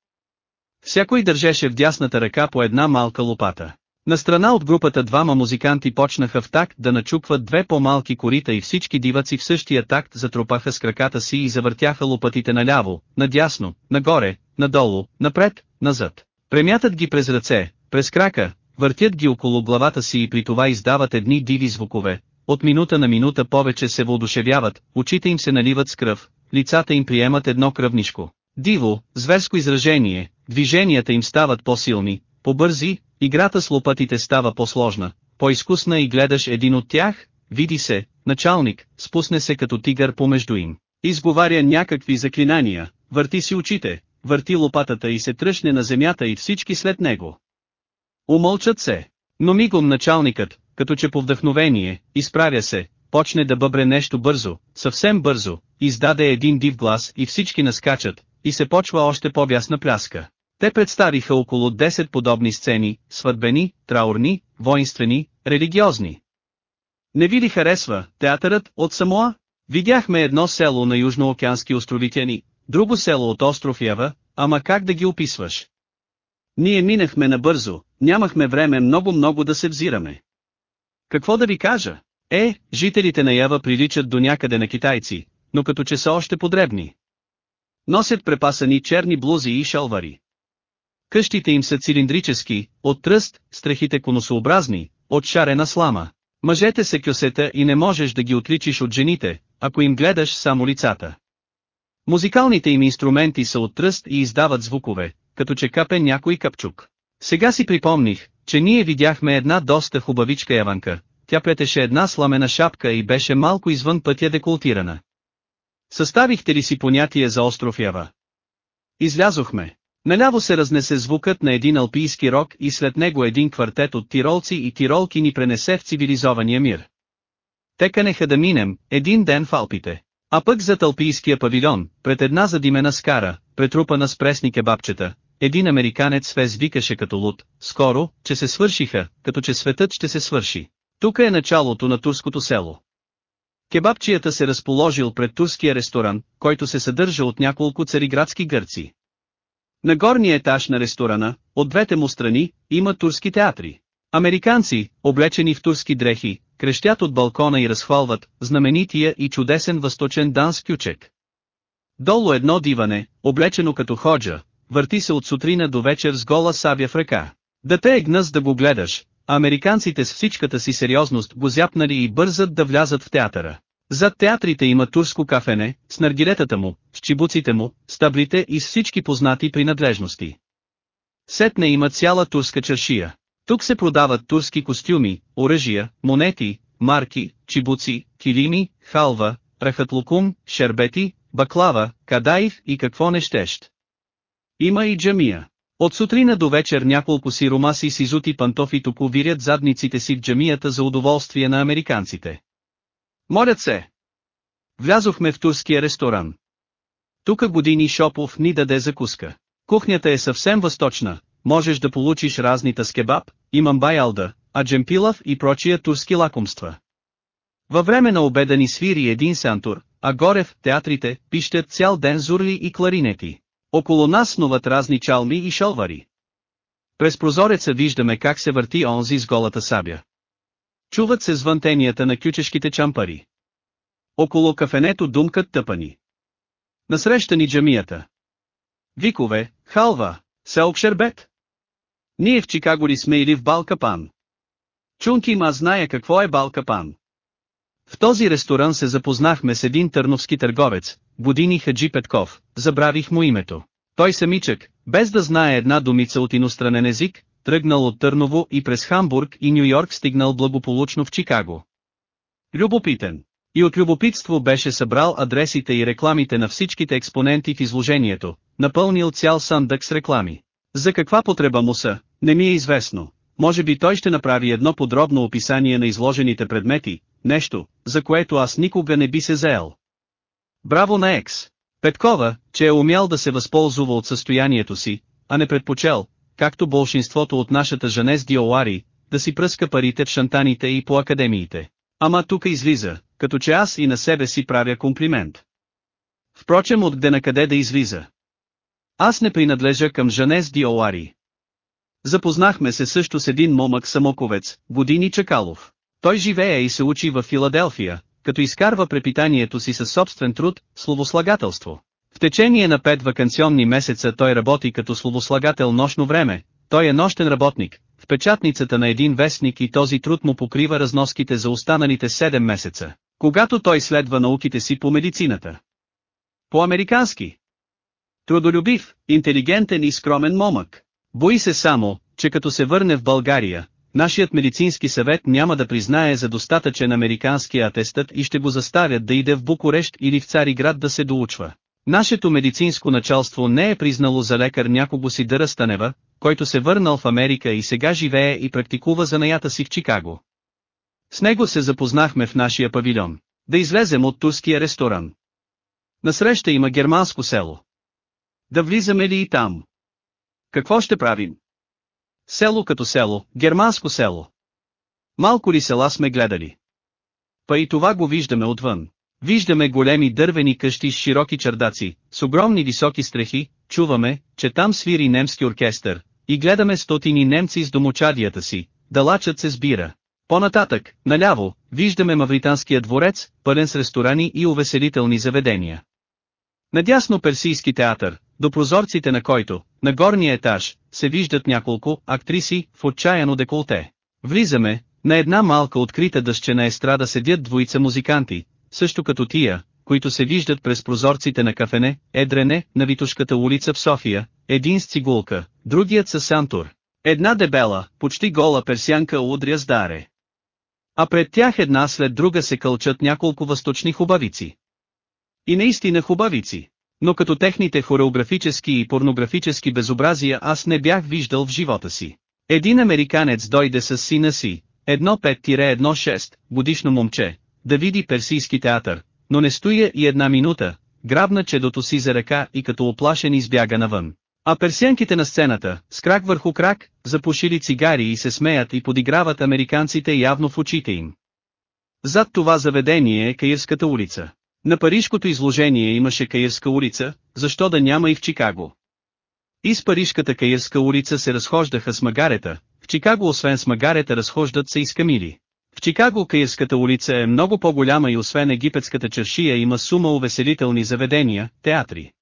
Всякой държеше в дясната ръка по една малка лопата. На страна от групата двама музиканти почнаха в такт да начупват две по-малки корита и всички диваци в същия такт затропаха с краката си и завъртяха лопатите наляво, надясно, нагоре, надолу, напред, назад. Премятат ги през ръце, през крака, въртят ги около главата си и при това издават едни диви звукове, от минута на минута повече се въодушевяват, очите им се наливат с кръв, лицата им приемат едно кръвнишко. Диво, зверско изражение, движенията им стават по-силни, по-бързи, играта с лопатите става по-сложна, по-изкусна и гледаш един от тях, види се, началник, спусне се като тигър помежду им. Изговаря някакви заклинания, върти си очите, върти лопатата и се тръщне на земята и всички след него. Умълчат се. Но мигом началникът, като че по вдъхновение, изправя се, почне да бъбре нещо бързо, съвсем бързо, издаде един див глас и всички наскачат, и се почва още по-бясна пляска. Те представиха около 10 подобни сцени, сватбени, траурни, воинствени, религиозни. Не ви ли харесва театърът от Самоа? Видяхме едно село на южноокеански островитяни, друго село от остров Ява, ама как да ги описваш? Ние минахме набързо, нямахме време много-много да се взираме. Какво да ви кажа? Е, жителите на Ява приличат до някъде на китайци, но като че са още подребни. Носят препасани черни блузи и шалвари. Къщите им са цилиндрически, от тръст, страхите конусообразни, от шарена слама. Мъжете се кюсета и не можеш да ги отличиш от жените, ако им гледаш само лицата. Музикалните им инструменти са от тръст и издават звукове, като че капе някой капчук. Сега си припомних, че ние видяхме една доста хубавичка яванка, тя плетеше една сламена шапка и беше малко извън пътя декултирана. Съставихте ли си понятие за остров Ява? Излязохме. Наляво се разнесе звукът на един алпийски рок и след него един квартет от тиролци и тиролки ни пренесе в цивилизования мир. Те канеха да минем, един ден в Алпите. А пък зад алпийския павилион, пред една задимена скара, претрупана с пресни кебабчета, един американец свез викаше като луд, скоро, че се свършиха, като че светът ще се свърши. Тук е началото на турското село. Кебабчията се разположил пред турския ресторан, който се съдържа от няколко цариградски гърци. На горния етаж на ресторана, от двете му страни, има турски театри. Американци, облечени в турски дрехи, крещят от балкона и разхвалват знаменития и чудесен възточен данс кючек. Долу едно диване, облечено като ходжа, върти се от сутрина до вечер с гола сабя в ръка. Да те е гнъз да го гледаш, американците с всичката си сериозност го зяпнали и бързат да влязат в театъра. Зад театрите има турско кафене, с наргилетата му, с чибуците му, с таблите и с всички познати принадлежности. Сетне има цяла турска чаршия. Тук се продават турски костюми, оръжия, монети, марки, чибуци, килими, халва, рахатлукум, шербети, баклава, кадаив и какво не щещ. Има и джамия. От сутрина до вечер няколко си ромаси с изути пантофи тук вирят задниците си в джамията за удоволствие на американците. Молят се! Влязохме в турския ресторан. Тука години Шопов ни даде закуска. Кухнята е съвсем възточна, можеш да получиш разни таскебаб, имам баялда, аджемпилав и прочия турски лакомства. Във време на обеда ни свири един сантур, а горе в театрите пищят цял ден зурли и кларинети. Около нас снуват разни чалми и шалвари. През прозореца виждаме как се върти онзи с голата сабя. Чуват се звънтенията на кючешките чампари. Около кафенето думкат тъпани. Насреща ни джамията. Викове, халва, селк шербет. Ние в Чикаго ли сме или в Балкапан? Чунки ма зная какво е Балкапан. В този ресторан се запознахме с един търновски търговец, Години Хаджи Петков, забравих му името. Той самичък, без да знае една думица от иностранен език, тръгнал от Търново и през Хамбург и Нью Йорк стигнал благополучно в Чикаго. Любопитен. И от любопитство беше събрал адресите и рекламите на всичките експоненти в изложението, напълнил цял сандък с реклами. За каква потреба му са, не ми е известно. Може би той ще направи едно подробно описание на изложените предмети, нещо, за което аз никога не би се заел. Браво на Екс! Петкова, че е умял да се възползва от състоянието си, а не предпочел, както болшинството от нашата Жанес Диоари, да си пръска парите в шантаните и по академиите. Ама тук излиза, като че аз и на себе си правя комплимент. Впрочем от где на къде да излиза. Аз не принадлежа към Жанес Диоари. Запознахме се също с един момък самоковец, Години Чакалов. Той живее и се учи в Филаделфия, като изкарва препитанието си със собствен труд, словослагателство. В течение на пет вакансионни месеца той работи като словослагател нощно време, той е нощен работник, в печатницата на един вестник и този труд му покрива разноските за останалите 7 месеца, когато той следва науките си по медицината. По-американски. Трудолюбив, интелигентен и скромен момък. Бои се само, че като се върне в България, нашият медицински съвет няма да признае за достатъчен американски атестът и ще го заставят да иде в Букурещ или в Цариград да се доучва. Нашето медицинско началство не е признало за лекар някого си Дъра Станева, който се върнал в Америка и сега живее и практикува занаята си в Чикаго. С него се запознахме в нашия павилион. Да излезем от турския ресторан. Насреща има германско село. Да влизаме ли и там? Какво ще правим? Село като село, германско село. Малко ли села сме гледали? Па и това го виждаме отвън. Виждаме големи дървени къщи с широки чердаци, с огромни високи стрехи, чуваме, че там свири немски оркестър, и гледаме стотини немци с домочадията си, да лачат се сбира. По-нататък, наляво, виждаме Мавританския дворец, пълен с ресторани и увеселителни заведения. Надясно персийски театър, до прозорците на който, на горния етаж, се виждат няколко актриси в отчаяно деколте. Влизаме, на една малка открита дъщена естрада седят двоица музиканти, също като тия, които се виждат през прозорците на кафене, Едрене, на Витушката улица в София, един с цигулка, другият с сантур. Една дебела, почти гола персянка удря с даре. А пред тях една след друга се кълчат няколко възточни хубавици. И наистина хубавици. Но като техните хореографически и порнографически безобразия аз не бях виждал в живота си. Един американец дойде с сина си, едно 5-1-6, годишно момче, да види персийски театър, но не стоя и една минута, грабна чедото си за ръка и като оплашен избяга навън. А персианките на сцената, с крак върху крак, запушили цигари и се смеят и подиграват американците явно в очите им. Зад това заведение е Каирската улица. На парижкото изложение имаше Каирска улица, защо да няма и в Чикаго. И с парижката Каирска улица се разхождаха с магарета, в Чикаго освен с магарета разхождат се и с камили. В Чикаго Каирската улица е много по-голяма и освен египетската чершия има сума увеселителни заведения, театри.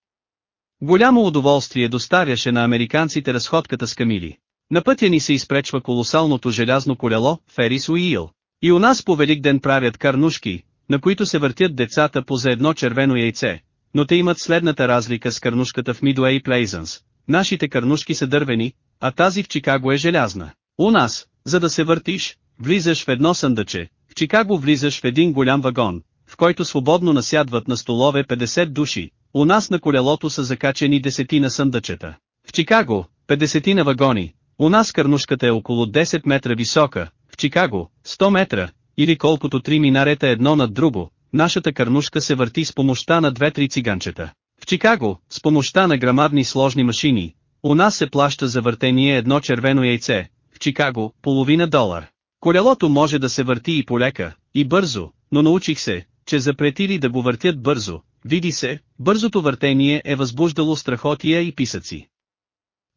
Голямо удоволствие доставяше на американците разходката с камили. На пътя ни се изпречва колосалното желязно колело, Ферис Уил. И у нас по Великден правят карнушки, на които се въртят децата по за едно червено яйце, но те имат следната разлика с карнушката в Midway Plaisance. Нашите карнушки са дървени, а тази в Чикаго е желязна. У нас, за да се въртиш, влизаш в едно съндъче, в Чикаго влизаш в един голям вагон, в който свободно насядват на столове 50 души, у нас на колелото са закачени десетина съндъчета. В Чикаго, 50 на вагони, у нас карнушката е около 10 метра висока, в Чикаго, 100 метра, или колкото три минарета едно над друго, нашата карнушка се върти с помощта на две-три циганчета. В Чикаго, с помощта на грамадни сложни машини, у нас се плаща за въртение едно червено яйце, в Чикаго, половина долар. Колелото може да се върти и полека, и бързо, но научих се, че запретили да го въртят бързо, види се, бързото въртение е възбуждало страхотия и писъци.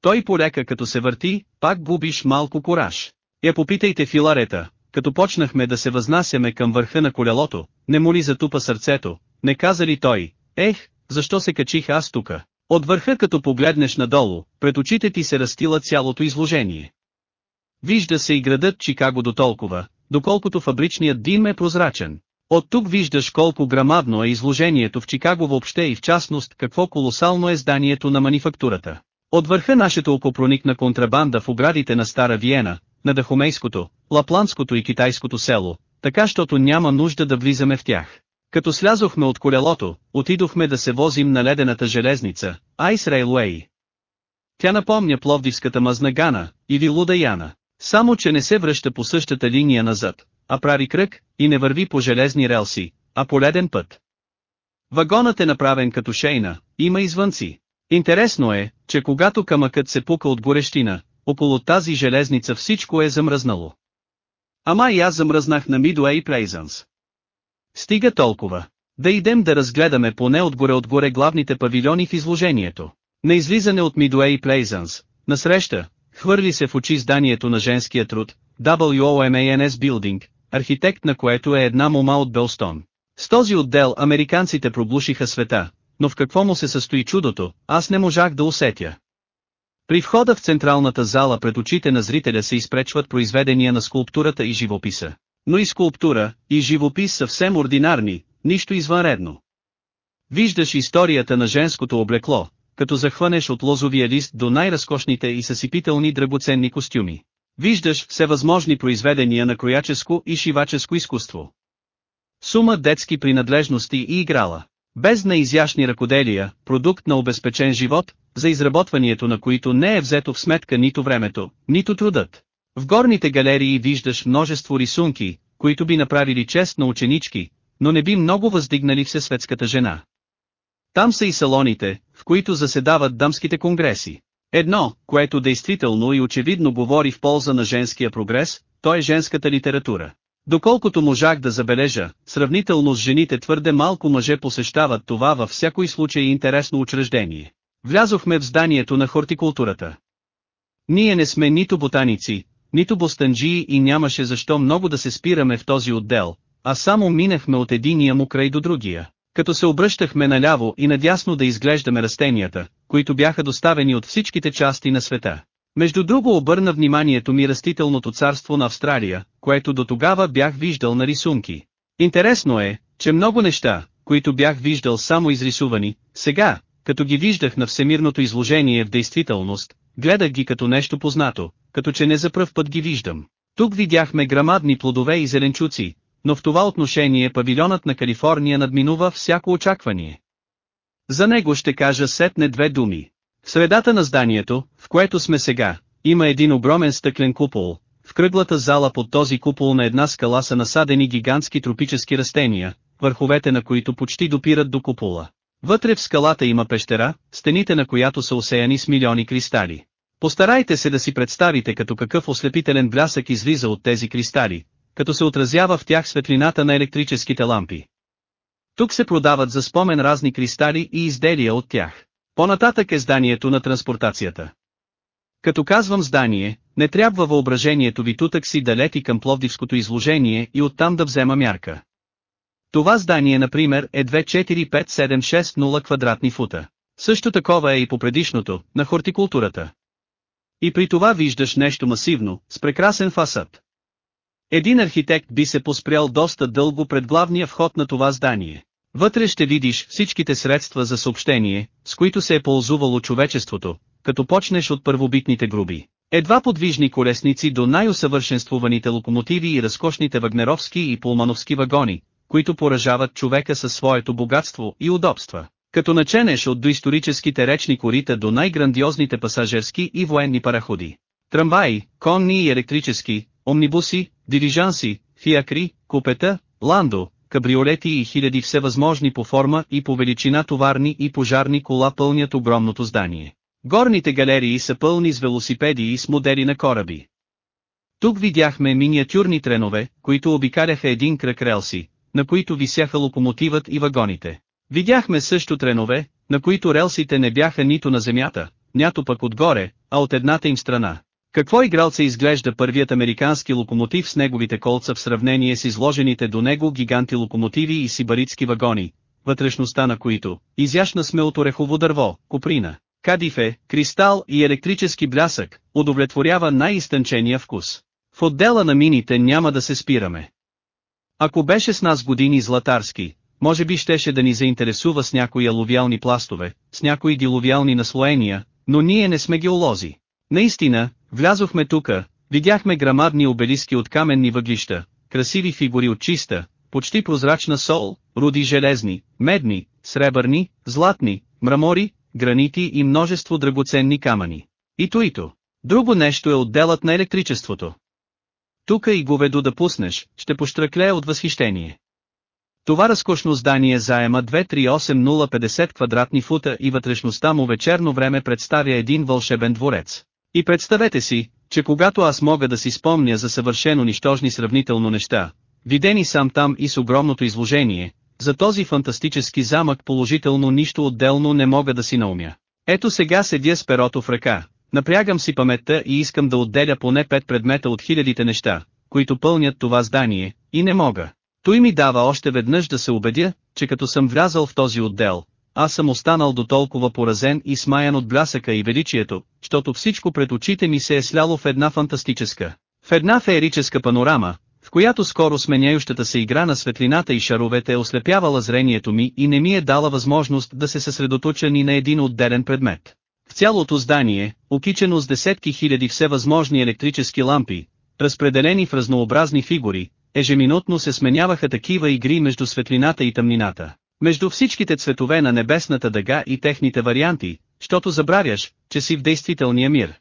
Той полека като се върти, пак губиш малко кораж. Я попитайте Филарета, като почнахме да се възнасяме към върха на колелото, не му ли затупа сърцето, не каза ли той, ех, защо се качих аз тука? От върха като погледнеш надолу, пред очите ти се растила цялото изложение. Вижда се и градът Чикаго до толкова, доколкото фабричният дим е прозрачен. От тук виждаш колко грамадно е изложението в Чикаго въобще и в частност какво колосално е зданието на манифактурата. От върха нашето око проникна контрабанда в оградите на Стара Виена, на Дахомейското, Лапландското и Китайското село, така щото няма нужда да влизаме в тях. Като слязохме от колелото, отидохме да се возим на ледената железница, Ice Railway. Тя напомня Пловдивската мазнагана, или Лудаяна, само че не се връща по същата линия назад, а прави кръг, и не върви по железни релси, а по леден път. Вагонът е направен като шейна, има извънци. Интересно е, че когато камъкът се пука от горещина, около тази железница всичко е замръзнало. Ама и аз замръзнах на Midway Plaisance. Стига толкова. Да идем да разгледаме поне отгоре-отгоре главните павилиони в изложението. На излизане от Midway Plaisance, насреща, хвърли се в очи зданието на женския труд, WOMANS Building, архитект на което е една мома от Белстон. С този отдел американците проблушиха света, но в какво му се състои чудото, аз не можах да усетя. При входа в централната зала пред очите на зрителя се изпречват произведения на скулптурата и живописа. Но и скулптура, и живопис съвсем ординарни, нищо извънредно. Виждаш историята на женското облекло, като захванеш от лозовия лист до най-разкошните и съсипителни драгоценни костюми. Виждаш всевъзможни произведения на крояческо и шиваческо изкуство. Сума детски принадлежности и играла. Без на изящни ръкоделия, продукт на обезпечен живот, за изработването на които не е взето в сметка нито времето, нито трудът. В горните галерии виждаш множество рисунки, които би направили чест на ученички, но не би много въздигнали всесветската жена. Там са и салоните, в които заседават дамските конгреси. Едно, което действително и очевидно говори в полза на женския прогрес, то е женската литература. Доколкото можах да забележа, сравнително с жените твърде малко мъже посещават това във всякой случай интересно учреждение. Влязохме в зданието на хортикултурата. Ние не сме нито ботаници, нито бостанджии и нямаше защо много да се спираме в този отдел, а само минахме от единия му край до другия, като се обръщахме наляво и надясно да изглеждаме растенията, които бяха доставени от всичките части на света. Между друго обърна вниманието ми растителното царство на Австралия, което до тогава бях виждал на рисунки. Интересно е, че много неща, които бях виждал само изрисувани, сега, като ги виждах на всемирното изложение в действителност, гледах ги като нещо познато, като че не за пръв път ги виждам. Тук видяхме грамадни плодове и зеленчуци, но в това отношение павилионът на Калифорния надминува всяко очаквание. За него ще кажа сетне две думи. В средата на зданието, в което сме сега, има един огромен стъклен купол. В кръглата зала под този купол на една скала са насадени гигантски тропически растения, върховете на които почти допират до купола. Вътре в скалата има пещера, стените на която са осеяни с милиони кристали. Постарайте се да си представите като какъв ослепителен блясък излиза от тези кристали, като се отразява в тях светлината на електрическите лампи. Тук се продават за спомен разни кристали и изделия от тях. По-нататък е зданието на транспортацията. Като казвам здание, не трябва въображението ви тутък си да лети към Пловдивското изложение и оттам да взема мярка. Това здание например е 245-760 квадратни фута. Също такова е и по предишното, на хортикултурата. И при това виждаш нещо масивно, с прекрасен фасад. Един архитект би се поспрял доста дълго пред главния вход на това здание. Вътре ще видиш всичките средства за съобщение, с които се е ползувало човечеството, като почнеш от първобитните груби. Едва подвижни колесници до най-усъвършенствуваните локомотиви и разкошните вагнеровски и пулмановски вагони, които поражават човека със своето богатство и удобства. Като наченеш от доисторическите речни корита до най-грандиозните пасажерски и военни параходи. Трамваи, конни и електрически, омнибуси, дирижанси, фиакри, купета, ландо, кабриолети и хиляди всевъзможни по форма и по величина товарни и пожарни кола пълнят огромното здание. Горните галерии са пълни с велосипеди и с модели на кораби. Тук видяхме миниатюрни тренове, които обикаляха един кръг релси, на които висяха локомотивът и вагоните. Видяхме също тренове, на които релсите не бяха нито на земята, нято пък отгоре, а от едната им страна. Какво игралца изглежда първият американски локомотив с неговите колца в сравнение с изложените до него гиганти локомотиви и сибаритски вагони, вътрешността на които, изящна сме от орехово дърво, куприна, кадифе, кристал и електрически блясък, удовлетворява най-изтънчения вкус. В отдела на мините няма да се спираме. Ако беше с нас години Златарски, може би щеше да ни заинтересува с някои алувиални пластове, с някои диловиални наслоения, но ние не сме геолози. Наистина, влязохме тука, видяхме грамадни обелиски от каменни въглища, красиви фигури от чиста, почти прозрачна сол, руди железни, медни, сребърни, златни, мрамори, гранити и множество драгоценни камъни. И то и то. Друго нещо е отделът на електричеството. Тука и го веду да пуснеш, ще поштръклее от възхищение. Това разкошно здание заема 238050 квадратни фута и вътрешността му вечерно време представя един вълшебен дворец. И представете си, че когато аз мога да си спомня за съвършено нищожни сравнително неща, видени сам там и с огромното изложение, за този фантастически замък положително нищо отделно не мога да си наумя. Ето сега седя с перото в ръка, напрягам си паметта и искам да отделя поне пет предмета от хилядите неща, които пълнят това здание, и не мога. Той ми дава още веднъж да се убедя, че като съм влязал в този отдел, аз съм останал до толкова поразен и смаян от блясъка и величието, защото всичко пред очите ми се е сляло в една фантастическа, в една феерическа панорама, в която скоро сменяющата се игра на светлината и шаровете е ослепявала зрението ми и не ми е дала възможност да се съсредоточа ни на един отделен предмет. В цялото здание, окичено с десетки хиляди всевъзможни електрически лампи, разпределени в разнообразни фигури, ежеминутно се сменяваха такива игри между светлината и тъмнината. Между всичките цветове на небесната дъга и техните варианти, щото забравяш, че си в действителния мир.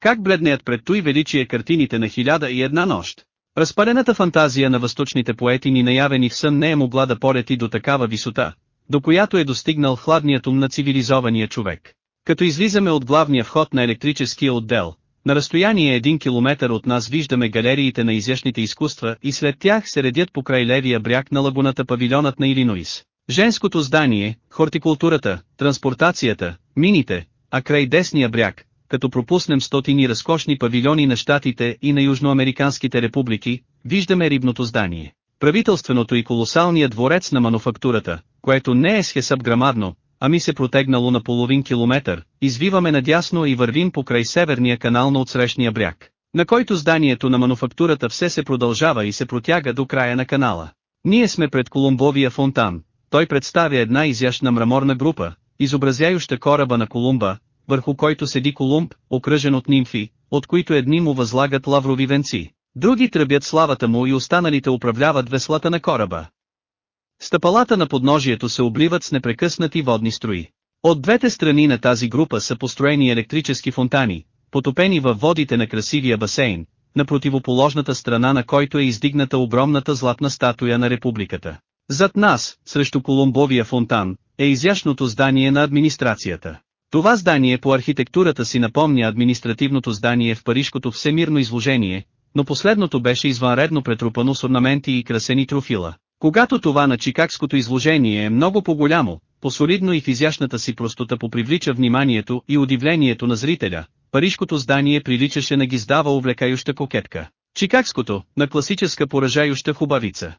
Как бледнеят пред той величие картините на хиляда и една нощ. Разпалената фантазия на възточните поети ни наявени в сън не е могла да полети до такава висота, до която е достигнал хладният ум на цивилизования човек. Като излизаме от главния вход на електрическия отдел, на разстояние един километър от нас виждаме галериите на изящните изкуства и след тях се редят покрай левия бряг на лагуната павилионът на Илинойс. Женското здание, хортикултурата, транспортацията, мините, а край десния бряг, като пропуснем стотини разкошни павилиони на щатите и на южноамериканските републики, виждаме рибното здание. Правителственото и колосалният дворец на мануфактурата, което не е с грамадно, ами се протегнало на половин километър, извиваме надясно и вървим покрай северния канал на отсрещния бряг, на който зданието на мануфактурата все се продължава и се протяга до края на канала. Ние сме пред Колумбовия фонтан, той представя една изящна мраморна група, изобразяюща кораба на Колумба, върху който седи Колумб, окръжен от нимфи, от които едни му възлагат лаврови венци, други тръбят славата му и останалите управляват веслата на кораба. Стъпалата на подножието се обливат с непрекъснати водни строи. От двете страни на тази група са построени електрически фонтани, потопени във водите на красивия басейн, на противоположната страна на който е издигната огромната златна статуя на републиката. Зад нас, срещу Колумбовия фонтан, е изящното здание на администрацията. Това здание по архитектурата си напомня административното здание в Парижкото всемирно изложение, но последното беше извънредно претрупано с орнаменти и красени трофила. Когато това на чикагското изложение е много по-голямо, по-солидно и в изящната си простота попривлича вниманието и удивлението на зрителя, парижкото здание приличаше на гиздава увлекающа кокетка. Чикагското, на класическа поражающа хубавица.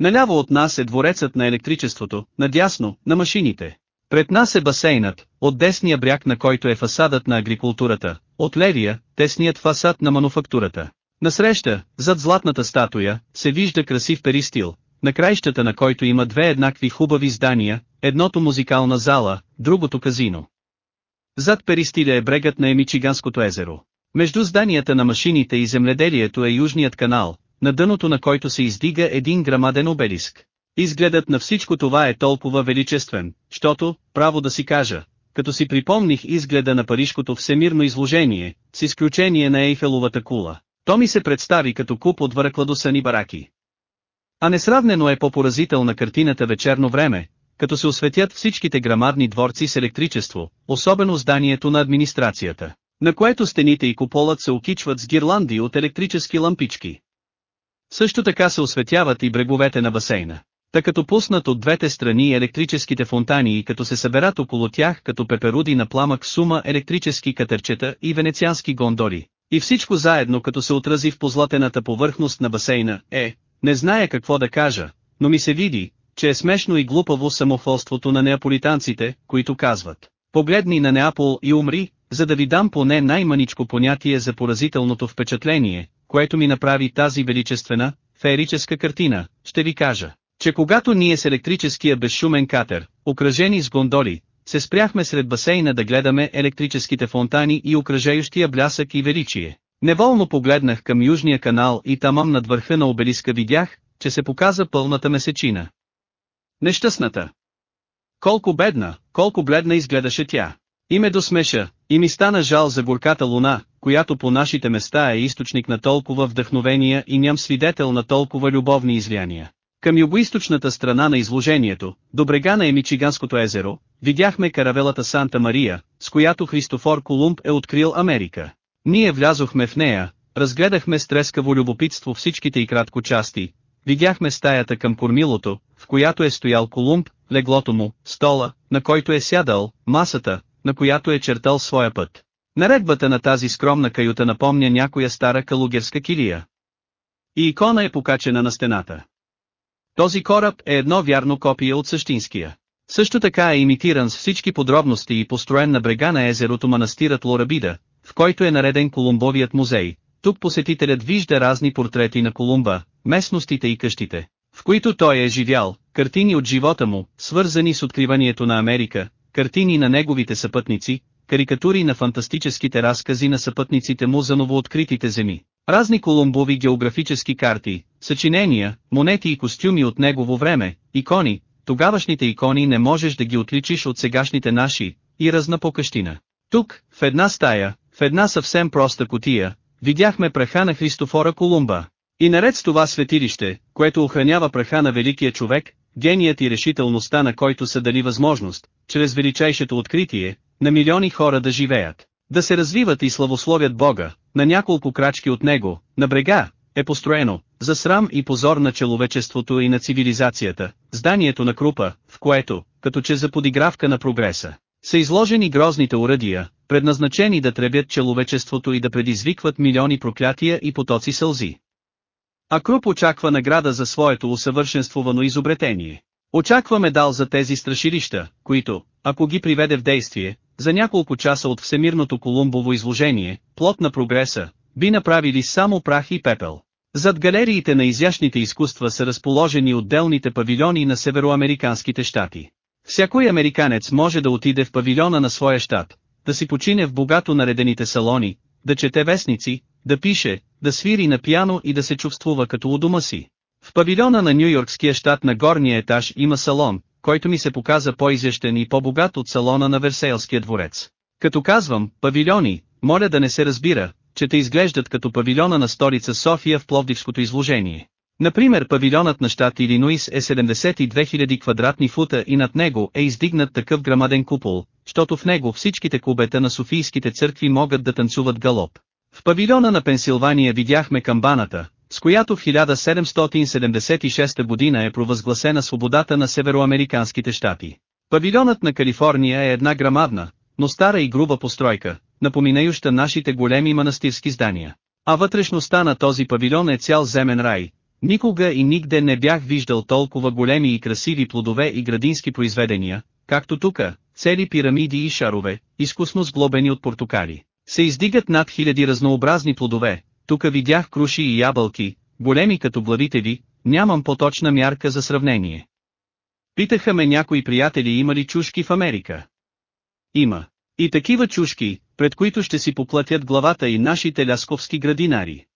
Наляво от нас е дворецът на електричеството, надясно, на машините. Пред нас е басейнът, от десния бряг на който е фасадът на агрикултурата, от левия, тесният фасад на мануфактурата. Насреща, зад златната статуя, се вижда красив перистил, на краищата на който има две еднакви хубави здания, едното музикална зала, другото казино. Зад перистиля е брегът на Емичиганското езеро. Между зданията на машините и земледелието е Южният канал, на дъното на който се издига един грамаден обелиск. Изгледът на всичко това е толкова величествен, щото, право да си кажа, като си припомних изгледа на парижкото всемирно изложение, с изключение на Ейфеловата кула, то ми се представи като куп от въркладосани бараки. А несравнено е по-поразителна картината вечерно време, като се осветят всичките грамадни дворци с електричество, особено зданието на администрацията, на което стените и куполът се окичват с гирланди от електрически лампички. Също така се осветяват и бреговете на басейна. Та като пуснат от двете страни електрическите фонтани и като се съберат около тях като пеперуди на пламък сума електрически катърчета и венециански гондоли, и всичко заедно като се отрази в позлатената повърхност на басейна, е, не зная какво да кажа, но ми се види, че е смешно и глупаво самохвалството на неаполитанците, които казват. Погледни на Неапол и умри, за да ви дам поне най-маничко понятие за поразителното впечатление, което ми направи тази величествена, феерическа картина, ще ви кажа, че когато ние с електрическия безшумен катер, окръжени с гондоли, се спряхме сред басейна да гледаме електрическите фонтани и окръжающия блясък и величие. Неволно погледнах към Южния канал и тамам над върха на обелиска видях, че се показа пълната месечина. Нещастната. Колко бедна, колко бледна изгледаше тя. И ме досмеша, и ми стана жал за горката луна, която по нашите места е източник на толкова вдъхновения и ням свидетел на толкова любовни излияния. Към югоисточната страна на изложението, до брега на Емичиганското езеро, видяхме каравелата Санта Мария, с която Христофор Колумб е открил Америка. Ние влязохме в нея, разгледахме с трескаво любопитство всичките и кратко части, видяхме стаята към кормилото, в която е стоял Колумб, леглото му, стола, на който е сядал, масата, на която е чертал своя път. Наредбата на тази скромна каюта напомня някоя стара калугерска килия. И икона е покачена на стената. Този кораб е едно вярно копие от същинския. Също така е имитиран с всички подробности и построен на брега на езерото манастирът Лорабида, в който е нареден Колумбовият музей. Тук посетителят вижда разни портрети на Колумба, местностите и къщите, в които той е живял, картини от живота му, свързани с откриването на Америка, картини на неговите съпътници, карикатури на фантастическите разкази на съпътниците му за новооткритите земи, разни колумбови географически карти, съчинения, монети и костюми от негово време, икони, тогавашните икони не можеш да ги отличиш от сегашните наши, и разна по къщина. Тук, в една стая, в една съвсем проста котия, видяхме праха на Христофора Колумба. И наред с това светилище, което охранява праха на великия човек, геният и решителността на който са дали възможност, чрез величайшето откритие, на милиони хора да живеят, да се развиват и славословят Бога, на няколко крачки от Него, на брега, е построено, за срам и позор на человечеството и на цивилизацията, зданието на крупа, в което, като че за подигравка на прогреса, са изложени грозните уръдия, предназначени да требят человечеството и да предизвикват милиони проклятия и потоци сълзи. А Круп очаква награда за своето усъвършенствувано изобретение. Очаква медал за тези страшилища, които, ако ги приведе в действие, за няколко часа от всемирното Колумбово изложение, плод на прогреса, би направили само прах и пепел. Зад галериите на изящните изкуства са разположени отделните павилиони на североамериканските щати. Всякой американец може да отиде в павилиона на своя щат, да си почине в богато наредените салони, да чете вестници, да пише, да свири на пиано и да се чувствува като у дома си. В павилиона на Нью-Йоркския щат на горния етаж има салон, който ми се показа по-изящен и по-богат от салона на Версейлския дворец. Като казвам, павилиони, моля да не се разбира, че те изглеждат като павилиона на столица София в Пловдивското изложение. Например павилионът на щат Илинуис е 72 000 квадратни фута и над него е издигнат такъв грамаден купол, защото в него всичките кубета на софийските църкви могат да танцуват галоп. В павилиона на Пенсилвания видяхме камбаната, с която в 1776 година е провъзгласена свободата на североамериканските щати. Павилионът на Калифорния е една грамадна, но стара и груба постройка, напоминающа нашите големи манастирски здания. А вътрешността на този павилион е цял земен рай. Никога и нигде не бях виждал толкова големи и красиви плодове и градински произведения, както тука, цели пирамиди и шарове, изкусно сглобени от портокали. Се издигат над хиляди разнообразни плодове, тука видях круши и ябълки, големи като главите ви, нямам поточна мярка за сравнение. Питаха ме някои приятели има ли чушки в Америка. Има. И такива чушки, пред които ще си поплатят главата и нашите лясковски градинари.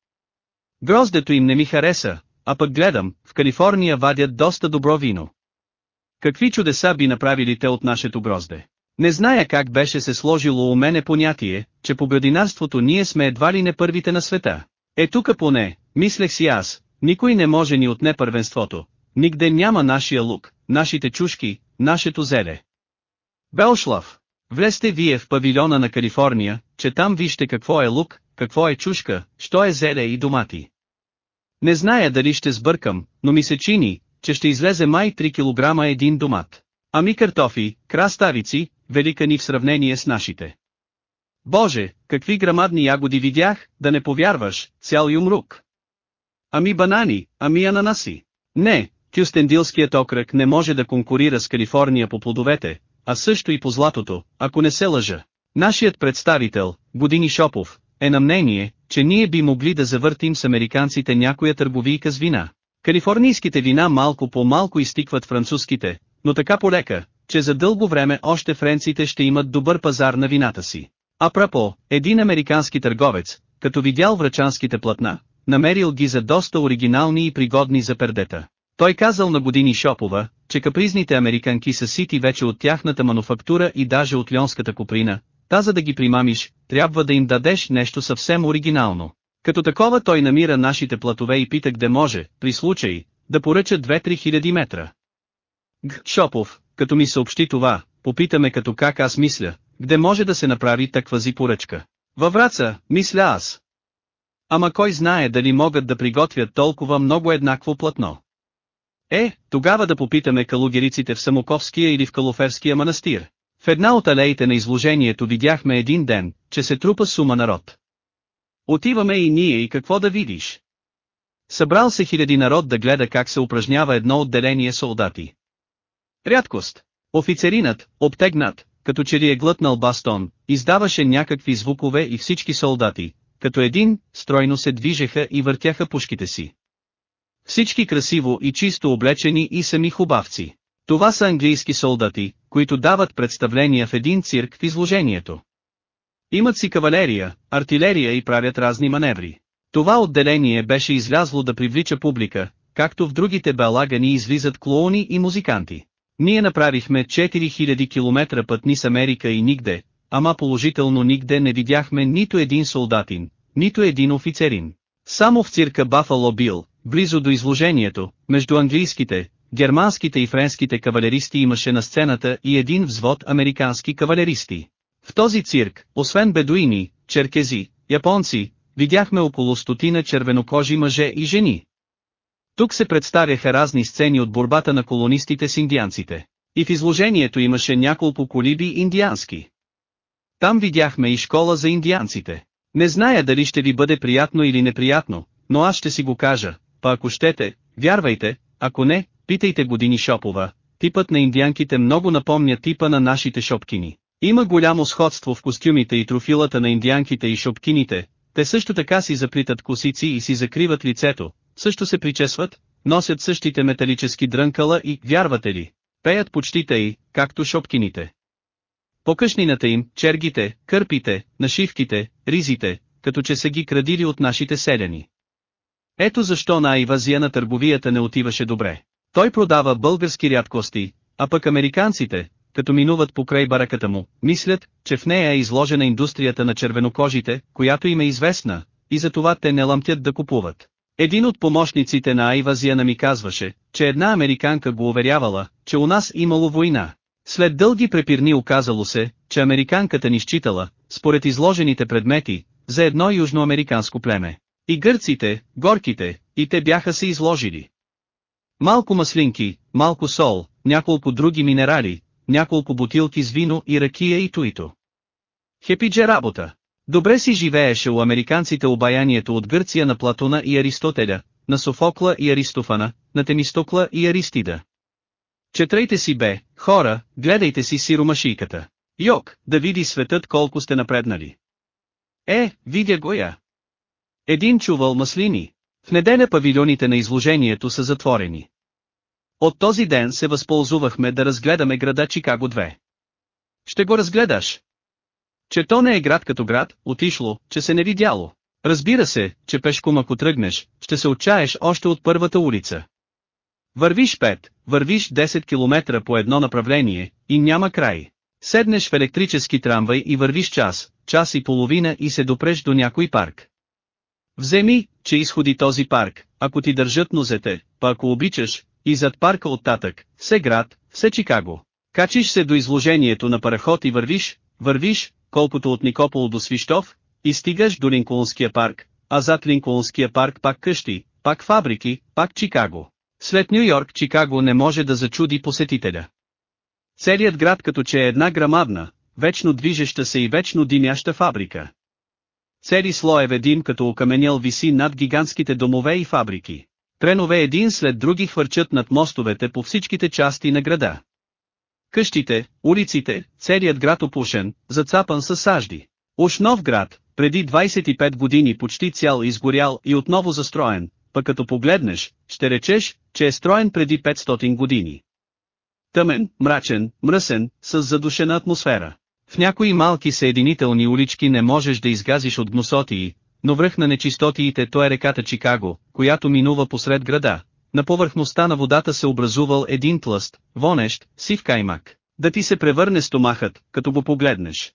Гроздето им не ми хареса, а пък гледам, в Калифорния вадят доста добро вино. Какви чудеса би направили те от нашето грозде? Не зная как беше се сложило у мене понятие, че по градинарството ние сме едва ли не първите на света. Е тука поне, мислех си аз, никой не може ни отне първенството. Нигде няма нашия лук, нашите чушки, нашето зеле. Белшлав. Влезте вие в павилиона на Калифорния, че там вижте какво е лук, какво е чушка, що е зеле и домати. Не зная дали ще сбъркам, но ми се чини, че ще излезе май 3 кг един домат. Ами картофи, краставици, велика ни в сравнение с нашите. Боже, какви грамадни ягоди видях, да не повярваш, цял юмрук. Ами банани, ами ананаси. Не, Кюстендилският окръг не може да конкурира с Калифорния по плодовете, а също и по златото, ако не се лъжа. Нашият представител, Години Шопов, е на мнение, че ние би могли да завъртим с американците някоя търговийка с вина. Калифорнийските вина малко по малко изтикват французските, но така полека, че за дълго време още френците ще имат добър пазар на вината си. А прапо, един американски търговец, като видял врачанските платна, намерил ги за доста оригинални и пригодни за пердета. Той казал на години Шопова, че капризните американки са сити вече от тяхната мануфактура и даже от льонската куприна, та за да ги примамиш, трябва да им дадеш нещо съвсем оригинално. Като такова той намира нашите платове и пита где може, при случай, да поръча 2-3 хиляди метра. Г. Шопов, като ми съобщи това, попитаме като как аз мисля, где може да се направи таквази поръчка. Във Враца, мисля аз. Ама кой знае дали могат да приготвят толкова много еднакво платно. Е, тогава да попитаме калугериците в Самоковския или в Калуферския манастир. В една от алеите на изложението видяхме един ден, че се трупа сума народ. Отиваме и ние и какво да видиш. Събрал се хиляди народ да гледа как се упражнява едно отделение солдати. Рядкост. Офицеринът, обтегнат, като че ли е глътнал бастон, издаваше някакви звукове и всички солдати, като един, стройно се движеха и въртяха пушките си. Всички красиво и чисто облечени и сами хубавци. Това са английски солдати, които дават представления в един цирк в изложението. Имат си кавалерия, артилерия и правят разни маневри. Това отделение беше излязло да привлича публика, както в другите балагани излизат клоуни и музиканти. Ние направихме 4000 км пътни с Америка и нигде, ама положително нигде не видяхме нито един солдатин, нито един офицерин. Само в цирка Бафало Бил, близо до изложението, между английските, германските и френските кавалеристи имаше на сцената и един взвод американски кавалеристи. В този цирк, освен бедуини, черкези, японци, видяхме около стотина червенокожи мъже и жени. Тук се представяха разни сцени от борбата на колонистите с индианците. И в изложението имаше няколко колиби индиански. Там видяхме и школа за индианците. Не зная дали ще ви бъде приятно или неприятно, но аз ще си го кажа, па ако щете, вярвайте, ако не, питайте години Шопова, типът на индианките много напомня типа на нашите шопкини. Има голямо сходство в костюмите и трофилата на индианките и шопкините, те също така си заплитат косици и си закриват лицето, също се причесват, носят същите металически дрънкала и, вярвате ли, пеят почти тъй, както шопкините. Покъшнината им, чергите, кърпите, нашивките, ризите, като че са ги крадили от нашите селяни. Ето защо на Айвазия на търговията не отиваше добре. Той продава български рядкости, а пък американците, като минуват покрай бараката му, мислят, че в нея е изложена индустрията на червенокожите, която им е известна, и затова те не ламтят да купуват. Един от помощниците на Айвазия ми казваше, че една американка го уверявала, че у нас имало война. След дълги препирни оказало се, че американката ни считала, според изложените предмети, за едно южноамериканско племе. И гърците, горките, и те бяха се изложили. Малко маслинки, малко сол, няколко други минерали, няколко бутилки с вино и ракия и туито. Хепидже работа. Добре си живееше у американците обаянието от Гърция на Платона и Аристотеля, на Софокла и Аристофана, на Темистокла и Аристида. Четрейте си бе, хора, гледайте си сиромашийката. Йок, да види светът колко сте напреднали. Е, видя го я. Един чувал маслини. В неделя павилионите на изложението са затворени. От този ден се възползвахме да разгледаме града Чикаго 2. Ще го разгледаш. Че то не е град като град, отишло, че се не видяло. Разбира се, че пешком ако тръгнеш, ще се отчаеш още от първата улица. Вървиш 5, вървиш 10 км по едно направление, и няма край. Седнеш в електрически трамвай и вървиш час, час и половина и се допреш до някой парк. Вземи, че изходи този парк, ако ти държат нозете, па ако обичаш, и зад парка оттатък, все град, все Чикаго. Качиш се до изложението на параход и вървиш, вървиш, колкото от Никопол до Свищов, и стигаш до Линколнския парк, а зад Линколнския парк пак къщи, пак фабрики, пак Чикаго. След Нью Йорк Чикаго не може да зачуди посетителя. Целият град като че е една грамадна, вечно движеща се и вечно димяща фабрика. Цели слоеве дим като окаменял виси над гигантските домове и фабрики. Тренове един след други хвърчат над мостовете по всичките части на града. Къщите, улиците, целият град опушен, зацапан с сажди. Уж град, преди 25 години почти цял изгорял и отново застроен, пък като погледнеш, ще речеш, че е строен преди 500 години. Тъмен, мрачен, мръсен, с задушена атмосфера. В някои малки съединителни улички не можеш да изгазиш от гносотии, но връх на нечистотиите то е реката Чикаго, която минува посред града. На повърхността на водата се образувал един тлъст, вонещ, сив каймак, да ти се превърне стомахът, като го погледнеш.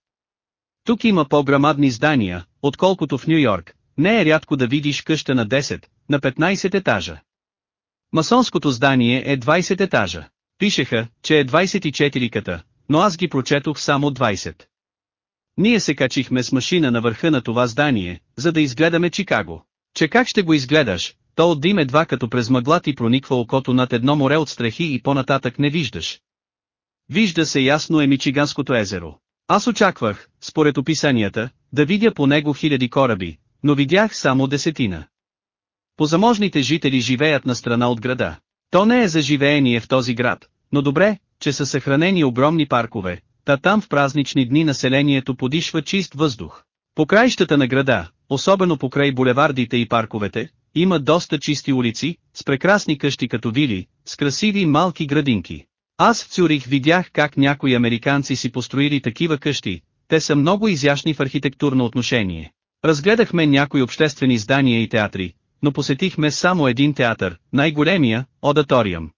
Тук има по-грамадни здания, отколкото в Нью Йорк, не е рядко да видиш къща на 10, на 15 етажа. Масонското здание е 20 етажа. Пишеха, че е 24 ката, но аз ги прочетох само 20. Ние се качихме с машина на върха на това здание, за да изгледаме Чикаго. Че как ще го изгледаш, то от дим едва като през мъгла ти прониква окото над едно море от страхи и по-нататък не виждаш. Вижда се ясно е Мичиганското езеро. Аз очаквах, според описанията, да видя по него хиляди кораби, но видях само десетина. Позаможните жители живеят на страна от града. То не е за живеение в този град, но добре, че са съхранени огромни паркове, та там в празнични дни населението подишва чист въздух. По краищата на града, особено покрай булевардите и парковете, има доста чисти улици, с прекрасни къщи като вили, с красиви малки градинки. Аз в Цюрих видях как някои американци си построили такива къщи, те са много изящни в архитектурно отношение. Разгледахме някои обществени здания и театри, но посетихме само един театър, най-големия, Одаториум.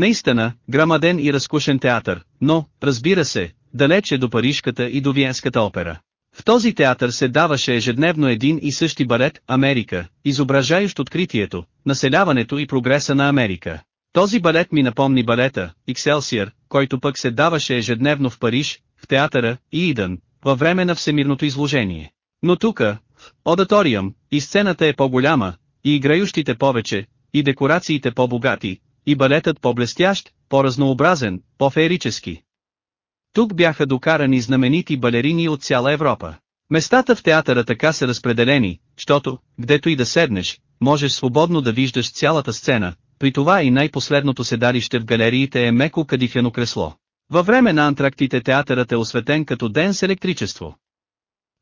Наистина, грамаден и разкушен театър, но, разбира се, далече до Парижката и до Виенската опера. В този театър се даваше ежедневно един и същи балет «Америка», изображающ откритието, населяването и прогреса на Америка. Този балет ми напомни балета, Икселсиер, който пък се даваше ежедневно в Париж, в театъра, и Идън, във време на всемирното изложение. Но тука, в Одаториум, и сцената е по-голяма, и играющите повече, и декорациите по-богати, и балетът по-блестящ, по-разнообразен, по-феерически. Тук бяха докарани знаменити балерини от цяла Европа. Местата в театъра така са разпределени, щото, гдето и да седнеш, можеш свободно да виждаш цялата сцена, при това и най-последното седалище в галериите е меко кадифено кресло. Във време на антрактите театърът е осветен като ден с електричество.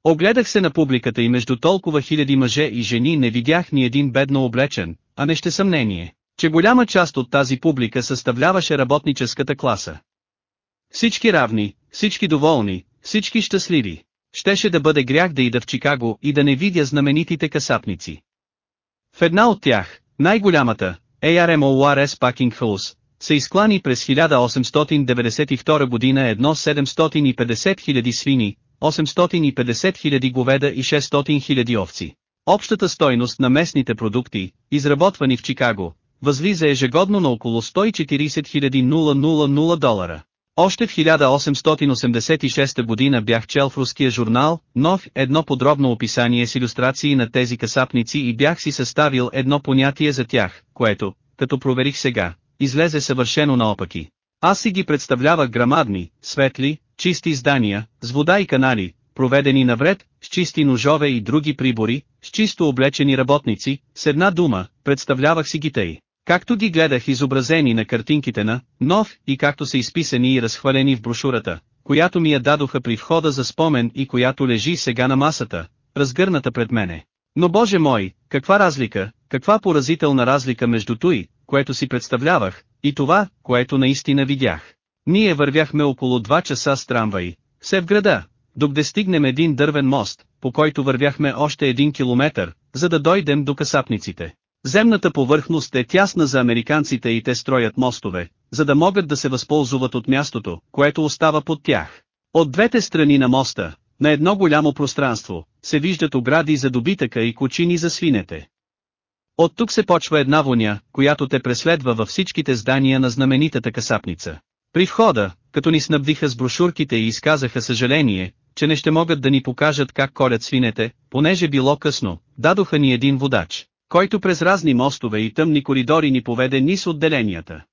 Огледах се на публиката и между толкова хиляди мъже и жени не видях ни един бедно облечен, а не ще съмнение, че голяма част от тази публика съставляваше работническата класа. Всички равни, всички доволни, всички щастливи. Щеше да бъде грях да ида в Чикаго и да не видя знаменитите касапници. В една от тях, най-голямата, ARMORS Packing House, се изклани през 1892 година едно 750 000 свини, 850 000 говеда и 600 000 овци. Общата стойност на местните продукти, изработвани в Чикаго, възлиза ежегодно на около 140 000 долара. Още в 1886 година бях чел в руския журнал, нов, едно подробно описание с иллюстрации на тези касапници и бях си съставил едно понятие за тях, което, като проверих сега, излезе съвършено наопаки. Аз си ги представлявах грамадни, светли, чисти здания, с вода и канали, проведени навред, с чисти ножове и други прибори, с чисто облечени работници, с една дума, представлявах си ги тъй. Както ги гледах изобразени на картинките на «Нов» и както са изписани и разхвалени в брошурата, която ми я дадоха при входа за спомен и която лежи сега на масата, разгърната пред мене. Но Боже мой, каква разлика, каква поразителна разлика между той, което си представлявах, и това, което наистина видях. Ние вървяхме около 2 часа с трамвай, все в града, докъде стигнем един дървен мост, по който вървяхме още един километър, за да дойдем до касапниците. Земната повърхност е тясна за американците и те строят мостове, за да могат да се възползват от мястото, което остава под тях. От двете страни на моста, на едно голямо пространство, се виждат огради за добитъка и кочини за свинете. От тук се почва една воня, която те преследва във всичките здания на знаменитата касапница. При входа, като ни снабдиха с брошурките и изказаха съжаление, че не ще могат да ни покажат как колят свинете, понеже било късно, дадоха ни един водач, който през разни мостове и тъмни коридори ни поведе низ отделенията.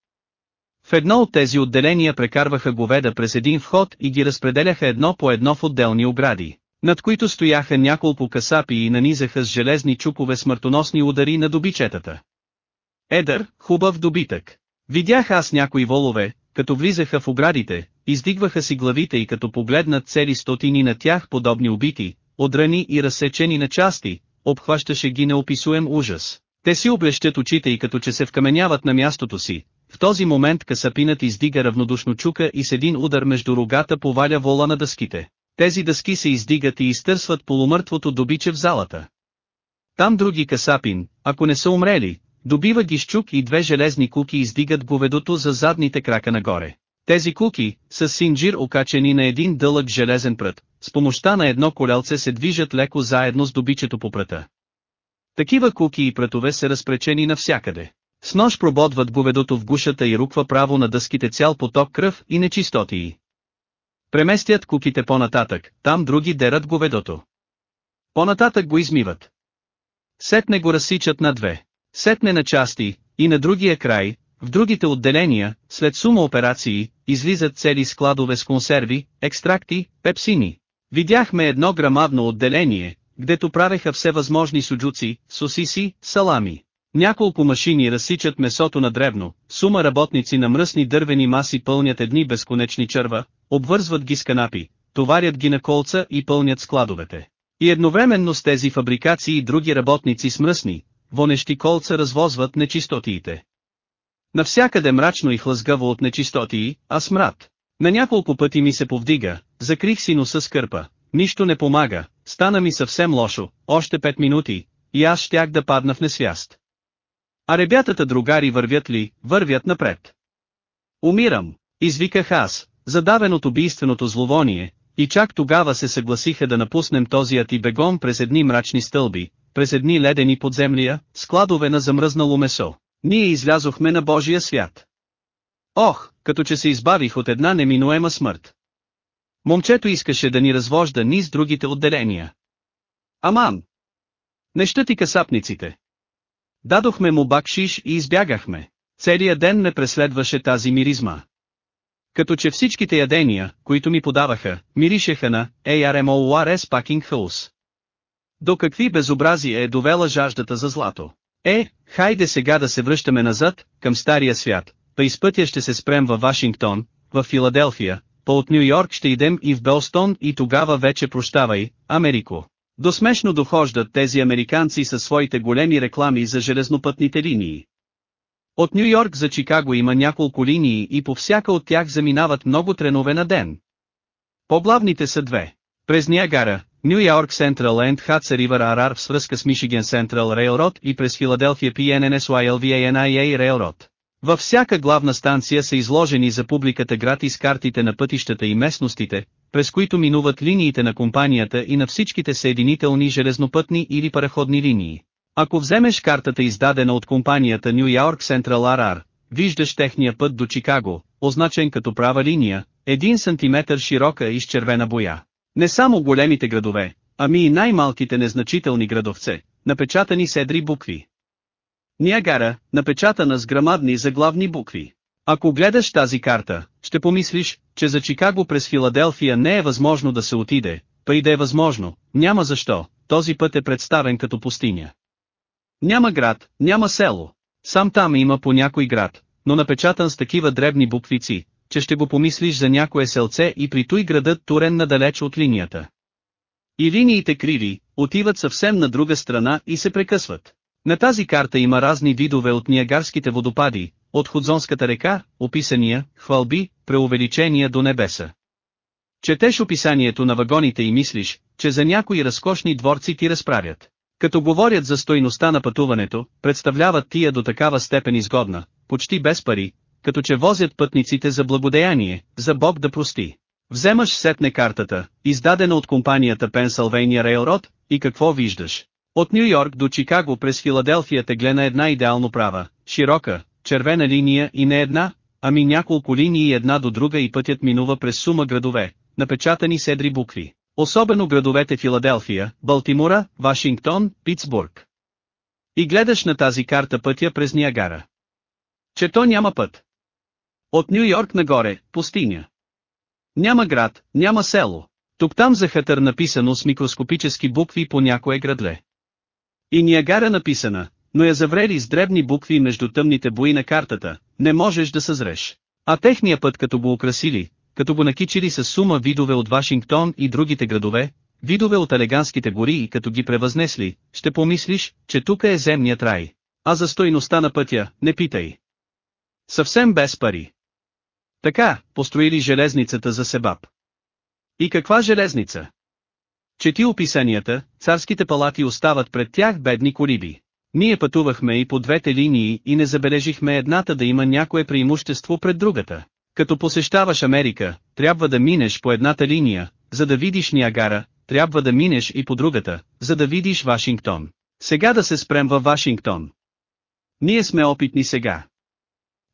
В едно от тези отделения прекарваха говеда през един вход и ги разпределяха едно по едно в отделни огради, над които стояха няколко касапи и нанизаха с железни чупове смъртоносни удари на добичетата. Едър, хубав добитък. Видях аз някои волове, като влизаха в оградите, издигваха си главите и като погледнат цели стотини на тях подобни убити, отрани и разсечени на части, обхващаше ги неописуем ужас. Те си облещат очите и като че се вкаменяват на мястото си. В този момент касапинът издига равнодушно чука и с един удар между рогата поваля вола на дъските. Тези дъски се издигат и изтърсват полумъртвото добиче в залата. Там други касапин, ако не са умрели, добива ги щук и две железни куки издигат говедото за задните крака нагоре. Тези куки, с синджир окачени на един дълъг железен прът, с помощта на едно колелце се движат леко заедно с добичето по пръта. Такива куки и прътове са разпречени навсякъде. С нож прободват говедото в гушата и руква право на дъските цял поток кръв и нечистотии. Преместят куките по-нататък, там други дерат говедото. По-нататък го измиват. Сетне го разсичат на две. Сетне на части, и на другия край, в другите отделения, след сума операции, излизат цели складове с консерви, екстракти, пепсини. Видяхме едно грамадно отделение, гдето правеха всевъзможни суджуци, сосиси, салами. Няколко машини разсичат месото на древно, сума работници на мръсни дървени маси пълнят едни безконечни черва, обвързват ги с канапи, товарят ги на колца и пълнят складовете. И едновременно с тези фабрикации други работници с мръсни, вонещи колца развозват нечистотиите. Навсякъде мрачно и хлъзгаво от нечистотии, а смрад. На няколко пъти ми се повдига, закрих си носа с кърпа, нищо не помага, стана ми съвсем лошо, още пет минути, и аз щях да падна в несвяст. А ребятата другари вървят ли, вървят напред. Умирам, извиках аз, задавен от убийственото зловоние, и чак тогава се съгласиха да напуснем този и бегом през едни мрачни стълби, през едни ледени подземлия, складове на замръзнало месо. Ние излязохме на Божия свят. Ох, като че се избавих от една неминуема смърт. Момчето искаше да ни развожда ни с другите отделения. Аман! Не щати касапниците. Дадохме му бакшиш и избягахме. Целият ден ме преследваше тази миризма. Като че всичките ядения, които ми подаваха, миришеха на ARMORS Packing House. До какви безобразия е довела жаждата за злато? Е, хайде сега да се връщаме назад, към стария свят, па изпътя ще се спрем във Вашингтон, в Филаделфия, по от Нью Йорк ще идем и в Белстон и тогава вече прощавай, Америко. До смешно дохождат тези американци със своите големи реклами за железнопътните линии. От Нью Йорк за Чикаго има няколко линии и по всяка от тях заминават много тренове на ден. По-главните са две. През Ниагара, Нью Йорк Central and Hudson River RR в свръзка с Michigan Central Railroad и през Филаделфия PNNSYLVANIA Railroad. Във всяка главна станция са изложени за публиката гратис картите на пътищата и местностите, през които минуват линиите на компанията и на всичките съединителни железнопътни или параходни линии. Ако вземеш картата издадена от компанията New York Central RR, виждаш техния път до Чикаго, означен като права линия, 1 см широка и с червена боя. Не само големите градове, ами и най-малките незначителни градовце, напечатани с едри букви. Ниагара, напечатана с грамадни заглавни букви. Ако гледаш тази карта, ще помислиш, че за Чикаго през Филаделфия не е възможно да се отиде, па и да е възможно, няма защо, този път е представен като пустиня. Няма град, няма село. Сам там има по някой град, но напечатан с такива дребни буквици, че ще го помислиш за някое селце и при той градът турен надалеч от линията. И линиите криви, отиват съвсем на друга страна и се прекъсват. На тази карта има разни видове от Ниагарските водопади, от Ходзонската река, описания, хвалби, преувеличения до небеса. Четеш описанието на вагоните и мислиш, че за някои разкошни дворци ти разправят. Като говорят за стойността на пътуването, представляват тия до такава степен изгодна, почти без пари, като че возят пътниците за благодеяние, за Бог да прости. Вземаш сетне картата, издадена от компанията Pennsylvania Railroad, и какво виждаш? От Нью Йорк до Чикаго през Филаделфия те глена една идеално права, широка, червена линия и не една, ами няколко линии една до друга и пътят минува през сума градове, напечатани с едри букви. Особено градовете Филаделфия, Балтимора, Вашингтон, Питсбург. И гледаш на тази карта пътя през Ниагара. Че то няма път. От Нью Йорк нагоре, пустиня. Няма град, няма село. Тук-там за хатър написано с микроскопически букви по някое градле. И Ниагара написана, но я заврели с дребни букви между тъмните бои на картата, не можеш да съзреш. А техния път като го украсили, като го накичили с сума видове от Вашингтон и другите градове, видове от Алеганските гори и като ги превъзнесли, ще помислиш, че тук е земният рай. А за стойността на пътя, не питай. Съвсем без пари. Така, построили железницата за Себаб. И каква железница? Чети описанията, царските палати остават пред тях бедни колиби. Ние пътувахме и по двете линии и не забележихме едната да има някое преимущество пред другата. Като посещаваш Америка, трябва да минеш по едната линия, за да видиш Ниагара, трябва да минеш и по другата, за да видиш Вашингтон. Сега да се спрем във Вашингтон. Ние сме опитни сега.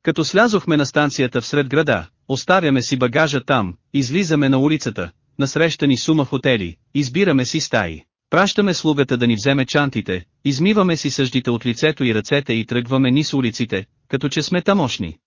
Като слязохме на станцията всред града, оставяме си багажа там, излизаме на улицата, насреща ни сума хотели, избираме си стаи. Пращаме слугата да ни вземе чантите, измиваме си съждите от лицето и ръцете и тръгваме ни с улиците, като че сме тамошни.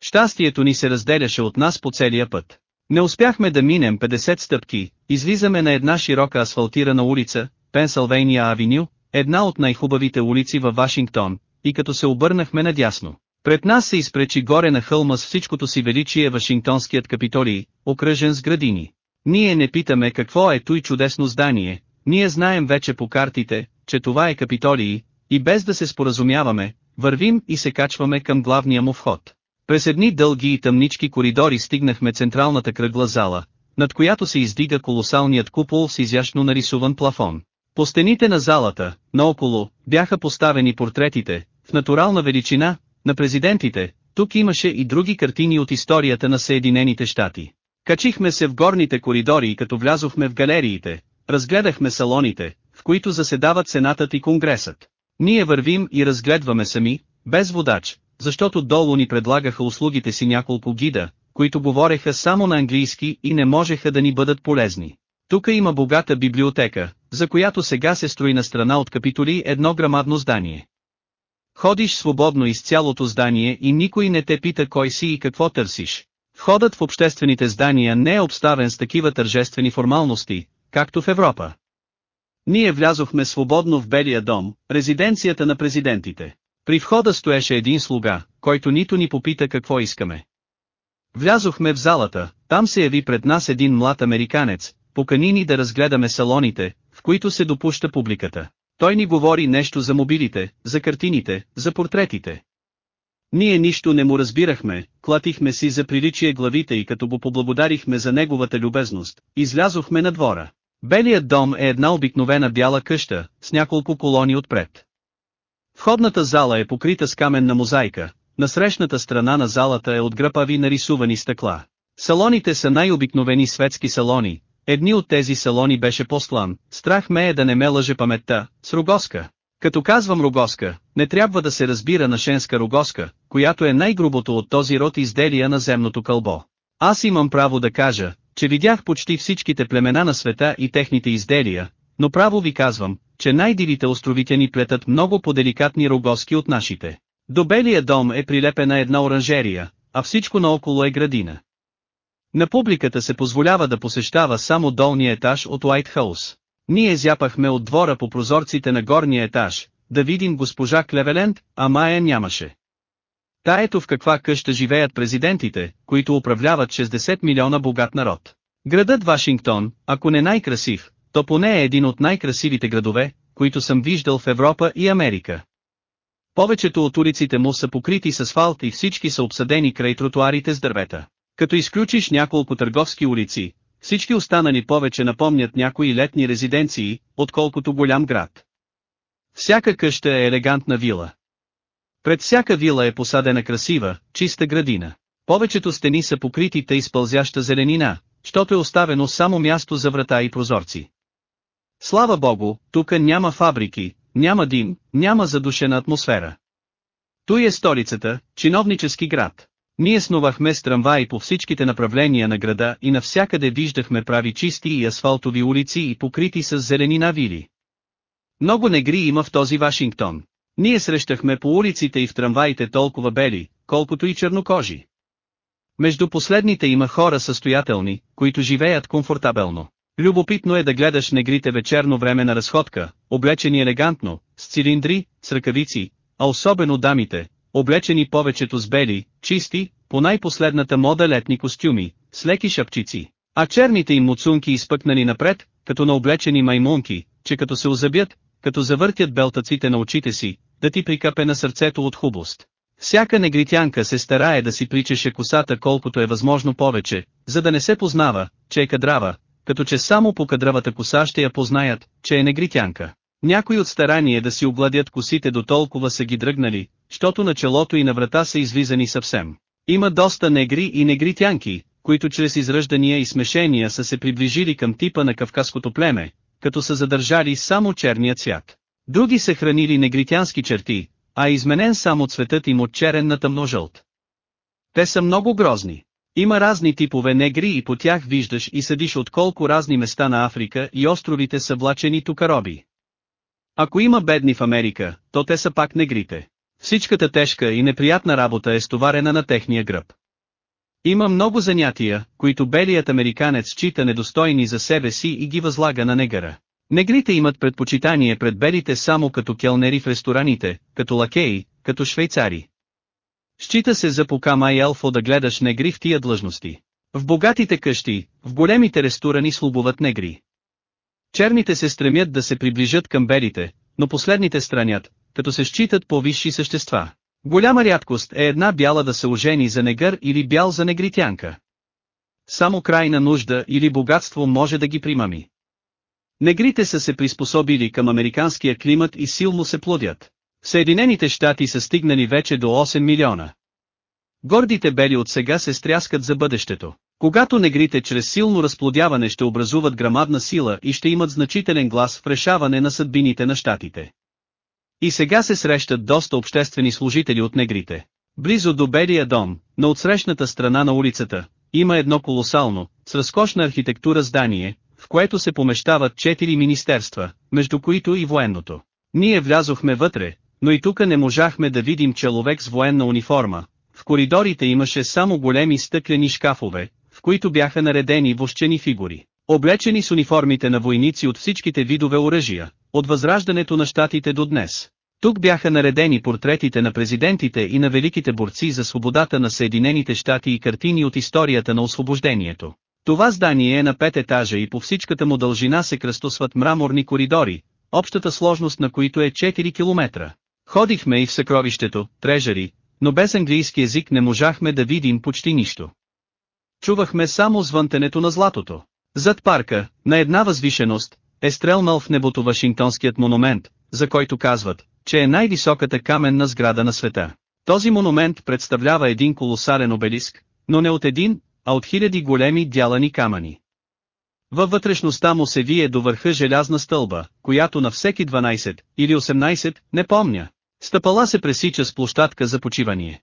Щастието ни се разделяше от нас по целия път. Не успяхме да минем 50 стъпки, излизаме на една широка асфалтирана улица, Пенсълвейния авеню, една от най-хубавите улици във Вашингтон, и като се обърнахме надясно. Пред нас се изпречи горе на хълма с всичкото си величие Вашингтонският капитолий, окръжен с градини. Ние не питаме какво е той чудесно здание, ние знаем вече по картите, че това е Капитолий, и без да се споразумяваме, вървим и се качваме към главния му вход. През едни дълги и тъмнички коридори стигнахме централната кръгла зала, над която се издига колосалният купол с изящно нарисуван плафон. По стените на залата, наоколо, бяха поставени портретите, в натурална величина, на президентите, тук имаше и други картини от историята на Съединените щати. Качихме се в горните коридори и като влязохме в галериите, разгледахме салоните, в които заседават Сенатът и Конгресът. Ние вървим и разгледваме сами, без водач, защото долу ни предлагаха услугите си няколко гида, които говореха само на английски и не можеха да ни бъдат полезни. Тука има богата библиотека, за която сега се строи на страна от Капитоли едно грамадно здание. Ходиш свободно из цялото здание и никой не те пита кой си и какво търсиш. Входът в обществените здания не е обставен с такива тържествени формалности, както в Европа. Ние влязохме свободно в Белия дом, резиденцията на президентите. При входа стоеше един слуга, който нито ни попита какво искаме. Влязохме в залата, там се яви пред нас един млад американец, покани ни да разгледаме салоните, в които се допуща публиката. Той ни говори нещо за мобилите, за картините, за портретите. Ние нищо не му разбирахме, клатихме си за приличие главите и като го поблагодарихме за неговата любезност, излязохме на двора. Белият дом е една обикновена бяла къща, с няколко колони отпред. Входната зала е покрита с каменна мозайка, на срещната страна на залата е от гръпави нарисувани стъкла. Салоните са най-обикновени светски салони, едни от тези салони беше послан, страх ме е да не ме лъже паметта, с рогоска. Като казвам рогоска, не трябва да се разбира на шенска рогоска, която е най-грубото от този род изделия на земното кълбо. Аз имам право да кажа, че видях почти всичките племена на света и техните изделия, но право ви казвам, че най-дивите островитяни плетат много по-деликатни рогоски от нашите. До белия дом е прилепена една оранжерия, а всичко наоколо е градина. На публиката се позволява да посещава само долния етаж от Уайтхаус. Ние зяпахме от двора по прозорците на горния етаж, да видим госпожа Клевеленд, а Майя нямаше. Та ето в каква къща живеят президентите, които управляват 60 милиона богат народ. Градът Вашингтон, ако не най-красив, то поне е един от най-красивите градове, които съм виждал в Европа и Америка. Повечето от улиците му са покрити с асфалт и всички са обсадени край тротуарите с дървета. Като изключиш няколко търговски улици, всички останали повече напомнят някои летни резиденции, отколкото голям град. Всяка къща е елегантна вила. Пред всяка вила е посадена красива, чиста градина. Повечето стени са покрити тъй спълзяща зеленина, щото е оставено само място за врата и прозорци. Слава богу, тука няма фабрики, няма дим, няма задушена атмосфера. Той е столицата, чиновнически град. Ние снувахме с трамваи по всичките направления на града и навсякъде виждахме прави чисти и асфалтови улици и покрити с зеленина вили. Много негри има в този Вашингтон. Ние срещахме по улиците и в трамваите толкова бели, колкото и чернокожи. Между последните има хора състоятелни, които живеят комфортабелно. Любопитно е да гледаш негрите вечерно време на разходка, облечени елегантно, с цилиндри, с ръкавици, а особено дамите, облечени повечето с бели, чисти, по най-последната мода летни костюми, с леки шапчици, а черните им муцунки изпъкнани напред, като на облечени маймунки, че като се озъбят, като завъртят белтаците на очите си, да ти прикапе на сърцето от хубост. Всяка негритянка се старае да си причеше косата колкото е възможно повече, за да не се познава, че е кадрава, като че само по кадравата коса ще я познаят, че е негритянка. Някои от старание да си обладят косите до толкова са ги дръгнали, щото на челото и на врата са излизани съвсем. Има доста негри и негритянки, които чрез изръждания и смешения са се приближили към типа на кавказското племе, като са задържали само черния цвят. Други са хранили негритянски черти, а изменен само цветът им от черен на тъмножълт. Те са много грозни. Има разни типове негри и по тях виждаш и съдиш от колко разни места на Африка и островите са влачени тукароби. Ако има бедни в Америка, то те са пак негрите. Всичката тежка и неприятна работа е стоварена на техния гръб. Има много занятия, които белият американец счита недостойни за себе си и ги възлага на негъра. Негрите имат предпочитание пред белите само като келнери в рестораните, като лакеи, като швейцари. Счита се за покама и елфо да гледаш негри в тия длъжности. В богатите къщи, в големите ресторани слубуват негри. Черните се стремят да се приближат към белите, но последните странят, като се считат по-висши същества. Голяма рядкост е една бяла да се ожени за негър или бял за негритянка. Само крайна нужда или богатство може да ги примами. Негрите са се приспособили към американския климат и силно се плодят. Съединените щати са стигнали вече до 8 милиона. Гордите бели от сега се стряскат за бъдещето. Когато негрите чрез силно разплодяване ще образуват грамадна сила и ще имат значителен глас в решаване на съдбините на щатите. И сега се срещат доста обществени служители от негрите. Близо до Белия дом, на отсрещната страна на улицата, има едно колосално, с разкошна архитектура здание, в което се помещават четири министерства, между които и военното. Ние влязохме вътре, но и тука не можахме да видим човек с военна униформа. В коридорите имаше само големи стъклени шкафове, в които бяха наредени вощени фигури, облечени с униформите на войници от всичките видове оръжия, от възраждането на щатите до днес. Тук бяха наредени портретите на президентите и на великите борци за свободата на Съединените щати и картини от историята на освобождението. Това здание е на пет етажа и по всичката му дължина се кръстосват мраморни коридори, общата сложност на които е 4 км. Ходихме и в съкровището, трежари, но без английски език не можахме да видим почти нищо. Чувахме само звънтенето на златото. Зад парка, на една възвишеност, е стрелнал в небото Вашингтонският монумент, за който казват, че е най-високата каменна сграда на света. Този монумент представлява един колосален обелиск, но не от един, а от хиляди големи дялани камъни. Във вътрешността му се вие до върха желязна стълба, която на всеки 12 или 18, не помня. Стъпала се пресича с площадка за почивание.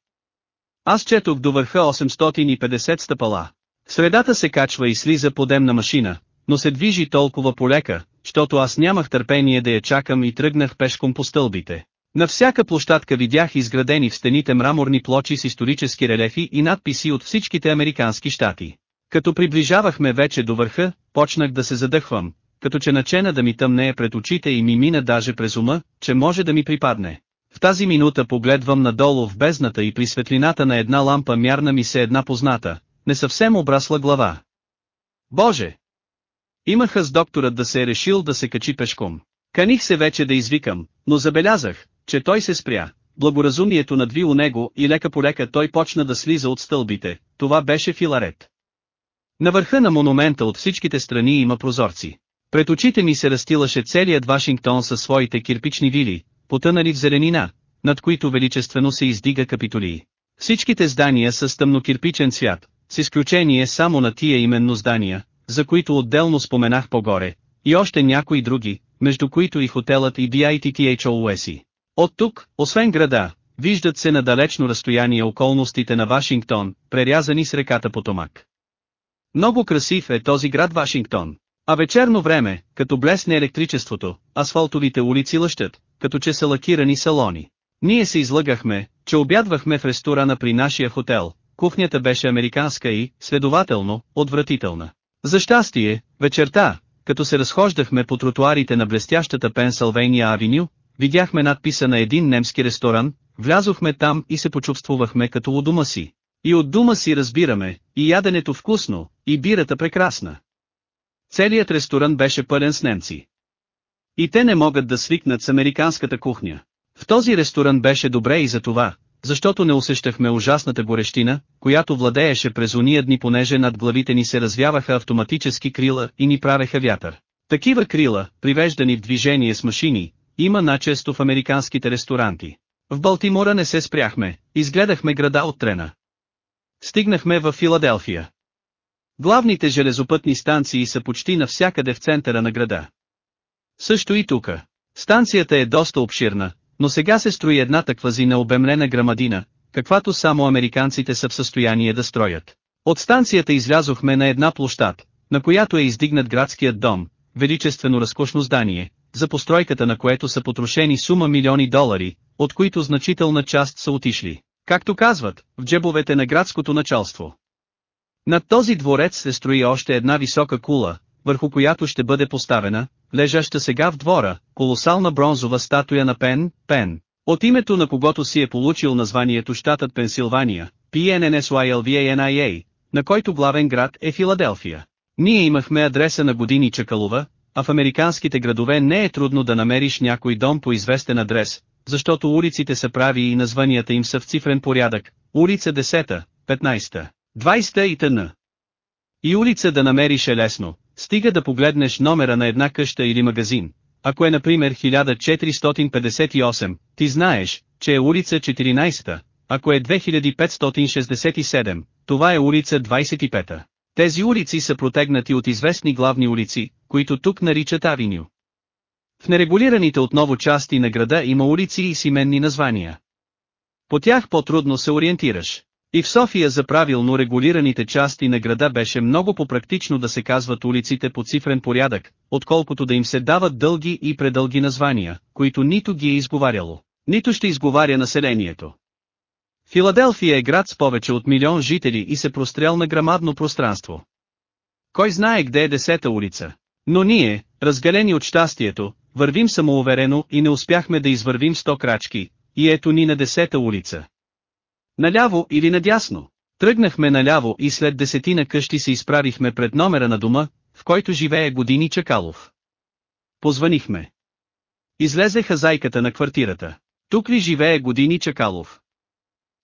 Аз четох до върха 850 стъпала. Средата се качва и слиза подемна машина, но се движи толкова полека, щото аз нямах търпение да я чакам и тръгнах пешком по стълбите. На всяка площадка видях изградени в стените мраморни плочи с исторически релефи и надписи от всичките американски щати. Като приближавахме вече до върха, почнах да се задъхвам, като че начена да ми тъмнее пред очите и ми мина даже през ума, че може да ми припадне. В тази минута погледвам надолу в бездната и при светлината на една лампа мярна ми се една позната, не съвсем обрасла глава. Боже! Имаха с докторът да се е решил да се качи пешком. Каних се вече да извикам, но забелязах, че той се спря. Благоразумието надви у него и лека по лека той почна да слиза от стълбите, това беше филарет. На върха на монумента от всичките страни има прозорци. Пред очите ми се растилаше целият Вашингтон със своите кирпични вили, потънали в зеленина, над които величествено се издига капитолии. Всичките здания са с тъмнокирпичен цвят, с изключение само на тия именно здания, за които отделно споменах по-горе, и още някои други, между които и хотелът и BITTHOUSI. От тук, освен града, виждат се на далечно разстояние околностите на Вашингтон, прерязани с реката Потомак. Много красив е този град Вашингтон. А вечерно време, като блесне електричеството, асфалтовите улици лъщат, като че са лакирани салони. Ние се излъгахме, че обядвахме в ресторана при нашия хотел, кухнята беше американска и, следователно, отвратителна. За щастие, вечерта, като се разхождахме по тротуарите на блестящата Пенсълвения авеню, видяхме надписа на един немски ресторан, влязохме там и се почувствувахме като у дома си. И от дума си разбираме, и яденето вкусно, и бирата прекрасна. Целият ресторан беше пълен с немци. И те не могат да свикнат с американската кухня. В този ресторан беше добре и за това, защото не усещахме ужасната горещина, която владееше през уния дни понеже над главите ни се развяваха автоматически крила и ни правеха вятър. Такива крила, привеждани в движение с машини, има начесто в американските ресторанти. В Балтимора не се спряхме, изгледахме града от трена. Стигнахме в Филаделфия. Главните железопътни станции са почти навсякъде в центъра на града. Също и тука. Станцията е доста обширна, но сега се строи една таквази на обемлена грамадина, каквато само американците са в състояние да строят. От станцията излязохме на една площад, на която е издигнат градският дом, величествено разкошно здание, за постройката на което са потрошени сума милиони долари, от които значителна част са отишли, както казват, в джебовете на градското началство. Над този дворец се строи още една висока кула, върху която ще бъде поставена, лежаща сега в двора, колосална бронзова статуя на Пен, Пен, от името на когото си е получил названието щатът Пенсилвания, PNNSYLVANIA, на който главен град е Филаделфия. Ние имахме адреса на години Чакалова, а в американските градове не е трудно да намериш някой дом по известен адрес, защото улиците са прави и названията им са в цифрен порядък, улица 10, 15, 20 и т.н. И улица да намериш е лесно, стига да погледнеш номера на една къща или магазин. Ако е например 1458, ти знаеш, че е улица 14, ако е 2567, това е улица 25. Тези улици са протегнати от известни главни улици, които тук наричат авеню. В нерегулираните отново части на града има улици и сименни названия. По тях по-трудно се ориентираш. И в София за правилно регулираните части на града беше много по-практично да се казват улиците по цифрен порядък, отколкото да им се дават дълги и предълги названия, които нито ги е изговаряло, нито ще изговаря населението. Филаделфия е град с повече от милион жители и се прострял на грамадно пространство. Кой знае къде е десета улица? Но ние, разгалени от щастието, вървим самоуверено и не успяхме да извървим сто крачки, и ето ни на десета улица. Наляво или надясно. Тръгнахме наляво и след десетина къщи се изправихме пред номера на дома, в който живее години Чакалов. Позванихме. Излезе хазайката на квартирата. Тук ли живее години Чакалов?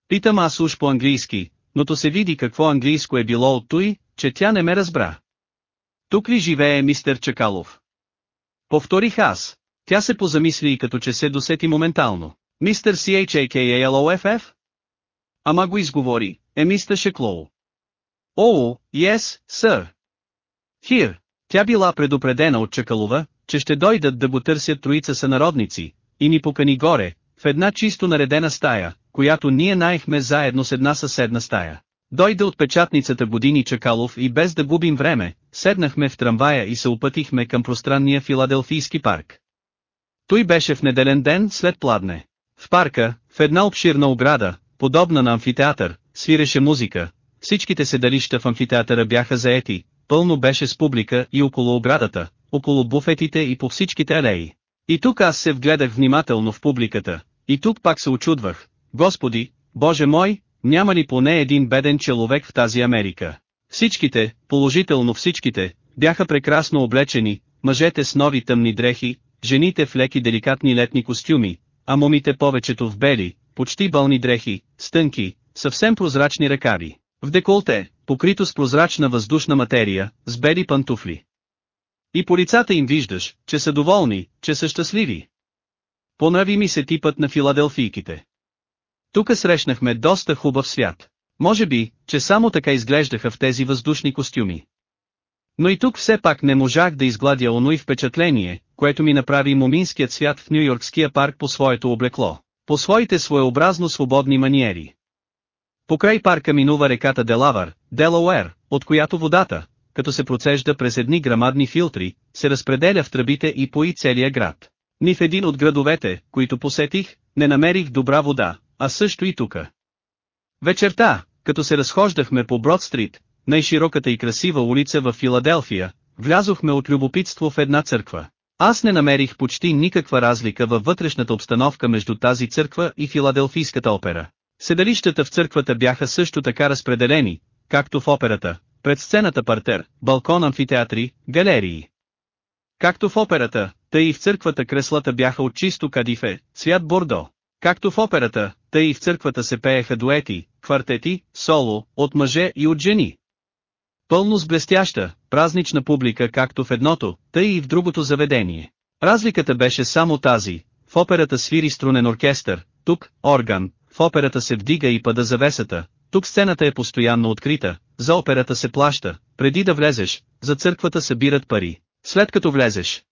Питам аз уж по-английски, но то се види какво английско е било от той, че тя не ме разбра. Тук ли живее мистер Чакалов? Повторих аз. Тя се позамисли и като че се досети моментално. Мистер CHAKALOFF? Ама го изговори, е мистер Шеклоу. О, yes, сър. Хир, тя била предупредена от Чакалова, че ще дойдат да го търсят троица сънародници, и ни покани горе, в една чисто наредена стая, която ние наехме заедно с една съседна стая. Дойде от печатницата години Чакалов и без да губим време, седнахме в трамвая и се опътихме към пространния филаделфийски парк. Той беше в неделен ден след пладне. В парка, в една обширна ограда, подобна на амфитеатър, свиреше музика, всичките седалища в амфитеатъра бяха заети, пълно беше с публика и около оградата, около буфетите и по всичките алеи. И тук аз се вгледах внимателно в публиката, и тук пак се очудвах, Господи, Боже мой, няма ли поне един беден човек в тази Америка? Всичките, положително всичките, бяха прекрасно облечени, мъжете с нови тъмни дрехи, жените в леки деликатни летни костюми, а момите повечето в бели, почти бълни дрехи, стънки, съвсем прозрачни ръкави, в деколте, покрито с прозрачна въздушна материя, с бели пантуфли. И по лицата им виждаш, че са доволни, че са щастливи. Понрави ми се типът на филаделфийките. Тука срещнахме доста хубав свят. Може би, че само така изглеждаха в тези въздушни костюми. Но и тук все пак не можах да изгладя оно и впечатление, което ми направи моминският свят в Нью-Йоркския парк по своето облекло, по своите своеобразно свободни маниери. Покрай парка минува реката Делавър, Делауер, от която водата, като се процежда през едни грамадни филтри, се разпределя в тръбите и пои целия град. Ни в един от градовете, които посетих, не намерих добра вода, а също и тука. Вечерта, като се разхождахме по Брод-стрит, най-широката и красива улица в Филаделфия, влязохме от любопитство в една църква. Аз не намерих почти никаква разлика във вътрешната обстановка между тази църква и Филаделфийската опера. Седалищата в църквата бяха също така разпределени, както в операта, пред сцената партер, балкон амфитеатри, галерии. Както в операта, тъй и в църквата креслата бяха от чисто кадифе, цвят бордо. Както в операта, тъй и в църквата се пееха дуети, квартети, соло, от мъже и от жени. Пълно с блестяща, празнична публика както в едното, тъй и в другото заведение. Разликата беше само тази, в операта свири струнен оркестър, тук, орган, в операта се вдига и пада завесата, тук сцената е постоянно открита, за операта се плаща, преди да влезеш, за църквата събират пари, след като влезеш.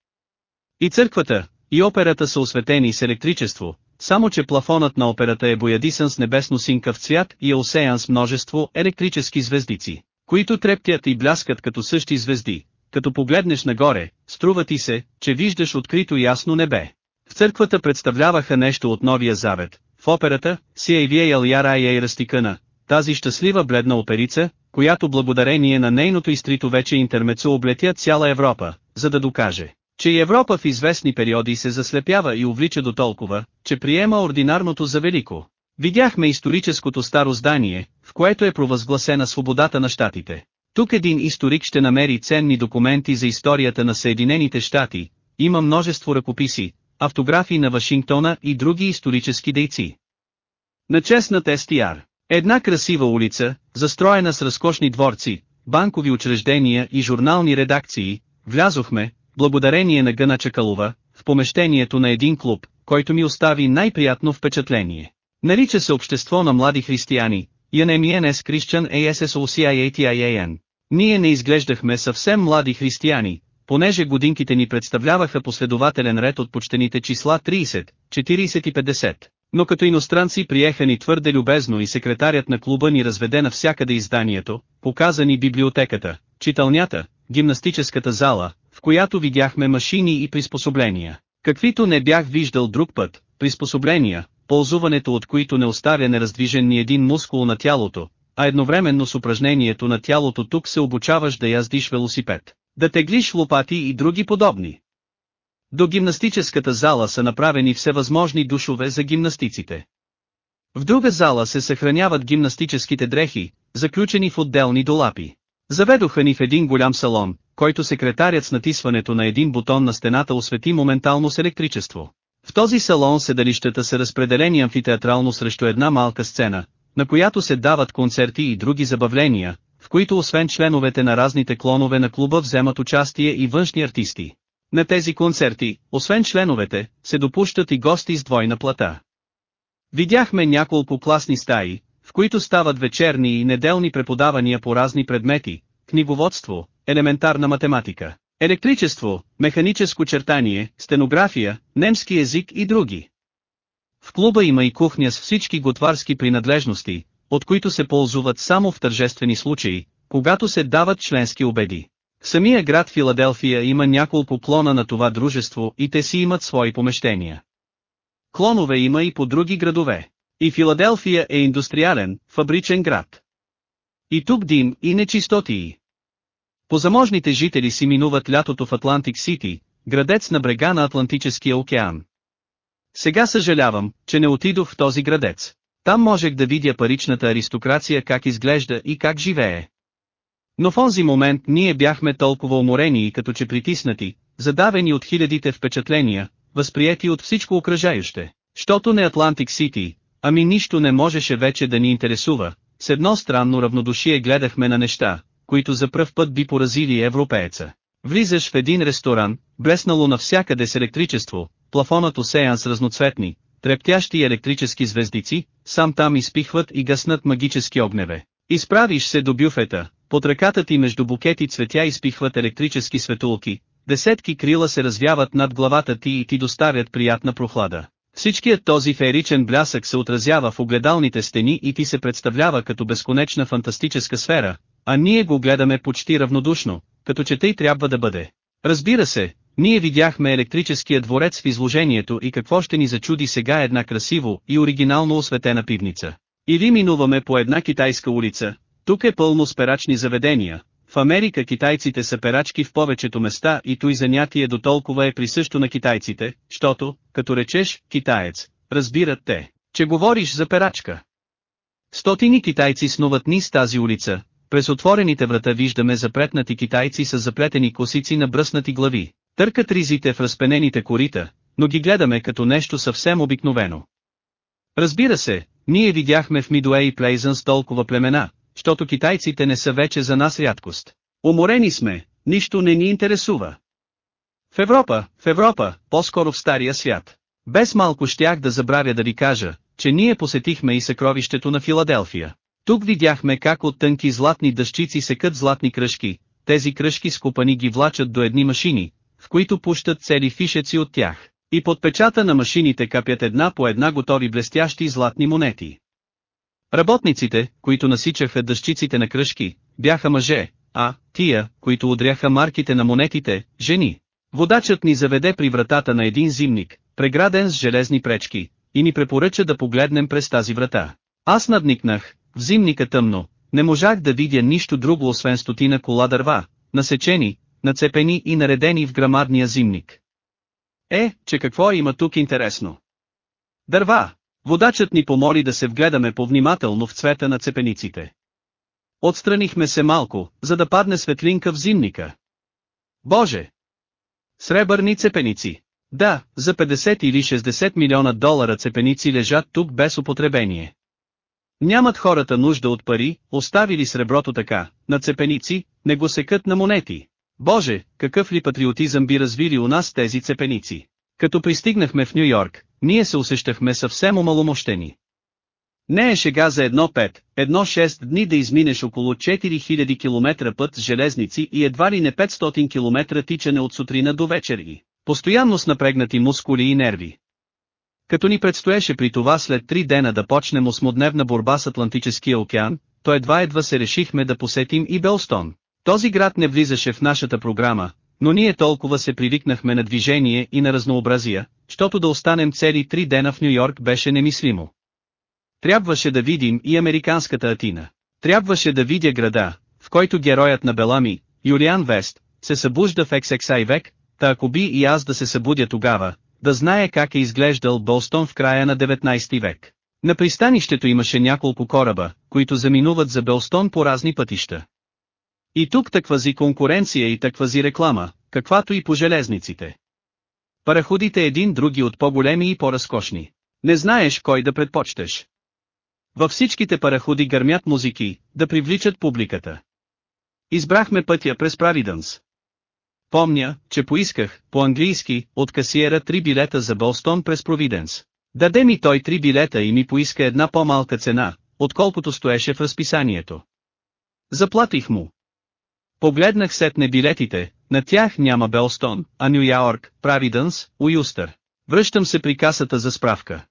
И църквата, и операта са осветени с електричество, само че плафонът на операта е боядисан с небесно синкав цвят и е осеян с множество електрически звездици, които трептят и бляскат като същи звезди. Като погледнеш нагоре, струва ти се, че виждаш открито ясно небе. В църквата представляваха нещо от Новия Завет, в операта, CAVA Яра и Растикъна, тази щастлива бледна оперица, която благодарение на нейното изтрито вече интермецо облетя цяла Европа, за да докаже, че Европа в известни периоди се заслепява и увлича до толкова, че приема ординарното за велико. Видяхме историческото старо здание, което е провъзгласена свободата на щатите. Тук един историк ще намери ценни документи за историята на Съединените щати, има множество ръкописи, автографии на Вашингтона и други исторически дейци. На честната СТР. Една красива улица, застроена с разкошни дворци, банкови учреждения и журнални редакции, влязохме, благодарение на Гъна Чакалова, в помещението на един клуб, който ми остави най-приятно впечатление. Нарича се Общество на млади християни, YNMENS Christian ASSOCIATIAN. Ние не изглеждахме съвсем млади християни, понеже годинките ни представляваха последователен ред от почтените числа 30, 40 и 50. Но като иностранци приеха ни твърде любезно и секретарят на клуба ни разведе навсякъде изданието, показа ни библиотеката, читалнята, гимнастическата зала, в която видяхме машини и приспособления, каквито не бях виждал друг път, приспособления, ползуването от които не оставя нераздвижен ни един мускул на тялото, а едновременно с упражнението на тялото тук се обучаваш да яздиш велосипед, да теглиш лопати и други подобни. До гимнастическата зала са направени всевъзможни душове за гимнастиците. В друга зала се съхраняват гимнастическите дрехи, заключени в отделни долапи. Заведоха ни в един голям салон, който секретарят с натисването на един бутон на стената освети моментално с електричество. В този салон седалищата са разпределени амфитеатрално срещу една малка сцена, на която се дават концерти и други забавления, в които освен членовете на разните клонове на клуба вземат участие и външни артисти. На тези концерти, освен членовете, се допущат и гости с двойна плата. Видяхме няколко класни стаи, в които стават вечерни и неделни преподавания по разни предмети, книговодство, елементарна математика, електричество, механическо чертание, стенография, немски език и други. В клуба има и кухня с всички готварски принадлежности, от които се ползуват само в тържествени случаи, когато се дават членски обеди. Самия град Филаделфия има няколко клона на това дружество и те си имат свои помещения. Клонове има и по други градове. И Филаделфия е индустриален, фабричен град. И тук дим и нечистотии. Позаможните жители си минуват лятото в Атлантик Сити, градец на брега на Атлантическия океан. Сега съжалявам, че не отидох в този градец. Там можех да видя паричната аристокрация как изглежда и как живее. Но в онзи момент ние бяхме толкова уморени и като че притиснати, задавени от хилядите впечатления, възприяти от всичко окръжающе, щото не Атлантик Сити, ами нищо не можеше вече да ни интересува, с едно странно равнодушие гледахме на неща, които за пръв път би поразили европееца. Влизаш в един ресторан, блеснало навсякъде с електричество, плафонът осеян с разноцветни, трептящи електрически звездици, сам там изпихват и гаснат магически огневе. Изправиш се до бюфета, под ръката ти между букети цветя изпихват електрически светулки, десетки крила се развяват над главата ти и ти доставят приятна прохлада. Всичкият този фееричен блясък се отразява в огледалните стени и ти се представлява като безконечна фантастическа сфера, а ние го гледаме почти равнодушно, като че тъй трябва да бъде. Разбира се, ние видяхме електрическия дворец в изложението и какво ще ни зачуди сега една красиво и оригинално осветена пивница. Или минуваме по една китайска улица, тук е пълно с перачни заведения, в Америка китайците са перачки в повечето места и той занятие до толкова е присъщо на китайците, щото, като речеш «китаец», разбират те, че говориш за перачка. Стотини китайци снуват низ тази улица, през отворените врата виждаме запретнати китайци с заплетени косици на бръснати глави, търкат ризите в разпенените корита, но ги гледаме като нещо съвсем обикновено. Разбира се, ние видяхме в Мидуей Плейзънс толкова племена, защото китайците не са вече за нас рядкост. Уморени сме, нищо не ни интересува. В Европа, в Европа, по-скоро в Стария свят. Без малко щях да забравя да ви кажа, че ние посетихме и съкровището на Филаделфия. Тук видяхме как от тънки златни дъщици секат златни кръжки, тези кръжки скупани ги влачат до едни машини, в които пущат цели фишеци от тях. И под печата на машините капят една по една готови блестящи златни монети. Работниците, които насичаха дъщиците на кръжки, бяха мъже, а, тия, които удряха марките на монетите, жени. Водачът ни заведе при вратата на един зимник, преграден с железни пречки, и ни препоръча да погледнем през тази врата. Аз надникнах, в зимника тъмно, не можах да видя нищо друго освен стотина кола дърва, насечени, нацепени и наредени в грамадния зимник. Е, че какво има тук интересно? Дърва! Водачът ни помоли да се вгледаме повнимателно в цвета на цепениците. Отстранихме се малко, за да падне светлинка в зимника. Боже! Сребърни цепеници. Да, за 50 или 60 милиона долара цепеници лежат тук без употребение. Нямат хората нужда от пари, оставили среброто така, на цепеници, не го секат на монети. Боже, какъв ли патриотизъм би развили у нас тези цепеници. Като пристигнахме в Нью Йорк, ние се усещахме съвсем омаломощени. Не е шега за едно 5, едно 6 дни да изминеш около 4000 км път с железници и едва ли не 500 км тичане от сутрина до вечер и постоянно с напрегнати мускули и нерви. Като ни предстоеше при това след три дена да почнем осмодневна борба с Атлантическия океан, то едва-едва се решихме да посетим и Белстон. Този град не влизаше в нашата програма, но ние толкова се привикнахме на движение и на разнообразия, щото да останем цели три дена в Нью Йорк беше немислимо. Трябваше да видим и американската Атина. Трябваше да видя града, в който героят на Белами, Юлиан Вест, се събужда в XXI век, та ако би и аз да се събудя тогава, да знае как е изглеждал Болстон в края на 19 век. На пристанището имаше няколко кораба, които заминуват за Белстон по разни пътища. И тук таквази конкуренция и таквази реклама, каквато и по железниците. Параходите един други от по-големи и по-разкошни. Не знаеш кой да предпочтеш. Във всичките параходи гърмят музики, да привличат публиката. Избрахме пътя през Правидънс. Помня, че поисках, по-английски, от касиера три билета за Болстон през Провиденс. Даде ми той три билета и ми поиска една по-малка цена, отколкото стоеше в разписанието. Заплатих му. Погледнах сетне билетите, на тях няма Белстон, а Нью Йорк, Правидънс, Уюстър. Връщам се при касата за справка.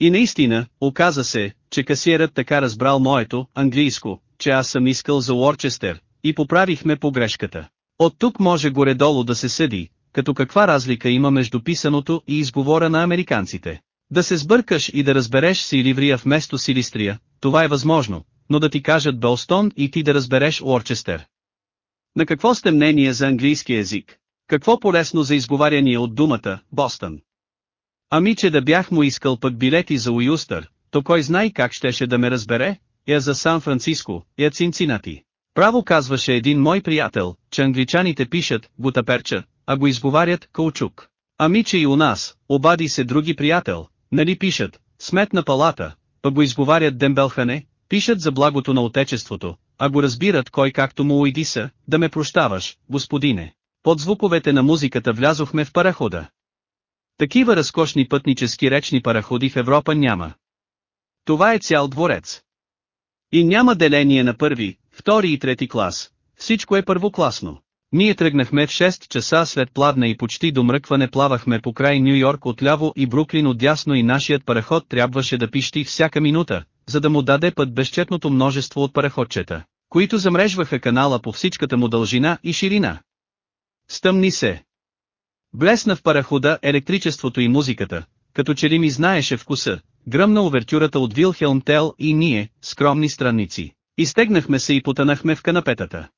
И наистина, оказа се, че касиерът така разбрал моето, английско, че аз съм искал за Уорчестър, и поправихме погрешката. От тук може горе-долу да се съди, като каква разлика има между писаното и изговора на американците. Да се сбъркаш и да разбереш Силиврия вместо Силистрия, това е възможно, но да ти кажат Белстон и ти да разбереш Уорчестър. На какво сте мнение за английски език? Какво полезно за изговаряние от думата «Бостън»? Ами че да бях му искал пък билети за Уюстър, то кой знай как щеше да ме разбере, я за Сан-Франциско, я Цинцинати. Право казваше един мой приятел, че англичаните пишат «Гутаперча», а го изговарят «Каучук». Ами че и у нас, обади се други приятел, нали пишат «Сметна палата», па го изговарят «Дембелхане», пишат за благото на отечеството, а го разбират кой както му уйди са, да ме прощаваш, господине. Под звуковете на музиката влязохме в парахода. Такива разкошни пътнически речни параходи в Европа няма. Това е цял дворец. И няма деление на първи, втори и трети клас. Всичко е първокласно. Ние тръгнахме в 6 часа след пладна и почти до мръкване плавахме по край Нью Йорк отляво и Бруклин отдясно и нашият параход трябваше да пищи всяка минута, за да му даде път безчетното множество от параходчета, които замрежваха канала по всичката му дължина и ширина. Стъмни се. Блесна в парахода електричеството и музиката, като че ли ми знаеше вкуса, гръмна увертюрата от Вилхелм Тел и ние, скромни странници, изтегнахме се и потънахме в канапетата.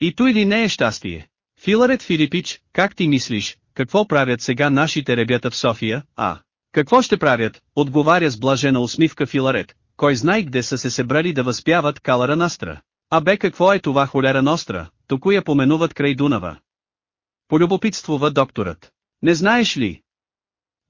И то или не е щастие. Филарет Филипич, как ти мислиш, какво правят сега нашите ребята в София, а? Какво ще правят, отговаря с блажена усмивка Филарет, кой знае къде са се събрали да възпяват Калара Настра. А бе какво е това холера Ностра, току я поменуват край Дунава. Полюбопитствува докторът. Не знаеш ли?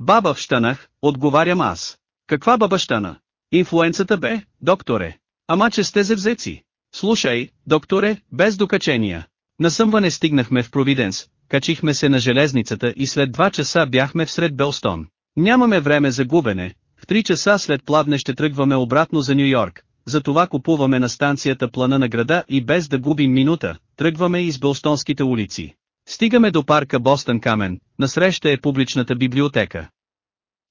Баба в щанах, отговарям аз. Каква баба щана? Инфлуенцата бе, докторе. Ама че сте завзеци. Слушай, докторе, без докачения. Насъмване стигнахме в Провиденс, качихме се на железницата и след два часа бяхме всред Белстон. Нямаме време за губене, в три часа след плавне ще тръгваме обратно за Нью Йорк, затова купуваме на станцията плана на града и без да губим минута, тръгваме из Белстонските улици. Стигаме до парка Бостън Камен, насреща е публичната библиотека.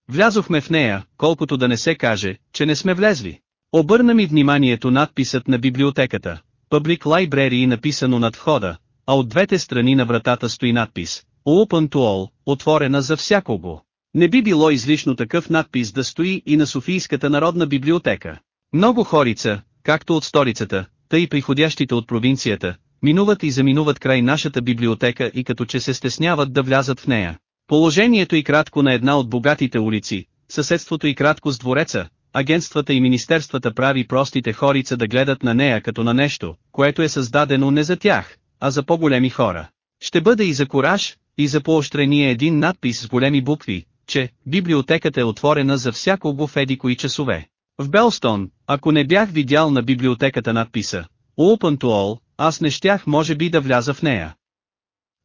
Влязохме в нея, колкото да не се каже, че не сме влезли. Обърна ми вниманието надписът на библиотеката, Public Library написано над входа, а от двете страни на вратата стои надпис, Open to all, отворена за всякого. Не би било излишно такъв надпис да стои и на Софийската народна библиотека. Много хорица, както от столицата, тъй и приходящите от провинцията, минуват и заминуват край нашата библиотека и като че се стесняват да влязат в нея. Положението и кратко на една от богатите улици, съседството и кратко с двореца, агентствата и министерствата прави простите хорица да гледат на нея като на нещо, което е създадено не за тях, а за по-големи хора. Ще бъде и за кораж, и за поощрение един надпис с големи букви, че библиотеката е отворена за всякого в еди кои часове. В Белстон, ако не бях видял на библиотеката надписа Open to all, аз не щях може би да вляза в нея.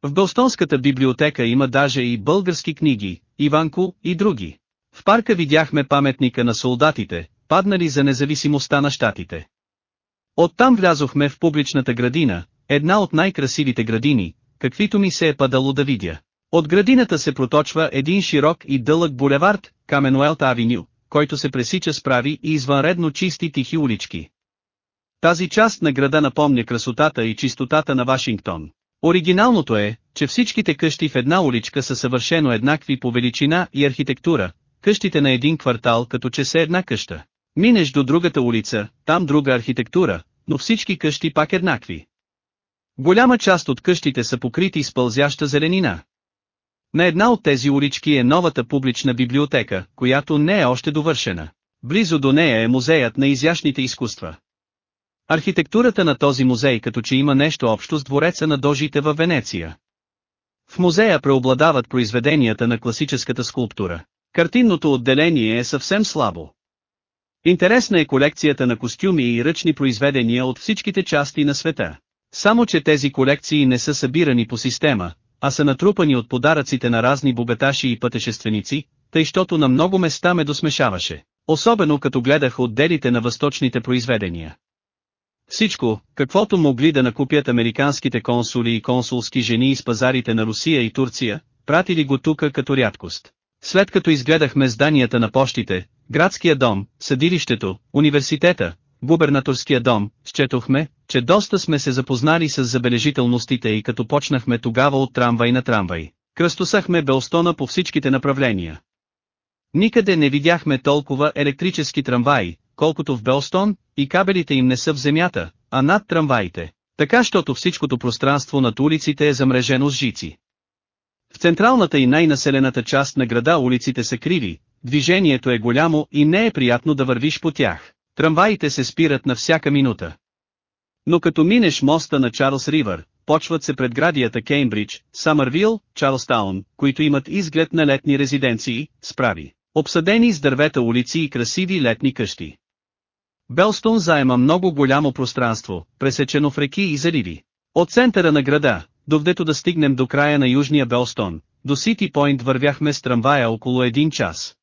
В Белстонската библиотека има даже и български книги, Иванко и други. В парка видяхме паметника на солдатите, паднали за независимостта на щатите. Оттам влязохме в публичната градина, една от най-красивите градини, каквито ми се е падало да видя. От градината се проточва един широк и дълъг булевард, Каменуелт Авеню, който се пресича с прави и извънредно чисти тихи улички. Тази част на града напомня красотата и чистотата на Вашингтон. Оригиналното е, че всичките къщи в една уличка са съвършено еднакви по величина и архитектура, къщите на един квартал като че са една къща. Минеш до другата улица, там друга архитектура, но всички къщи пак еднакви. Голяма част от къщите са покрити с пълзяща зеленина. На една от тези улички е новата публична библиотека, която не е още довършена. Близо до нея е музеят на изящните изкуства. Архитектурата на този музей като че има нещо общо с двореца на дожите във Венеция. В музея преобладават произведенията на класическата скулптура. Картинното отделение е съвсем слабо. Интересна е колекцията на костюми и ръчни произведения от всичките части на света. Само че тези колекции не са събирани по система, а са натрупани от подаръците на разни богаташи и пътешественици, тъй щото на много места ме досмешаваше, особено като гледах отделите на възточните произведения. Всичко, каквото могли да накупят американските консули и консулски жени из пазарите на Русия и Турция, пратили го тука като рядкост. След като изгледахме зданията на почтите, градския дом, съдилището, университета, губернаторския дом, счетохме, че доста сме се запознали с забележителностите и като почнахме тогава от трамвай на трамвай. Кръстосахме Белстона по всичките направления. Никъде не видяхме толкова електрически трамваи, колкото в Белстон, и кабелите им не са в земята, а над трамваите, така щото всичкото пространство над улиците е замрежено с жици. В централната и най-населената част на града улиците са криви, движението е голямо и не е приятно да вървиш по тях. Трамваите се спират на всяка минута. Но като минеш моста на Чарлз Ривър, почват се предградията Кеймбридж, Самървил, Чарлстаун, които имат изглед на летни резиденции, справи, обсадени с дървета улици и красиви летни къщи. Белстон заема много голямо пространство, пресечено в реки и заливи. От центъра на града, довдето да стигнем до края на Южния Белстон, до Сити Пойнт вървяхме с трамвая около един час.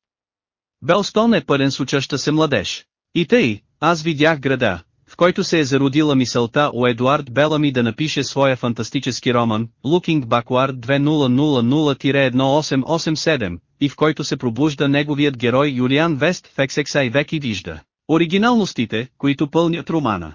Белстон е пълен с учаща се младеж. И тъй, аз видях града, в който се е зародила мисълта у Едуард Белами да напише своя фантастически роман, Looking Backward 2000-1887, и в който се пробужда неговият герой Юлиан Вест в XXI век и вижда оригиналностите, които пълнят романа.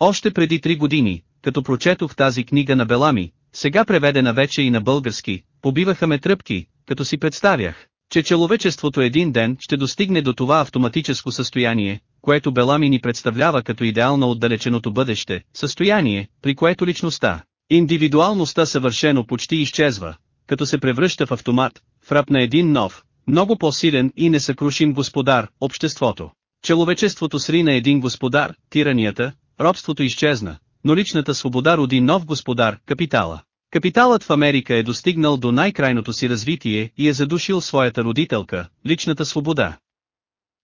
Още преди три години, като прочетох тази книга на Белами, сега преведена вече и на български, побиваха ме тръпки, като си представях, че человечеството един ден ще достигне до това автоматическо състояние, което Белами ни представлява като идеално отдалеченото бъдеще, състояние, при което личността, индивидуалността съвършено почти изчезва, като се превръща в автомат, в раб на един нов, много по-силен и несъкрушим господар, обществото. Человечеството срина един господар, тиранията, робството изчезна, но личната свобода роди нов господар, капитала. Капиталът в Америка е достигнал до най-крайното си развитие и е задушил своята родителка, личната свобода.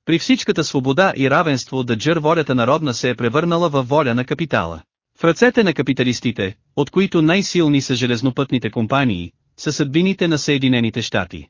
При всичката свобода и равенство да волята народна се е превърнала във воля на капитала. В ръцете на капиталистите, от които най-силни са железнопътните компании, са съдбините на Съединените щати.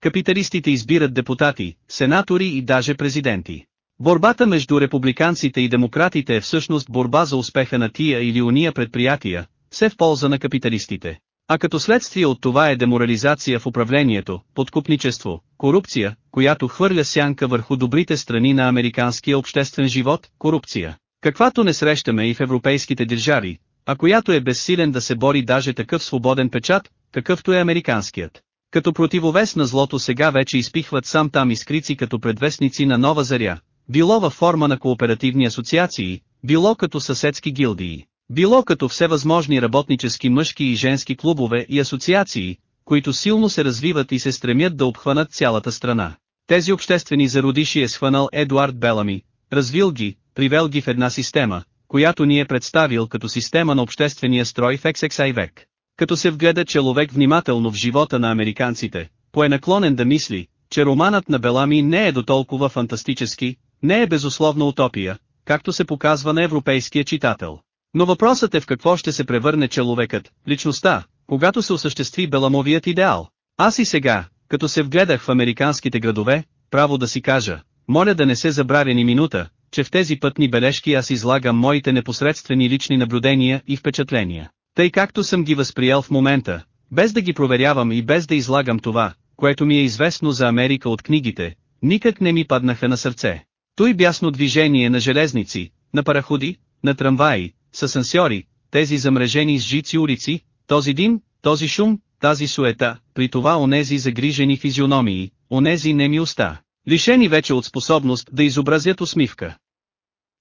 Капиталистите избират депутати, сенатори и даже президенти. Борбата между републиканците и демократите е всъщност борба за успеха на тия или уния предприятия, все в полза на капиталистите. А като следствие от това е деморализация в управлението, подкупничество, корупция, която хвърля сянка върху добрите страни на американския обществен живот, корупция, каквато не срещаме и в европейските държави, а която е безсилен да се бори даже такъв свободен печат, какъвто е американският. Като противовес на злото сега вече изпихват сам там изкрици като предвестници на нова заря, било във форма на кооперативни асоциации, било като съседски гилдии, било като всевъзможни работнически мъжки и женски клубове и асоциации, които силно се развиват и се стремят да обхванат цялата страна. Тези обществени зародиши е схванал Едуард Белами, развил ги, привел ги в една система, която ни е представил като система на обществения строй в XXI век. Като се вгледа човек внимателно в живота на американците, пое наклонен да мисли, че романът на Белами не е до толкова фантастически, не е безусловна утопия, както се показва на европейския читател. Но въпросът е в какво ще се превърне човекът, личността, когато се осъществи Беламовият идеал. Аз и сега, като се вгледах в американските градове, право да си кажа, моля да не се забравя ни минута, че в тези пътни бележки аз излагам моите непосредствени лични наблюдения и впечатления, тъй както съм ги възприел в момента, без да ги проверявам и без да излагам това, което ми е известно за Америка от книгите, никак не ми паднаха на сърце. Той бясно движение на железници, на параходи, на трамваи, с асансьори, тези замрежени с жици улици, този дим, този шум, тази суета, при това онези загрижени физиономии, онези неми уста, лишени вече от способност да изобразят усмивка.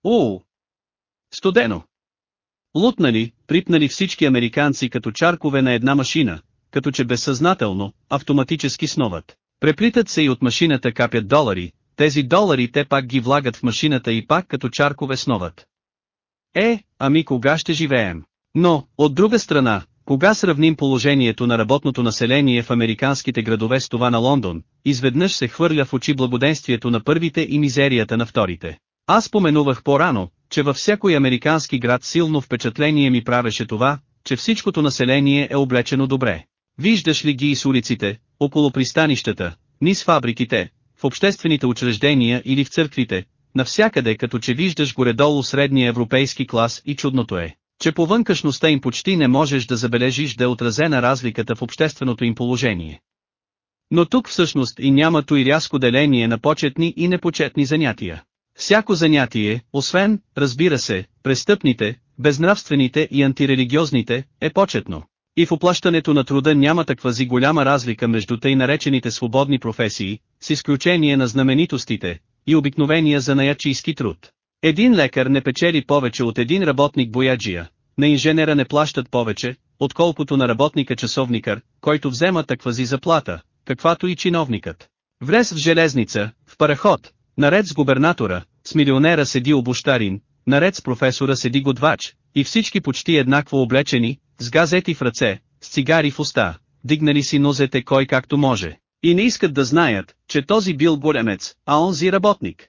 Уу! Студено! Лутнали, припнали всички американци като чаркове на една машина, като че безсъзнателно, автоматически сноват. Преплитат се и от машината капят долари, тези долари те пак ги влагат в машината и пак като чаркове сноват. Е, ами кога ще живеем? Но, от друга страна, кога сравним положението на работното население в американските градове с това на Лондон, изведнъж се хвърля в очи благоденствието на първите и мизерията на вторите. Аз поменувах по-рано, че във всякой американски град силно впечатление ми правеше това, че всичкото население е облечено добре. Виждаш ли ги и с улиците, около пристанищата, низ фабриките, в обществените учреждения или в църквите, навсякъде като че виждаш горе-долу средния европейски клас и чудното е, че по вънкашността им почти не можеш да забележиш да е отразена разликата в общественото им положение. Но тук всъщност и няма и рязко деление на почетни и непочетни занятия. Всяко занятие, освен, разбира се, престъпните, безнравствените и антирелигиозните, е почетно. И в оплащането на труда няма таквази голяма разлика между тъй наречените свободни професии, с изключение на знаменитостите, и обикновения за наячийски труд. Един лекар не печели повече от един работник бояджия, на инженера не плащат повече, отколкото на работника часовникър, който взема таквази заплата, каквато и чиновникът. Влез в железница, в параход, наред с губернатора, с милионера седи обощарин, наред с професора седи годвач, и всички почти еднакво облечени, с газети в ръце, с цигари в уста, дигнали си нозете кой както може. И не искат да знаят, че този бил големец, а онзи работник.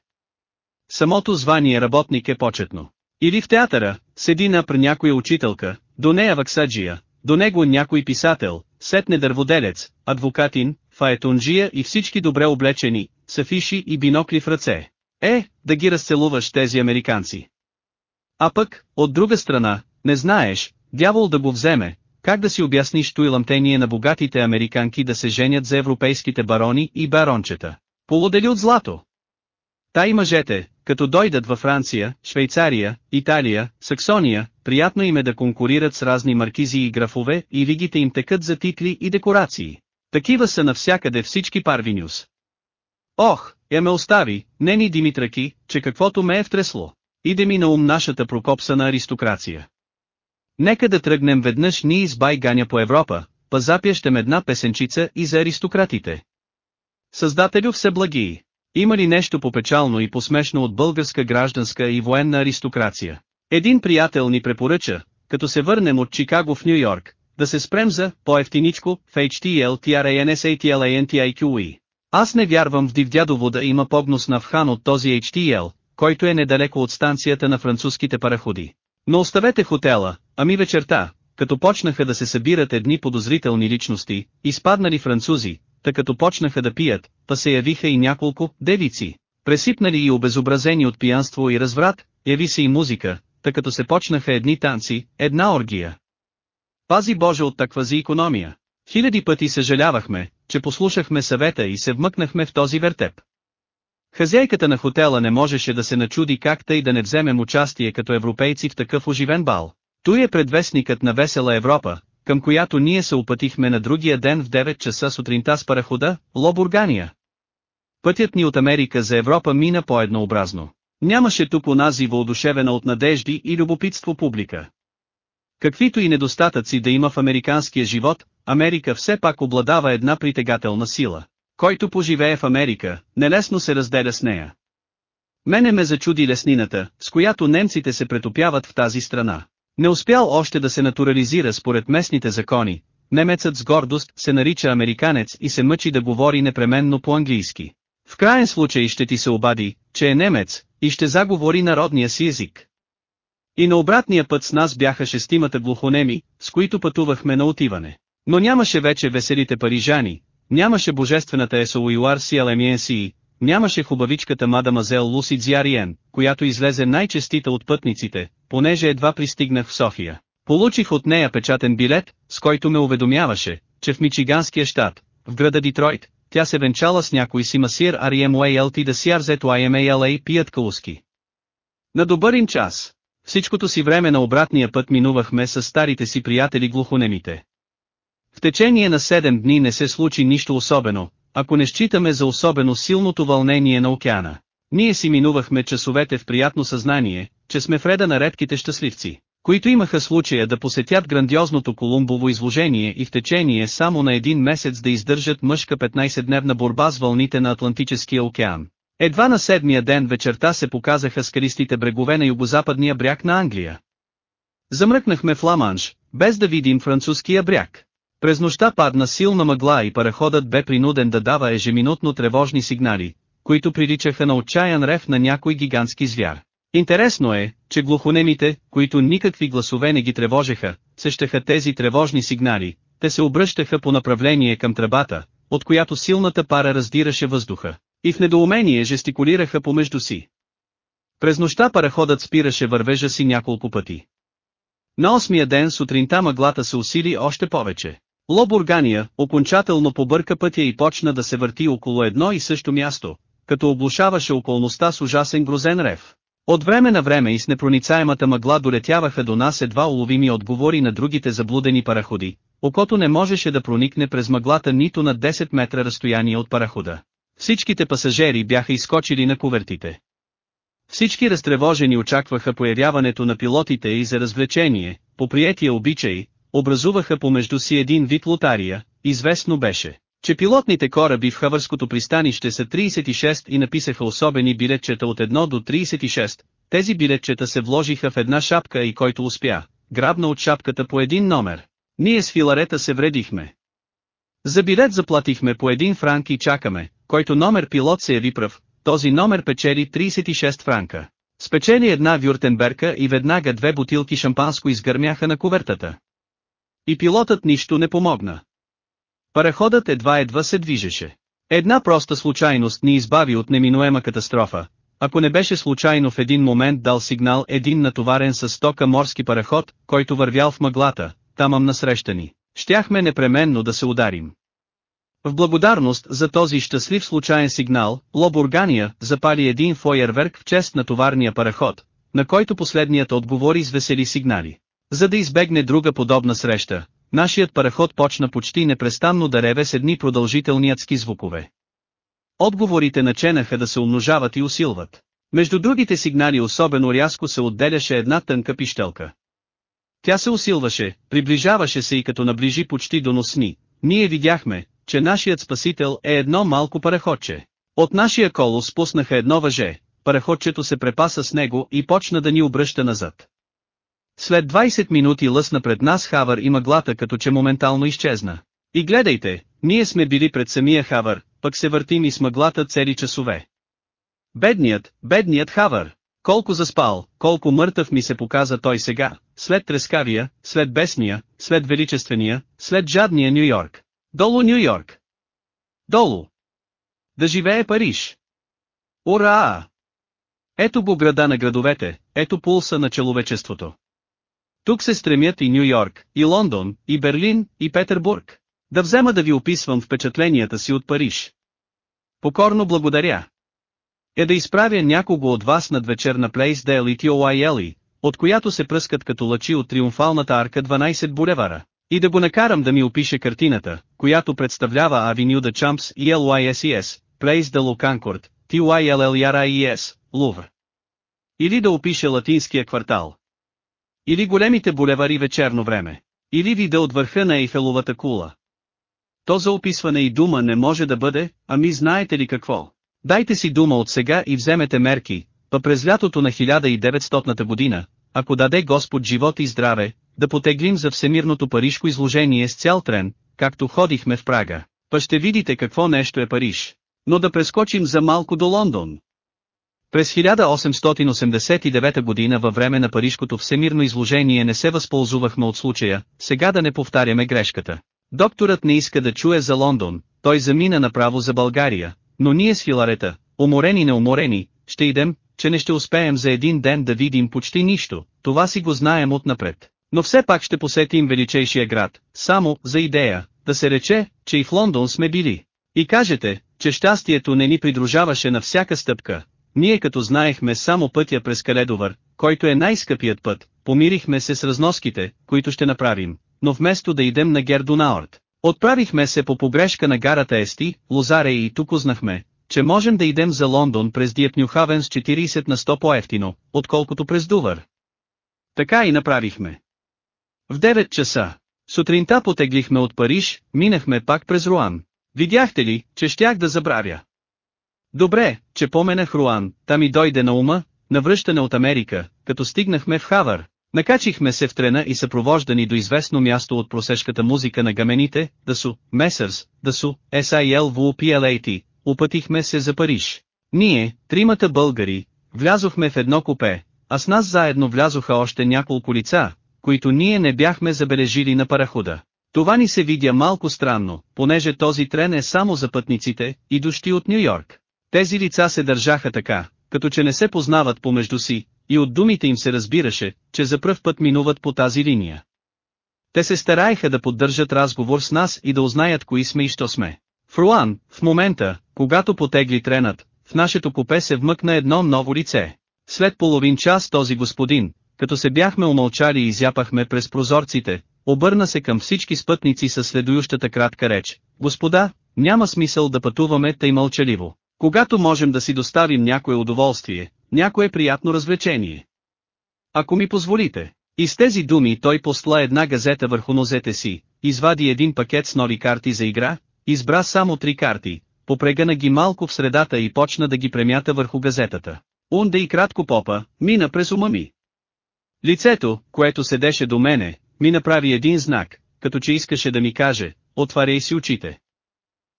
Самото звание работник е почетно. Или в театъра, седи напр някоя учителка, до нея ваксаджия, до него някой писател, сетне дърводелец, адвокатин, фаетонджия и всички добре облечени, с афиши и бинокли в ръце. Е, да ги разцелуваш тези американци. А пък, от друга страна, не знаеш, дявол да го вземе, как да си обясниш той ламтение на богатите американки да се женят за европейските барони и барончета? Полудели от злато. Та и мъжете, като дойдат във Франция, Швейцария, Италия, Саксония, приятно им е да конкурират с разни маркизи и графове и вигите им текат за титли и декорации. Такива са навсякъде всички парвинюс. Ох, я ме остави, не ни Димитраки, че каквото ме е втресло. Иде ми на ум нашата прокопсана аристокрация. Нека да тръгнем веднъж ние с бай Ганя по Европа, па запящем една песенчица и за аристократите. Създателю все благии. Има ли нещо попечално и посмешно от българска гражданска и военна аристокрация? Един приятел ни препоръча, като се върнем от Чикаго в Нью Йорк, да се спрем за по-ефтиничко в HTL TRANSATLANTIQE. Аз не вярвам в Дивдядово да има погнос на вхан от този HTL, който е недалеко от станцията на французските параходи. Но оставете хотела, ами вечерта, като почнаха да се събират едни подозрителни личности, изпаднали французи, та като почнаха да пият, па се явиха и няколко девици. Пресипнали и обезобразени от пиянство и разврат, яви се и музика, та като се почнаха едни танци, една оргия. Пази Боже от таквази економия. Хиляди пъти съжалявахме, че послушахме съвета и се вмъкнахме в този вертеп. Хазяйката на хотела не можеше да се начуди как тъй да не вземем участие като европейци в такъв оживен бал. Той е предвестникът на Весела Европа, към която ние се опътихме на другия ден в 9 часа сутринта с парахода, Лобургания. Пътят ни от Америка за Европа мина по-еднообразно. Нямаше тук онази въодушевена от надежди и любопитство публика. Каквито и недостатъци да има в американския живот, Америка все пак обладава една притегателна сила. Който поживее в Америка, нелесно се разделя с нея. Мене ме зачуди леснината, с която немците се претопяват в тази страна. Не успял още да се натурализира според местните закони, немецът с гордост се нарича американец и се мъчи да говори непременно по-английски. В крайен случай ще ти се обади, че е немец, и ще заговори народния си език. И на обратния път с нас бяха шестимата глухонеми, с които пътувахме на отиване. Но нямаше вече веселите парижани, нямаше божествената Есоуилар CLMNC, нямаше хубавичката мадамазел Луси Дзяриен, която излезе най-честита от пътниците, понеже едва пристигнах в София. Получих от нея печатен билет, с който ме уведомяваше, че в Мичиганския щат, в града Дитройт, тя се венчала с някой си масир RMWLT да си RZYMALA пият калуски. На добър им час. Всичкото си време на обратния път минувахме с старите си приятели глухонемите. В течение на 7 дни не се случи нищо особено, ако не считаме за особено силното вълнение на океана. Ние си минувахме часовете в приятно съзнание, че сме в реда на редките щастливци, които имаха случая да посетят грандиозното Колумбово изложение и в течение само на един месец да издържат мъжка 15-дневна борба с вълните на Атлантическия океан. Едва на седмия ден вечерта се показаха скалистите брегове на югозападния бряг на Англия. Замръкнахме в Ламанш, без да видим французския бряг. През нощта падна силна мъгла и параходът бе принуден да дава ежеминутно тревожни сигнали, които приличаха на отчаян рев на някой гигантски звяр. Интересно е, че глухонемите, които никакви гласове не ги тревожеха, сещаха тези тревожни сигнали, те се обръщаха по направление към тръбата, от която силната пара раздираше въздуха, и в недоумение жестикулираха помежду си. През нощта параходът спираше вървежа си няколко пъти. На осмия ден сутринта мъглата се усили още повече. Лобургания окончателно побърка пътя и почна да се върти около едно и също място, като облушаваше околността с ужасен грозен рев. От време на време и с непроницаемата мъгла долетяваха до нас едва уловими отговори на другите заблудени параходи, окото не можеше да проникне през мъглата нито на 10 метра разстояние от парахода. Всичките пасажери бяха изкочили на кувертите. Всички разтревожени очакваха появяването на пилотите и за развлечение, по приятия обичай, образуваха помежду си един вид лотария, известно беше, че пилотните кораби в Хавърското пристанище са 36 и написаха особени билетчета от 1 до 36, тези билетчета се вложиха в една шапка и който успя, грабна от шапката по един номер. Ние с филарета се вредихме. За билет заплатихме по един франк и чакаме, който номер пилот се яви пръв, този номер печели 36 франка. Спечели една вюртенберка и веднага две бутилки шампанско изгърмяха на кувертата. И пилотът нищо не помогна. Параходът едва-едва се движеше. Една проста случайност ни избави от неминуема катастрофа. Ако не беше случайно в един момент дал сигнал един натоварен с стока морски параход, който вървял в мъглата, тамам насреща ни, щяхме непременно да се ударим. В благодарност за този щастлив случайен сигнал, Лобургания запали един фойерверк в чест на товарния параход, на който последният отговори с весели сигнали. За да избегне друга подобна среща, нашият параход почна почти непрестанно да реве с едни продължителни адски звукове. Отговорите наченаха да се умножават и усилват. Между другите сигнали особено рязко се отделяше една тънка пищелка. Тя се усилваше, приближаваше се и като наближи почти до носни. Ние видяхме, че нашият спасител е едно малко параходче. От нашия коло спуснаха едно въже, параходчето се препаса с него и почна да ни обръща назад. След 20 минути лъсна пред нас Хавър и мъглата като че моментално изчезна. И гледайте, ние сме били пред самия Хавър, пък се въртим и с мъглата цели часове. Бедният, бедният Хавър! Колко заспал, колко мъртъв ми се показа той сега, след трескавия, след бесния, след величествения, след жадния Нью Йорк. Долу Нью Йорк! Долу! Да живее Париж! Ура! Ето го града на градовете, ето пулса на человечеството. Тук се стремят и Нью Йорк, и Лондон, и Берлин, и Петербург. Да взема да ви описвам впечатленията си от Париж. Покорно благодаря. Е да изправя някого от вас над вечерна Плейс Дейл и Тиоайели, от която се пръскат като лъчи от триумфалната арка 12 булевара, и да го накарам да ми опише картината, която представлява Авеню да Чампс и LYSES, Плейс де Локанкорд, TYLLRIES, Лувр. Или да опише латинския квартал. Или големите булевари вечерно време. Или вида от върха на Ейфеловата кула. То за описване и дума не може да бъде, ами знаете ли какво? Дайте си дума от сега и вземете мерки, па през лятото на 1900 година, ако даде Господ живот и здраве, да потеглим за всемирното парижко изложение с цял трен, както ходихме в Прага, па ще видите какво нещо е Париж. Но да прескочим за малко до Лондон. През 1889 година във време на Парижкото всемирно изложение не се възползвахме от случая, сега да не повтаряме грешката. Докторът не иска да чуе за Лондон, той замина направо за България, но ние с Филарета, уморени-неуморени, ще идем, че не ще успеем за един ден да видим почти нищо, това си го знаем отнапред. Но все пак ще посетим величайшия град, само, за идея, да се рече, че и в Лондон сме били. И кажете, че щастието не ни придружаваше на всяка стъпка. Ние като знаехме само пътя през Каледовър, който е най-скъпият път, помирихме се с разноските, които ще направим, но вместо да идем на Гердунаорт, отправихме се по погрешка на гарата Ести, Лозаре и тук узнахме, че можем да идем за Лондон през Диепнюхавен с 40 на 100 по-ефтино, отколкото през Дувър. Така и направихме. В 9 часа. Сутринта потеглихме от Париж, минахме пак през Руан. Видяхте ли, че щях да забравя? Добре, че поменах Руан, там и дойде на ума, навръщане от Америка, като стигнахме в Хавър. Накачихме се в трена и съпровождани до известно място от просешката музика на гамените, Дасу, Месърс, Дасу, SILVPLAT, опътихме се за Париж. Ние, тримата българи, влязохме в едно купе, а с нас заедно влязоха още няколко лица, които ние не бяхме забележили на парахода. Това ни се видя малко странно, понеже този трен е само за пътниците, и дощи от Нью Йорк. Тези лица се държаха така, като че не се познават помежду си, и от думите им се разбираше, че за пръв път минуват по тази линия. Те се стараеха да поддържат разговор с нас и да узнаят кои сме и що сме. В Руан, в момента, когато потегли тренът, в нашето купе се вмъкна едно ново лице. След половин час този господин, като се бяхме умълчали и изяпахме през прозорците, обърна се към всички спътници със следующата кратка реч. Господа, няма смисъл да пътуваме тъй мълчаливо. Когато можем да си доставим някое удоволствие, някое приятно развлечение. Ако ми позволите. И с тези думи той посла една газета върху нозете си, извади един пакет с нови карти за игра, избра само три карти, попрегана ги малко в средата и почна да ги премята върху газетата. Унда и кратко попа, мина през ума ми. Лицето, което седеше до мене, ми направи един знак, като че искаше да ми каже, отваряй си очите.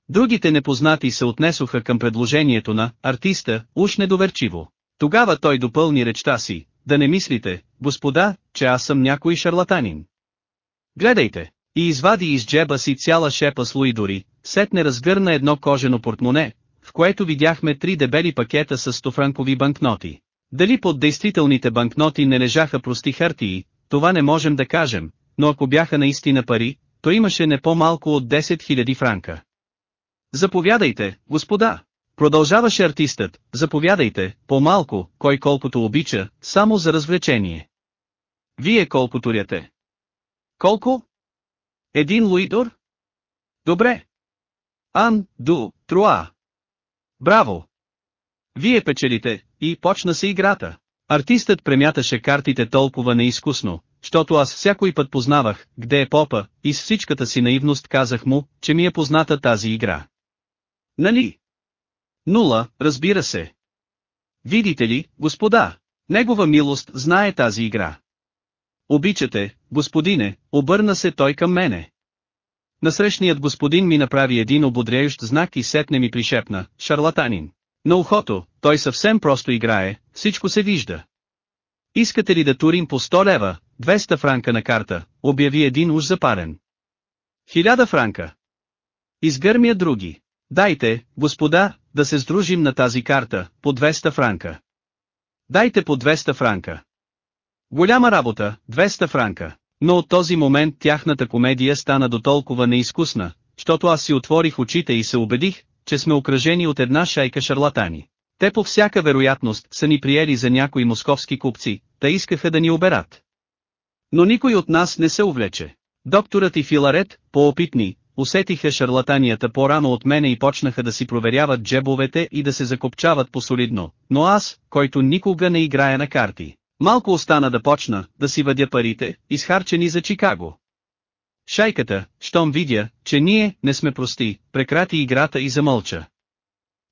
Другите непознати се отнесоха към предложението на артиста, уж недоверчиво. Тогава той допълни речта си, да не мислите, господа, че аз съм някой шарлатанин. Гледайте, и извади из джеба си цяла шепа с луидори, сетне разгърна едно кожено портмоне, в което видяхме три дебели пакета с 100 франкови банкноти. Дали под действителните банкноти не лежаха прости хартии, това не можем да кажем, но ако бяха наистина пари, то имаше не по-малко от 10 000 франка. Заповядайте, господа! Продължаваше артистът, заповядайте, по-малко, кой колкото обича, само за развлечение. Вие колко туряте? Колко? Един луидор? Добре. Ан, ду, труа. Браво! Вие печелите, и почна се играта. Артистът премяташе картите толкова неизкусно, защото аз всякой път познавах, где е попа, и с всичката си наивност казах му, че ми е позната тази игра. Нали? Нула, разбира се. Видите ли, господа, негова милост знае тази игра. Обичате, господине, обърна се той към мене. Насрещният господин ми направи един ободряющ знак и сетне ми пришепна, шарлатанин. На ухото, той съвсем просто играе, всичко се вижда. Искате ли да турим по 100 лева, 200 франка на карта, обяви един уж запарен. Хиляда франка. Изгърмя други. Дайте, господа, да се сдружим на тази карта, по 200 франка. Дайте по 200 франка. Голяма работа, 200 франка. Но от този момент тяхната комедия стана до толкова неизкусна, защото аз си отворих очите и се убедих, че сме окръжени от една шайка шарлатани. Те по всяка вероятност са ни приели за някои московски купци, та искаха да ни оберат. Но никой от нас не се увлече. Докторът и Филарет, по-опитни, усетиха шарлатанията по-рано от мене и почнаха да си проверяват джебовете и да се закопчават посолидно, но аз, който никога не играя на карти, малко остана да почна, да си въдя парите, изхарчени за Чикаго. Шайката, щом видя, че ние не сме прости, прекрати играта и замълча.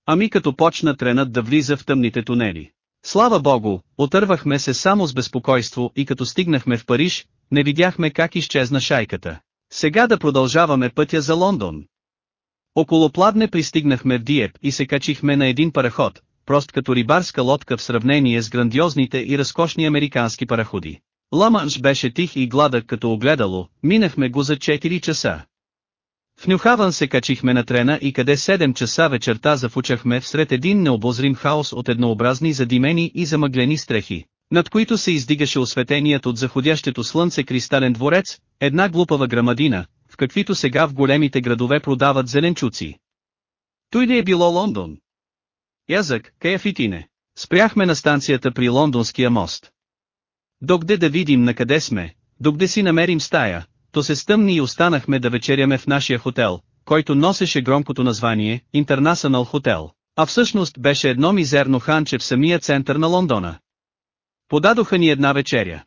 Ами като почна тренът да влиза в тъмните тунели. Слава богу, отървахме се само с безпокойство и като стигнахме в Париж, не видяхме как изчезна шайката. Сега да продължаваме пътя за Лондон. Около пладне пристигнахме в Диеп и се качихме на един параход, прост като рибарска лодка в сравнение с грандиозните и разкошни американски параходи. Ламанш беше тих и гладък като огледало, минахме го за 4 часа. В Нюхаван се качихме на трена и къде 7 часа вечерта зафучахме всред един необозрим хаос от еднообразни задимени и замъглени стрехи, над които се издигаше осветеният от заходящето слънце кристален дворец, една глупава грамадина, в каквито сега в големите градове продават зеленчуци. Той ли е било Лондон? Язък, каяфитине. Спряхме на станцията при Лондонския мост. Докъде да видим на къде сме, докъде си намерим стая, то се стъмни и останахме да вечеряме в нашия хотел, който носеше громкото название International Hotel, а всъщност беше едно мизерно ханче в самия център на Лондона. Подадоха ни една вечеря.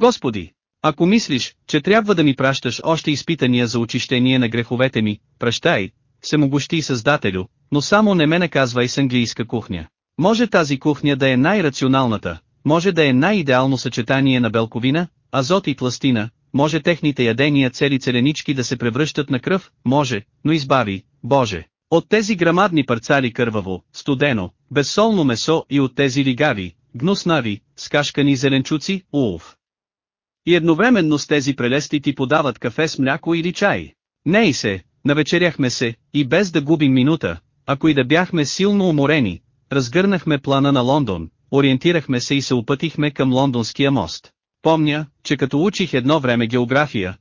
Господи, ако мислиш, че трябва да ми пращаш още изпитания за очищение на греховете ми, прощай, всемогощи Създателю, но само не ме наказвай с английска кухня. Може тази кухня да е най-рационалната, може да е най-идеално съчетание на белковина, азот и пластина, може техните ядения цели целенички да се превръщат на кръв, може, но избави, Боже, от тези грамадни парцали кърваво, студено, безсолно месо и от тези лигави, гнуснави, скашкани зеленчуци, улов. И едновременно с тези прелести ти подават кафе с мляко или чай. Не и се, навечеряхме се, и без да губим минута, ако и да бяхме силно уморени, разгърнахме плана на Лондон, ориентирахме се и се опътихме към лондонския мост. Помня, че като учих едно време география,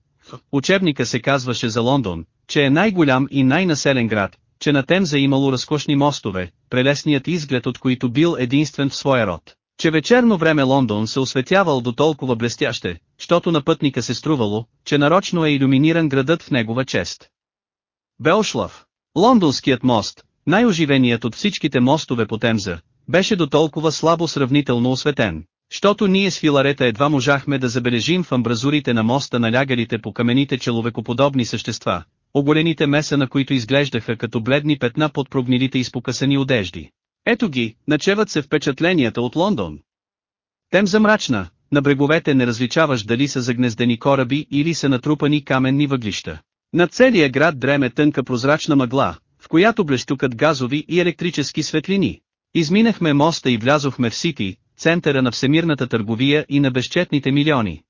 учебника се казваше за Лондон, че е най-голям и най-населен град, че на Темза имало разкошни мостове, прелесният изглед от които бил единствен в своя род, че вечерно време Лондон се осветявал до толкова блестяще, щото на пътника се струвало, че нарочно е иллюминиран градът в негова чест. Белшлав. Лондонският мост, най-оживеният от всичките мостове по Темза, беше до толкова слабо сравнително осветен, щото ние с филарета едва можахме да забележим в амбразурите на моста налягалите по камените человекоподобни същества, оголените меса на които изглеждаха като бледни петна под прогнилите изпокъсани одежди. Ето ги, начеват се впечатленията от Лондон. Темза мрачна, на бреговете не различаваш дали са загнездени кораби или са натрупани каменни въглища. На целия град дреме тънка прозрачна мъгла, в която блещукат газови и електрически светлини. Изминахме моста и влязохме в Сити, центъра на всемирната търговия и на безчетните милиони.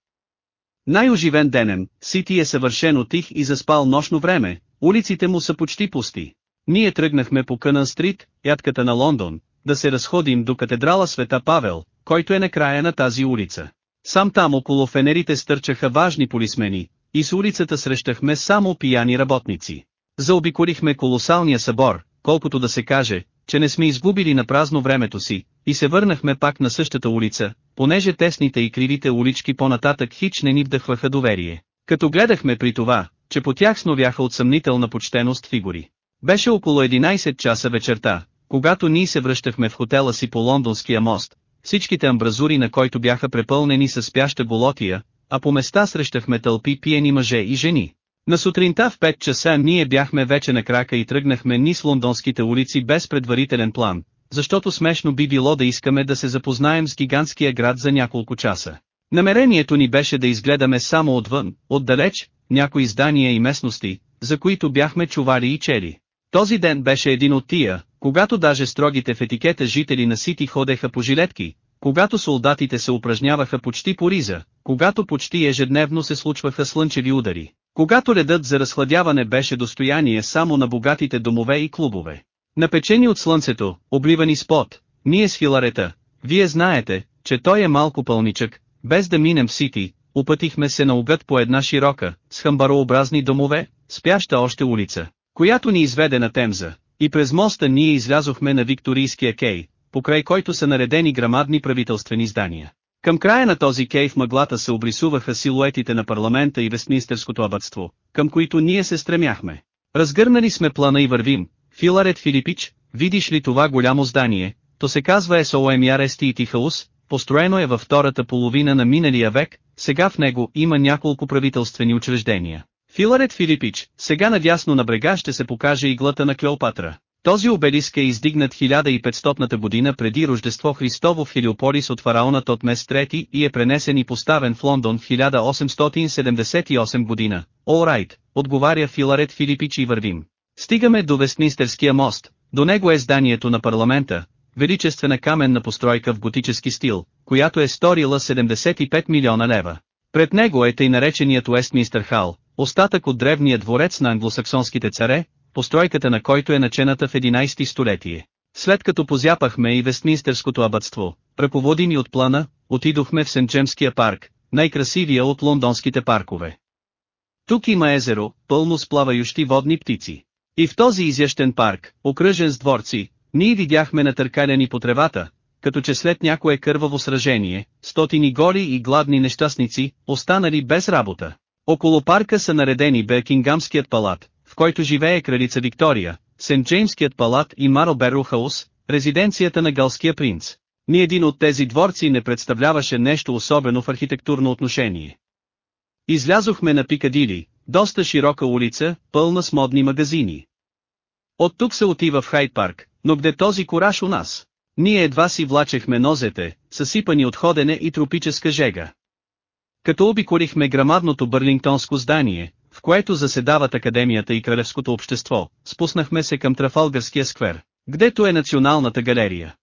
Най-оживен денем, Сити е съвършено тих и заспал нощно време, улиците му са почти пусти. Ние тръгнахме по Кънън стрит, ядката на Лондон, да се разходим до катедрала Света Павел, който е на края на тази улица. Сам там около фенерите стърчаха важни полисмени, и с улицата срещахме само пияни работници. Заобиколихме колосалния събор, колкото да се каже, че не сме изгубили на празно времето си, и се върнахме пак на същата улица, понеже тесните и кривите улички по-нататък хич не ни вдъхваха доверие. Като гледахме при това, че по тях сновяха от съмнителна почтеност фигури. Беше около 11 часа вечерта, когато ние се връщахме в хотела си по лондонския мост, всичките амбразури на който бяха препълнени с спяща голотия, а по места срещахме тълпи пиени мъже и жени. На сутринта в 5 часа ние бяхме вече на крака и тръгнахме ни с лондонските улици без предварителен план, защото смешно би било да искаме да се запознаем с гигантския град за няколко часа. Намерението ни беше да изгледаме само отвън, отдалеч, някои здания и местности, за които бяхме чували и чели. Този ден беше един от тия, когато даже строгите в етикета жители на Сити ходеха по жилетки, когато солдатите се упражняваха почти по риза, когато почти ежедневно се случваха слънчеви удари, когато редът за разхладяване беше достояние само на богатите домове и клубове. Напечени от слънцето, обливани с пот, ние с филарета, вие знаете, че той е малко пълничък, без да минем в Сити, опътихме се наугад по една широка, с хамбарообразни домове, спяща още улица, която ни изведе на Темза, и през моста ние излязохме на Викторийския кей, покрай който са наредени грамадни правителствени здания. Към края на този кей в мъглата се обрисуваха силуетите на парламента и Вестминстерското абътство, към които ние се стремяхме. Разгърнали сме плана и вървим. Филарет Филипич, видиш ли това голямо здание, то се казва SOMRST и Тихаус, построено е във втората половина на миналия век, сега в него има няколко правителствени учреждения. Филарет Филипич, сега надясно на брега ще се покаже иглата на Клеопатра. Този обелиск е издигнат 1500 година преди Рождество Христово в Хелиополис от фараона Тотмес III и е пренесен и поставен в Лондон в 1878 година. Олрайт, right, отговаря Филарет Филипич и вървим. Стигаме до Вестминстерския мост, до него е зданието на парламента, величествена каменна постройка в готически стил, която е сторила 75 милиона лева. Пред него е тъй нареченият Уестминстър Хал, остатък от древния дворец на англосаксонските царе, постройката на който е начената в 11 столетие. След като позяпахме и Вестминстерското абътство, ръководими от плана, отидохме в Сент-Джемския парк, най-красивия от лондонските паркове. Тук има езеро, пълно с плавающи водни птици. И в този изящен парк, окръжен с дворци, ние видяхме натъркаляни по тревата, като че след някое кърваво сражение, стотини голи и гладни нещастници, останали без работа. Около парка са наредени Бекингамският палат, в който живее кралица Виктория, Сент Джеймският палат и Марлберо Хаус, резиденцията на галския принц. Ни един от тези дворци не представляваше нещо особено в архитектурно отношение. Излязохме на Пикадили, доста широка улица, пълна с модни магазини. От тук се отива в Хайд парк, но где този кораж у нас? Ние едва си влачехме нозете, съсипани от ходене и тропическа жега. Като обиколихме грамадното бърлингтонско здание, в което заседават Академията и Кралевското общество, спуснахме се към Трафалгарския сквер, гдето е Националната галерия.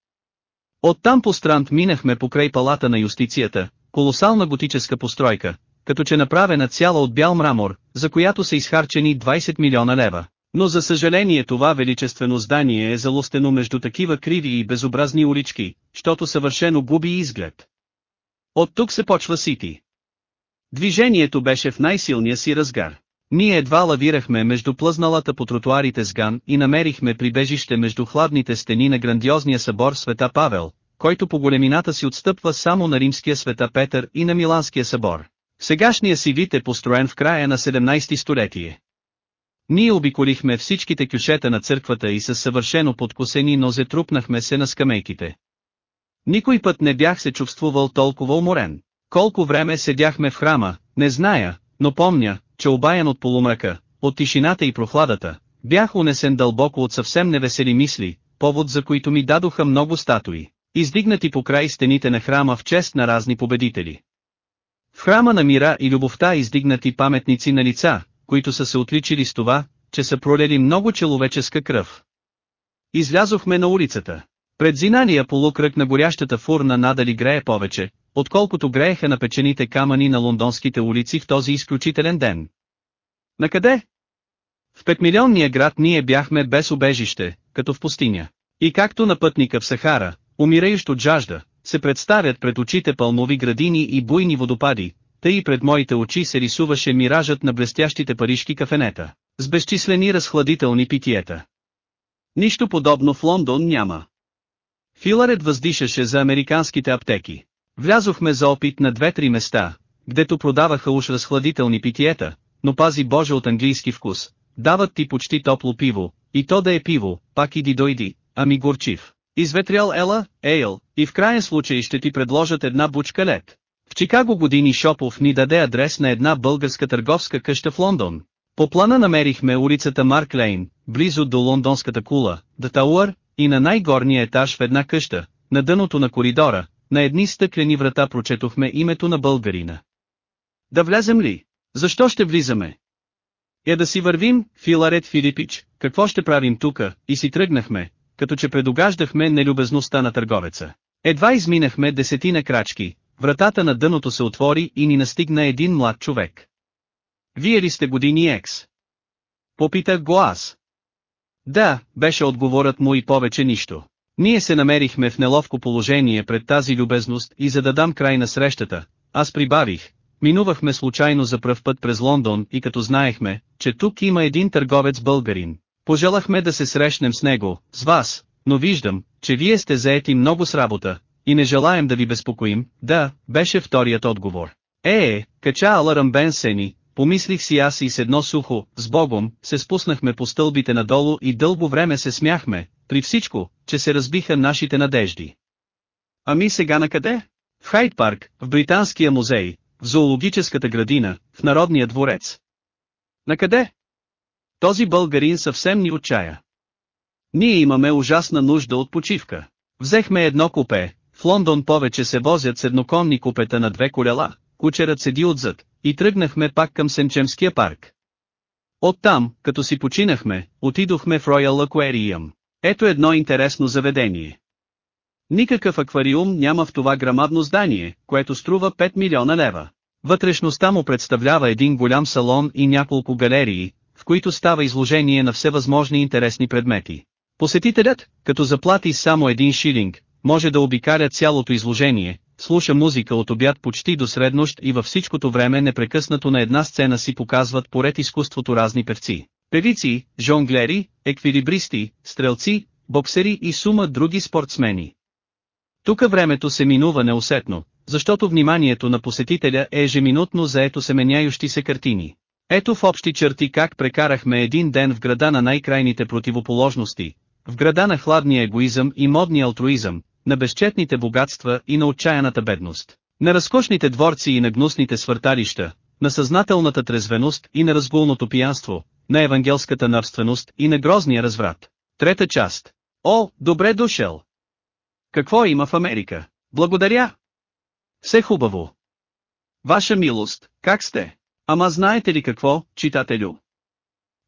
Оттам по странт минахме покрай палата на юстицията, колосална готическа постройка, като че направена цяла от бял мрамор, за която са изхарчени 20 милиона лева. Но за съжаление това величествено здание е залостено между такива криви и безобразни улички, щото съвършено губи изглед. От тук се почва Сити. Движението беше в най-силния си разгар. Ние едва лавирахме между плъзналата по тротуарите сган и намерихме прибежище между хладните стени на грандиозния събор Света Павел, който по големината си отстъпва само на римския Света Петър и на Миланския събор. Сегашния си вид е построен в края на 17 столетие. Ние обиколихме всичките кюшета на църквата и със съвършено подкосени нозе трупнахме се на скамейките. Никой път не бях се чувствувал толкова уморен. Колко време седяхме в храма, не зная, но помня, че обаян от полумръка, от тишината и прохладата, бях унесен дълбоко от съвсем невесели мисли, повод за които ми дадоха много статуи, издигнати по край стените на храма в чест на разни победители. В храма на мира и любовта издигнати паметници на лица, които са се отличили с това, че са пролели много человеческа кръв. Излязохме на улицата. Пред зинания полукръг на горящата фурна надали грее повече, отколкото грееха на печените камъни на лондонските улици в този изключителен ден. Накъде? В петмилионния град ние бяхме без убежище, като в пустиня. И както на пътника в Сахара, умирающ от жажда, се представят пред очите пълнови градини и буйни водопади, тъй и пред моите очи се рисуваше миражът на блестящите парижки кафенета, с безчислени разхладителни питиета. Нищо подобно в Лондон няма. Филарет въздишаше за американските аптеки. Влязохме за опит на две-три места, гдето продаваха уж разхладителни питиета, но пази Боже от английски вкус, дават ти почти топло пиво, и то да е пиво, пак иди дойди, ами горчив. Изветрял ела, ейл, и в крайен случай ще ти предложат една бучка лед. В Чикаго години Шопов ни даде адрес на една българска търговска къща в Лондон. По плана намерихме улицата Марк Лейн, близо до лондонската кула, The Tower, и на най-горния етаж в една къща, на дъното на коридора, на едни стъклени врата прочетохме името на българина. Да влезем ли? Защо ще влизаме? Е да си вървим, Филарет Филипич, какво ще правим тука, и си тръгнахме, като че предогаждахме нелюбезността на търговеца. Едва изминахме десетина крачки, вратата на дъното се отвори и ни настигна един млад човек. Вие ли сте години екс? Попитах го аз. Да, беше отговорът му и повече нищо. Ние се намерихме в неловко положение пред тази любезност и за да дам край на срещата, аз прибавих, минувахме случайно за пръв път през Лондон и като знаехме, че тук има един търговец българин, пожелахме да се срещнем с него, с вас, но виждам, че вие сте заети много с работа, и не желаем да ви безпокоим, да, беше вторият отговор. Е, е, кача Аларам Бен Сени, помислих си аз и с едно сухо, с Богом, се спуснахме по стълбите надолу и дълго време се смяхме, при всичко, че се разбиха нашите надежди. Ами сега на къде? В Хайд парк, в Британския музей, в зоологическата градина, в Народния дворец. На къде? Този българин съвсем ни отчая. Ние имаме ужасна нужда от почивка. Взехме едно купе, в Лондон повече се возят с едноконни купета на две колела, кучерът седи отзад, и тръгнахме пак към Сенчемския парк. Оттам, като си починахме, отидохме в Royal Aquarium. Ето едно интересно заведение. Никакъв аквариум няма в това грамадно здание, което струва 5 милиона лева. Вътрешността му представлява един голям салон и няколко галерии, в които става изложение на всевъзможни интересни предмети. Посетителят, като заплати само един шилинг, може да обикаля цялото изложение, слуша музика от обяд почти до среднощ и във всичкото време непрекъснато на една сцена си показват поред изкуството разни певци, певици, жонглери, еквилибристи, стрелци, боксери и сума други спортсмени. Тук времето се минува неусетно, защото вниманието на посетителя е ежеминутно заето се меняющи се картини. Ето в общи черти как прекарахме един ден в града на най-крайните противоположности, в града на хладния егоизъм и модния алтруизъм, на безчетните богатства и на отчаяната бедност, на разкошните дворци и на гнусните свърталища, на съзнателната трезвеност и на разгулното пиянство, на евангелската навственост и на грозния разврат. Трета част. О, добре дошъл! Какво има в Америка? Благодаря! Все хубаво. Ваша милост, как сте? Ама знаете ли какво, читателю?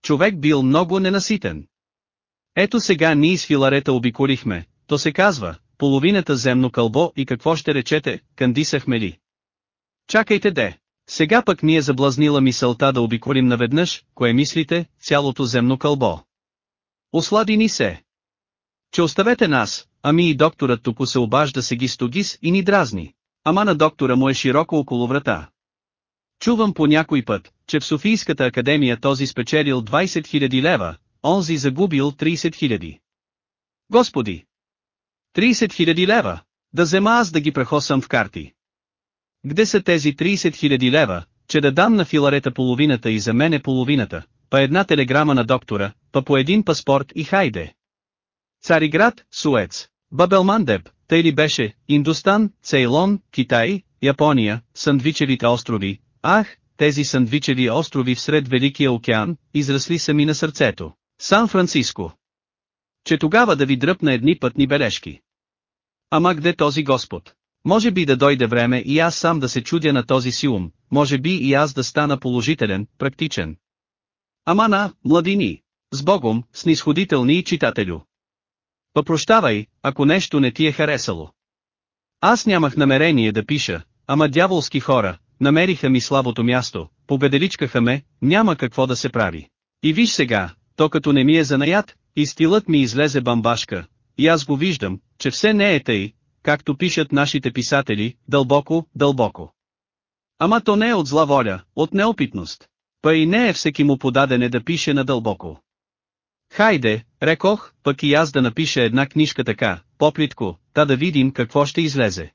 Човек бил много ненаситен. Ето сега ние с филарета обиколихме, то се казва, половината земно кълбо и какво ще речете, кандисахме ли? Чакайте де. Сега пък ми е заблазнила мисълта да обиколим наведнъж, кое мислите, цялото земно кълбо. Ослади ни се. Че оставете нас, ами и докторът тук се обажда се ги стогис и ни дразни. Ама на доктора му е широко около врата. Чувам по някой път, че в Софийската академия този спечелил 20 000 лева, онзи загубил 30 000. Господи! 30 000 лева! Да взема аз да ги прехосам в карти. Где са тези 30 000 лева, че да дам на филарета половината и за мене половината, па една телеграма на доктора, па по един паспорт и хайде. Цариград, Суец, Бабелмандеб, тъй ли беше, Индустан, Цейлон, Китай, Япония, Сандвичевите острови, ах, тези Сандвичеви острови всред Великия океан, израсли сами на сърцето. Сан-Франциско. Че тогава да ви дръпна едни пътни бележки. Ама где този Господ? Може би да дойде време и аз сам да се чудя на този си ум, може би и аз да стана положителен, практичен. Ама на, младини, с Богом, снисходителни и читателю. Попрощавай, ако нещо не ти е харесало. Аз нямах намерение да пиша, ама дяволски хора, намериха ми слабото място, победеличкаха ме, няма какво да се прави. И виж сега, то като не ми е занаят, и стилът ми излезе бамбашка, и аз го виждам, че все не е тъй, както пишат нашите писатели, дълбоко, дълбоко. Ама то не е от зла воля, от неопитност. Па и не е всеки му подадене да пише надълбоко. Хайде, рекох, пък и аз да напиша една книжка така, поплитко, та да видим какво ще излезе.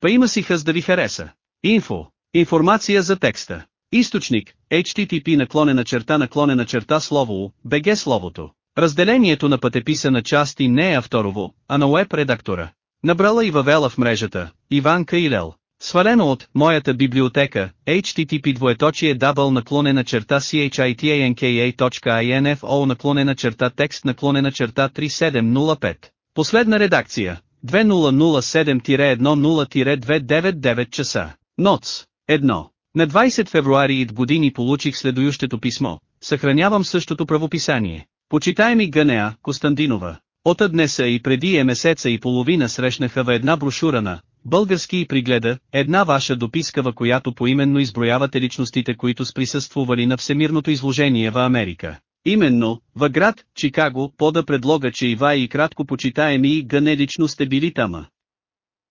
Па има си хъз да ви хареса. Инфо. Информация за текста. Източник. HTTP наклонена черта наклонена черта слово, БГ словото. Разделението на пътеписа на части не е авторово, а на уеб редактора. Набрала и въвела в мрежата, Иван Каилел. Свалено от моята библиотека, http двоеточие double наклонена черта chitanka.info наклонена черта текст наклонена черта 3705. Последна редакция. 2007-10-299 часа. Ноц. 1. На 20 февруари и години получих следующето писмо. Съхранявам същото правописание. Почитаеми Ганеа, Костандинова. От днеса и преди е месеца и половина срещнаха в една брошура Български и пригледа, една ваша дописка в която поименно изброявате личностите които с присъствували на Всемирното изложение в Америка. Именно, в град, Чикаго, пода предлога че Ива и кратко почитаеми и гъне лично сте били тама.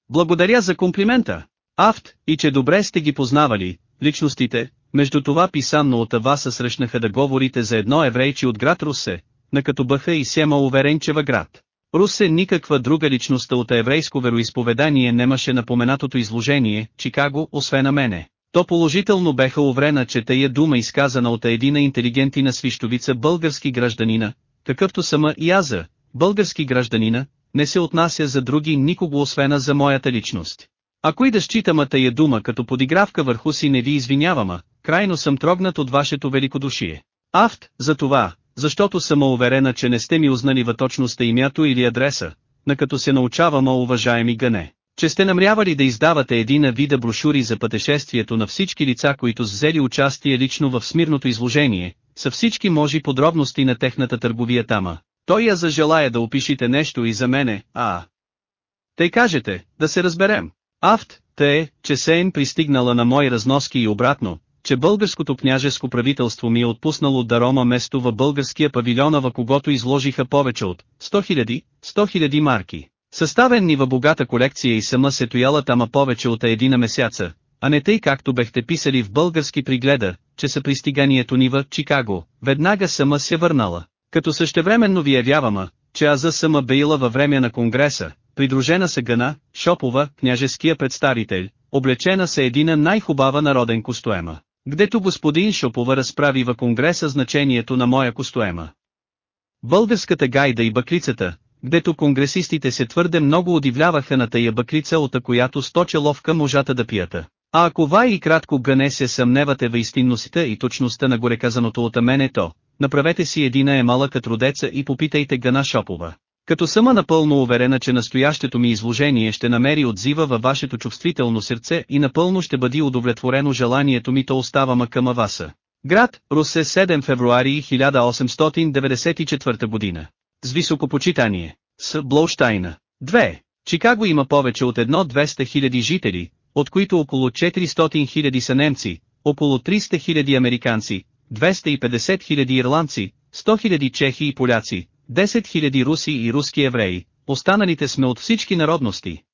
Благодаря за комплимента. Афт, и че добре сте ги познавали, личностите, между това писанно от Аваса срещнаха да говорите за едно еврейче от град Русе, на като бъха и Сема Уверенчева град. Русе никаква друга личността от еврейско вероисповедание немаше напоменатото изложение, Чикаго, освен на мене. То положително беха уверена, че тая дума изказана от едина интелигентина свищовица български гражданина, какъвто сама и аза, български гражданина, не се отнася за други никого освена за моята личност. Ако и да считам тая дума като подигравка върху си не ви извинявам, крайно съм трогнат от вашето великодушие. Афт, за това, защото съм уверена, че не сте ми узнали в точността имято или адреса, на като се научавам, уважаеми гъне, че сте намрявали да издавате едина вида брошури за пътешествието на всички лица, които взели участие лично в смирното изложение, са всички можи подробности на техната търговия тама. Той я зажелая да опишите нещо и за мене, а... Тъй кажете, да се разберем. Афт, Те, че Сейн пристигнала на мои разноски и обратно, че българското княжеско правителство ми е отпуснало дарома место в българския павилиона в когото изложиха повече от 100 000, 100 000 марки. Съставен ни във богата колекция и сама се тояла тама повече от едина месяца, а не тъй както бехте писали в български пригледа, че са пристиганието ни в Чикаго, веднага сама се върнала. Като същевременно ви явявама, че аз сама бейла във време на конгреса, придружена се Гана, Шопова, княжеския представител, облечена се едина най-хубава народен костоема, гдето господин Шопова разправи в конгреса значението на моя костоема. Българската гайда и баклицата, гдето конгресистите се твърде много удивляваха на тая баклица от която сточа ловка можата да пията. А ако вай и кратко гъне се съмневате в истинността и точността на гореказаното от мене то, направете си едина емала като родеца и попитайте Гана Шопова. Като съм напълно уверена, че настоящето ми изложение ще намери отзива във вашето чувствително сърце и напълно ще бъде удовлетворено желанието ми то остава към Аваса. Град, Русе 7 февруари 1894 година. С високопочитание. С Блоуштайна. 2. Чикаго има повече от едно 200 000 жители, от които около 400 000 са немци, около 300 000 американци, 250 000 ирландци, 100 000 чехи и поляци, 10 000 руси и руски евреи, останалите сме от всички народности,